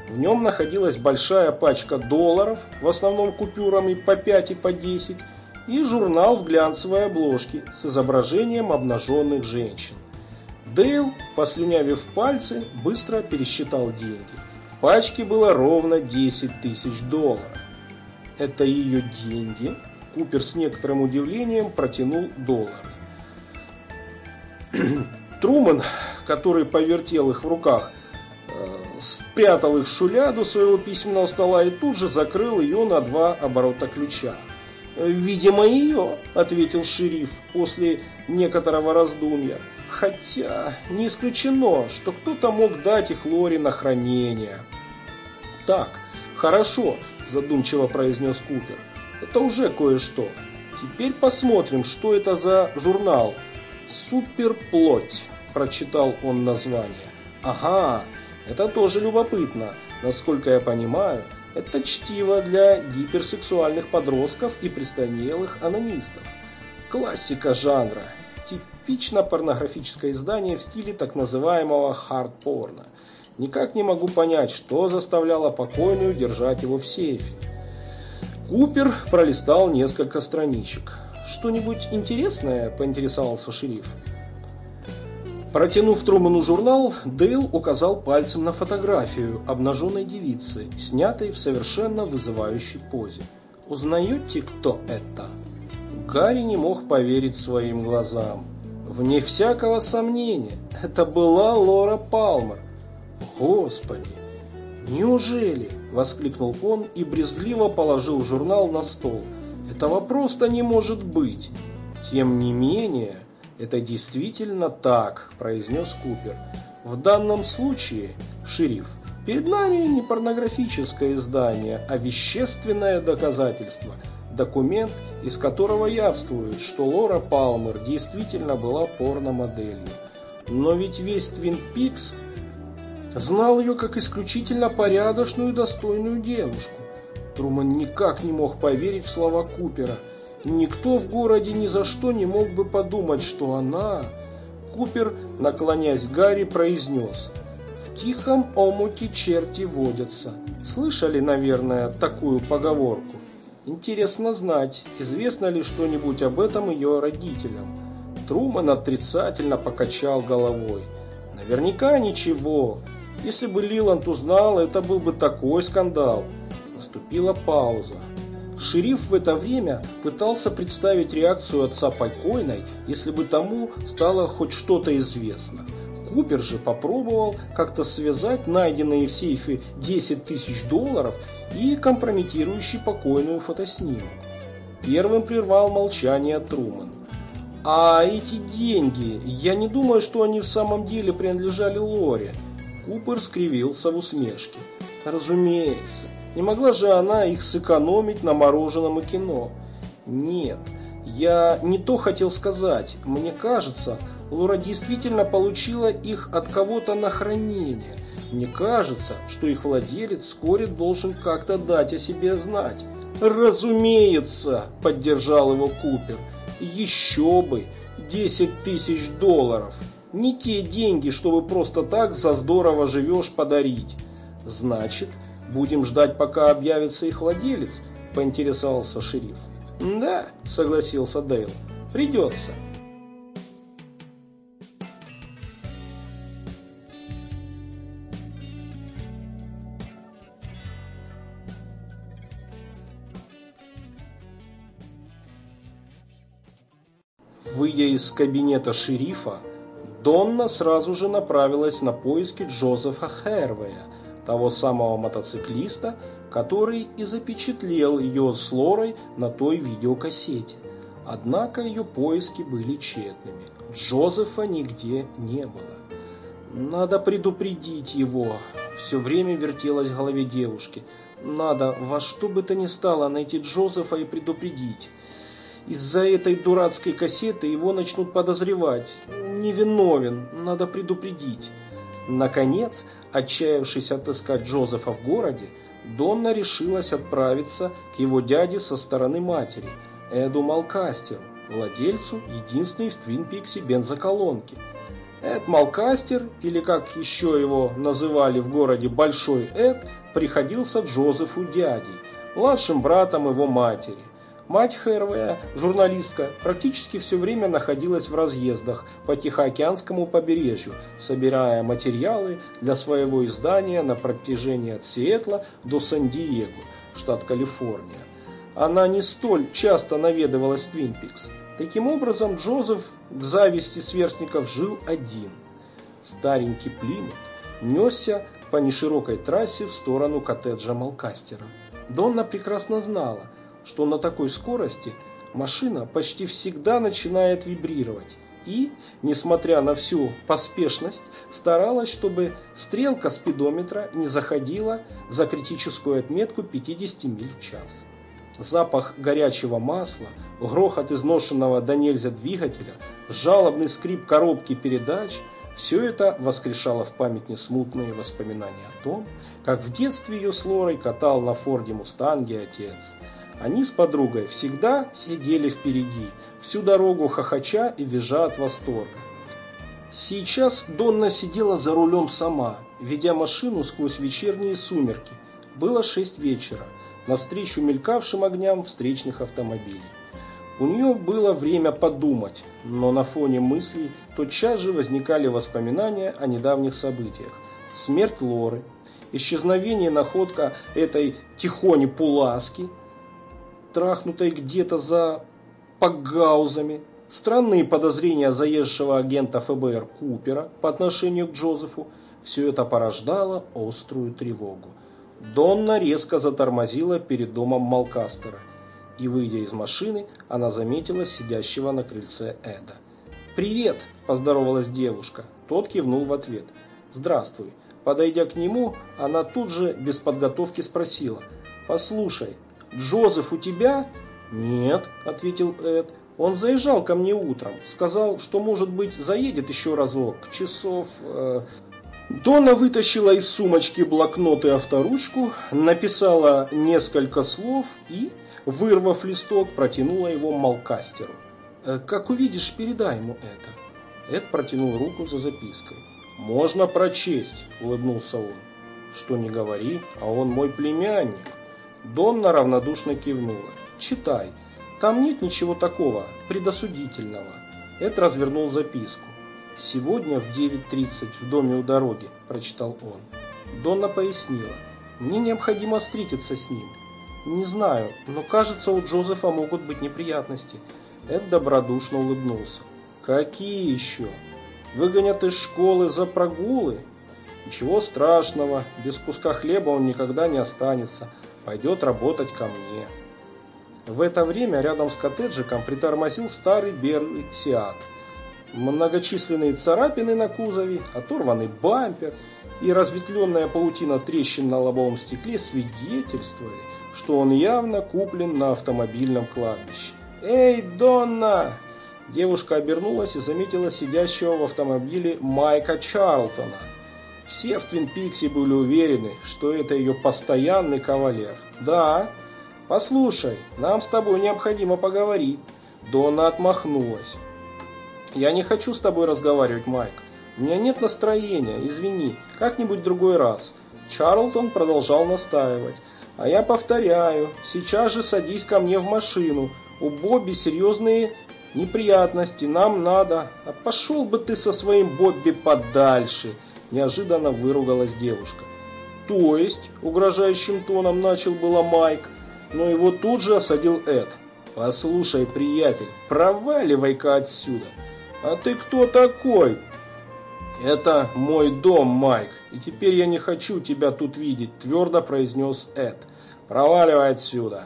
В нем находилась большая пачка долларов, в основном купюрами по 5 и по 10, и журнал в глянцевой обложке с изображением обнаженных женщин. Дейл, послюнявив пальцы, быстро пересчитал деньги. В пачке было ровно 10 тысяч долларов. Это ее деньги? Купер с некоторым удивлением протянул доллары. Труман, который повертел их в руках, спрятал их в шуляду своего письменного стола и тут же закрыл ее на два оборота ключа. «Видимо, ее», — ответил шериф после некоторого раздумья. «Хотя не исключено, что кто-то мог дать их Лоре на хранение». «Так, хорошо», — задумчиво произнес Купер. «Это уже кое-что. Теперь посмотрим, что это за журнал». «Суперплоть», — прочитал он название. «Ага, это тоже любопытно. Насколько я понимаю, это чтиво для гиперсексуальных подростков и престарелых анонистов. Классика жанра. Типично порнографическое издание в стиле так называемого хард-порно. Никак не могу понять, что заставляло покойную держать его в сейфе. Купер пролистал несколько страничек. «Что-нибудь интересное?» – поинтересовался шериф. Протянув Труману журнал, Дейл указал пальцем на фотографию обнаженной девицы, снятой в совершенно вызывающей позе. «Узнаете, кто это?» Гарри не мог поверить своим глазам. Вне всякого сомнения, это была Лора Палмер. «Господи! Неужели?» – воскликнул он и брезгливо положил журнал на стол. «Этого просто не может быть!» Тем не менее, «Это действительно так», – произнес Купер. «В данном случае, шериф, Перед нами не порнографическое издание, а вещественное доказательство. Документ, из которого явствует, что Лора Палмер действительно была порномоделью. Но ведь весь Твин Пикс знал ее как исключительно порядочную и достойную девушку. Труман никак не мог поверить в слова Купера. Никто в городе ни за что не мог бы подумать, что она... Купер, наклоняясь к Гарри, произнес – в тихом омуте черти водятся. Слышали, наверное, такую поговорку? Интересно знать, известно ли что-нибудь об этом ее родителям. Труман отрицательно покачал головой. Наверняка ничего. Если бы Лиланд узнал, это был бы такой скандал. Наступила пауза. Шериф в это время пытался представить реакцию отца покойной, если бы тому стало хоть что-то известно. Купер же попробовал как-то связать найденные в сейфе 10 тысяч долларов и компрометирующий покойную фотоснимок. Первым прервал молчание Труман. «А эти деньги, я не думаю, что они в самом деле принадлежали Лоре». Купер скривился в усмешке. «Разумеется. Не могла же она их сэкономить на мороженом и кино?» «Нет, я не то хотел сказать. Мне кажется, Лора действительно получила их от кого-то на хранение. Мне кажется, что их владелец вскоре должен как-то дать о себе знать. «Разумеется!» – поддержал его Купер. «Еще бы! 10 тысяч долларов! Не те деньги, чтобы просто так за здорово живешь подарить!» «Значит, будем ждать, пока объявится их владелец?» – поинтересовался шериф. «Да», – согласился Дейл, – «придется». Выйдя из кабинета шерифа, Донна сразу же направилась на поиски Джозефа Хервея, того самого мотоциклиста, который и запечатлел ее с Лорой на той видеокассете. Однако ее поиски были тщетными. Джозефа нигде не было. «Надо предупредить его», – все время вертелось в голове девушки. «Надо во что бы то ни стало найти Джозефа и предупредить». Из-за этой дурацкой кассеты его начнут подозревать. Невиновен, надо предупредить. Наконец, отчаявшись отыскать Джозефа в городе, Донна решилась отправиться к его дяде со стороны матери, Эду Малкастеру, владельцу единственной в Твинпиксе бензоколонки. Эд Малкастер, или как еще его называли в городе Большой Эд, приходился Джозефу дядей, младшим братом его матери. Мать Хэрвея, журналистка, практически все время находилась в разъездах по Тихоокеанскому побережью, собирая материалы для своего издания на протяжении от Сиэтла до Сан-Диего, штат Калифорния. Она не столь часто наведывалась в Твинпикс. Таким образом, Джозеф к зависти сверстников жил один. Старенький Плимут несся по неширокой трассе в сторону коттеджа Малкастера. Донна прекрасно знала – что на такой скорости машина почти всегда начинает вибрировать и, несмотря на всю поспешность, старалась, чтобы стрелка спидометра не заходила за критическую отметку 50 миль в час. Запах горячего масла, грохот изношенного до нельзя двигателя, жалобный скрип коробки передач – все это воскрешало в памяти смутные воспоминания о том, как в детстве ее с Лорой катал на Форде Мустанге отец – они с подругой всегда сидели впереди, всю дорогу хохоча и визжа от восторга. Сейчас Донна сидела за рулем сама, ведя машину сквозь вечерние сумерки. Было шесть вечера, навстречу мелькавшим огням встречных автомобилей. У нее было время подумать, но на фоне мыслей тотчас же возникали воспоминания о недавних событиях. Смерть Лоры, исчезновение находка этой Тихони Пуласки – трахнутой где-то за пагаузами, странные подозрения заезжего агента ФБР Купера по отношению к Джозефу, все это порождало острую тревогу. Донна резко затормозила перед домом Малкастера, и, выйдя из машины, она заметила сидящего на крыльце Эда. «Привет!» – поздоровалась девушка. Тот кивнул в ответ. «Здравствуй. Подойдя к нему, она тут же без подготовки спросила. «Послушай, Джозеф у тебя?» «Нет», — ответил Эд. «Он заезжал ко мне утром. Сказал, что, может быть, заедет еще разок. Часов...» э... Дона вытащила из сумочки блокнот и авторучку, написала несколько слов и, вырвав листок, протянула его Малкастеру. «Э, «Как увидишь, передай ему это». Эд протянул руку за запиской. «Можно прочесть», — улыбнулся он. «Что не говори, а он мой племянник». Донна равнодушно кивнула. «Читай. Там нет ничего такого, предосудительного». Эд развернул записку. «Сегодня в 9.30 в доме у дороги», – прочитал он. Донна пояснила. «Мне необходимо встретиться с ним. Не знаю, но кажется, у Джозефа могут быть неприятности». Эд добродушно улыбнулся. «Какие еще? Выгонят из школы за прогулы? Ничего страшного, без куска хлеба он никогда не останется. Пойдет работать ко мне». В это время рядом с коттеджиком притормозил старый белый Сиат. Многочисленные царапины на кузове, оторванный бампер и разветвленная паутина трещин на лобовом стекле свидетельствовали, что он явно куплен на автомобильном кладбище. «Эй, Донна!» Девушка обернулась и заметила сидящего в автомобиле Майка Чарлтона. Все в Твин Пиксе были уверены, что это ее постоянный кавалер. «Да, послушай, нам с тобой необходимо поговорить». Донна отмахнулась. «Я не хочу с тобой разговаривать, Майк. У меня нет настроения, извини, как-нибудь другой раз». Чарлтон продолжал настаивать. «А я повторяю, сейчас же садись ко мне в машину. У Бобби серьезные неприятности, нам надо. А пошел бы ты со своим Бобби подальше!» Неожиданно выругалась девушка. «То есть?» – угрожающим тоном начал было Майк, но его тут же осадил Эд. «Послушай, приятель, проваливай-ка отсюда!» «А ты кто такой?» «Это мой дом, Майк, и теперь я не хочу тебя тут видеть», – твердо произнес Эд. «Проваливай отсюда».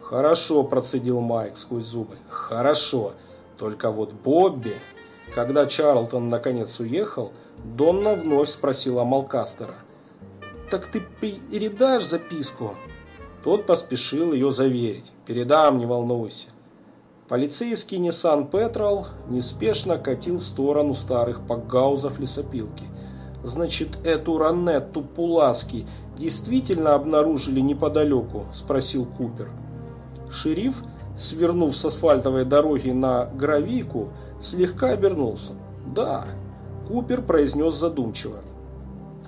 «Хорошо», – процедил Майк сквозь зубы. «Хорошо. Только вот Бобби...» Когда Чарлтон наконец уехал, Донна вновь спросила Малкастера. «Так ты передашь записку?» Тот поспешил ее заверить. «Передам, не волнуйся». Полицейский Nissan Petrol неспешно катил в сторону старых пакгаузов лесопилки. «Значит, эту Ранетту Пуласки действительно обнаружили неподалеку?» – спросил Купер. Шериф, свернув с асфальтовой дороги на гравийку, слегка обернулся. «Да», – Купер произнес задумчиво.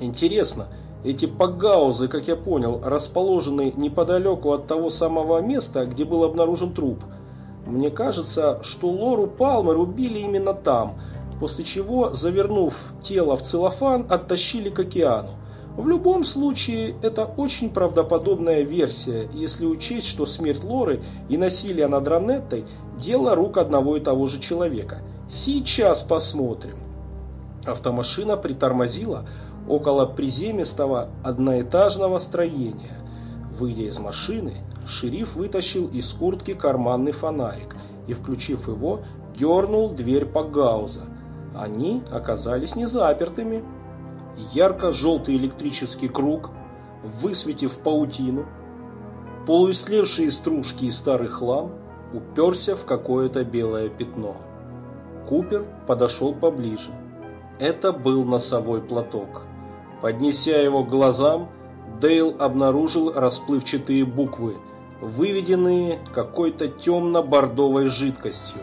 «Интересно, эти пагаузы, как я понял, расположены неподалеку от того самого места, где был обнаружен труп – мне кажется, что Лору Палмер убили именно там, после чего, завернув тело в целлофан, оттащили к океану. В любом случае, это очень правдоподобная версия, если учесть, что смерть Лоры и насилие над Ранеттой – дело рук одного и того же человека. Сейчас посмотрим. Автомашина притормозила около приземистого одноэтажного строения. Выйдя из машины, шериф вытащил из куртки карманный фонарик и, включив его, дернул дверь Пагауза. Они оказались незапертыми. Ярко-желтый электрический круг, высветив паутину, полуислевшие стружки и старый хлам, уперся в какое-то белое пятно. Купер подошел поближе. Это был носовой платок. Поднеся его к глазам, Дейл обнаружил расплывчатые буквы – выведенные какой-то темно-бордовой жидкостью.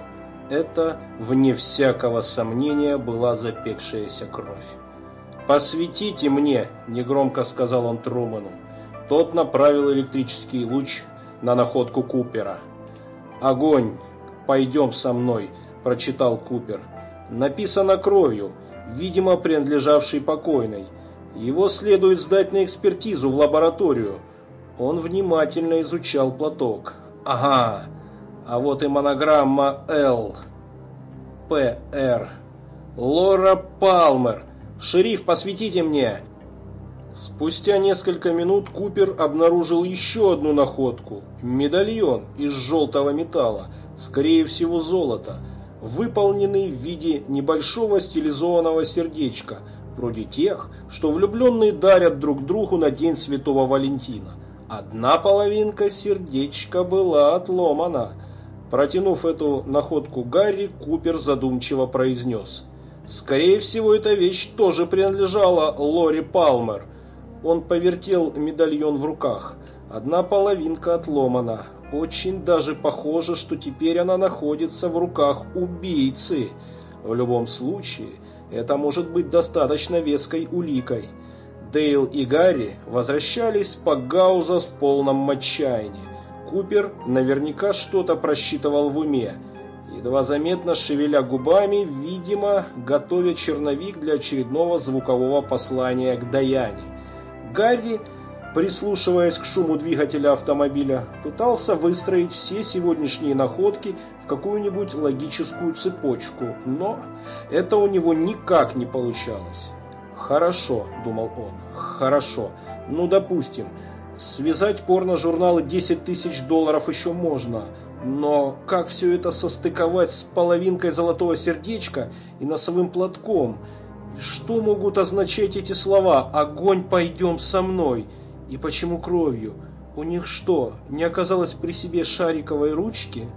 Это, вне всякого сомнения, была запекшаяся кровь. «Посветите мне!» – негромко сказал он Труману. Тот направил электрический луч на находку Купера. «Огонь! Пойдем со мной!» – прочитал Купер. «Написано кровью, видимо, принадлежавшей покойной. Его следует сдать на экспертизу в лабораторию». Он внимательно изучал платок. Ага, а вот и монограмма «Л». «ПР». «Лора Палмер». «Шериф, посветите мне!» Спустя несколько минут Купер обнаружил еще одну находку. Медальон из желтого металла, скорее всего золота, выполненный в виде небольшого стилизованного сердечка, вроде тех, что влюбленные дарят друг другу на День Святого Валентина. Одна половинка сердечка была отломана. Протянув эту находку Гарри, Купер задумчиво произнес. «Скорее всего, эта вещь тоже принадлежала Лори Палмер». Он повертел медальон в руках. Одна половинка отломана. Очень даже похоже, что теперь она находится в руках убийцы. В любом случае, это может быть достаточно веской уликой. Дейл и Гарри возвращались по Гауза в полном отчаянии. Купер наверняка что-то просчитывал в уме. Едва заметно шевеля губами, видимо, готовя черновик для очередного звукового послания к Даяне. Гарри, прислушиваясь к шуму двигателя автомобиля, пытался выстроить все сегодняшние находки в какую-нибудь логическую цепочку, но это у него никак не получалось. «Хорошо», — думал он, — «хорошо. Ну, допустим, связать порно-журналы 10 тысяч долларов еще можно, но как все это состыковать с половинкой золотого сердечка и носовым платком? Что могут означать эти слова «Огонь, пойдем со мной»? И почему кровью? У них что, не оказалось при себе шариковой ручки?»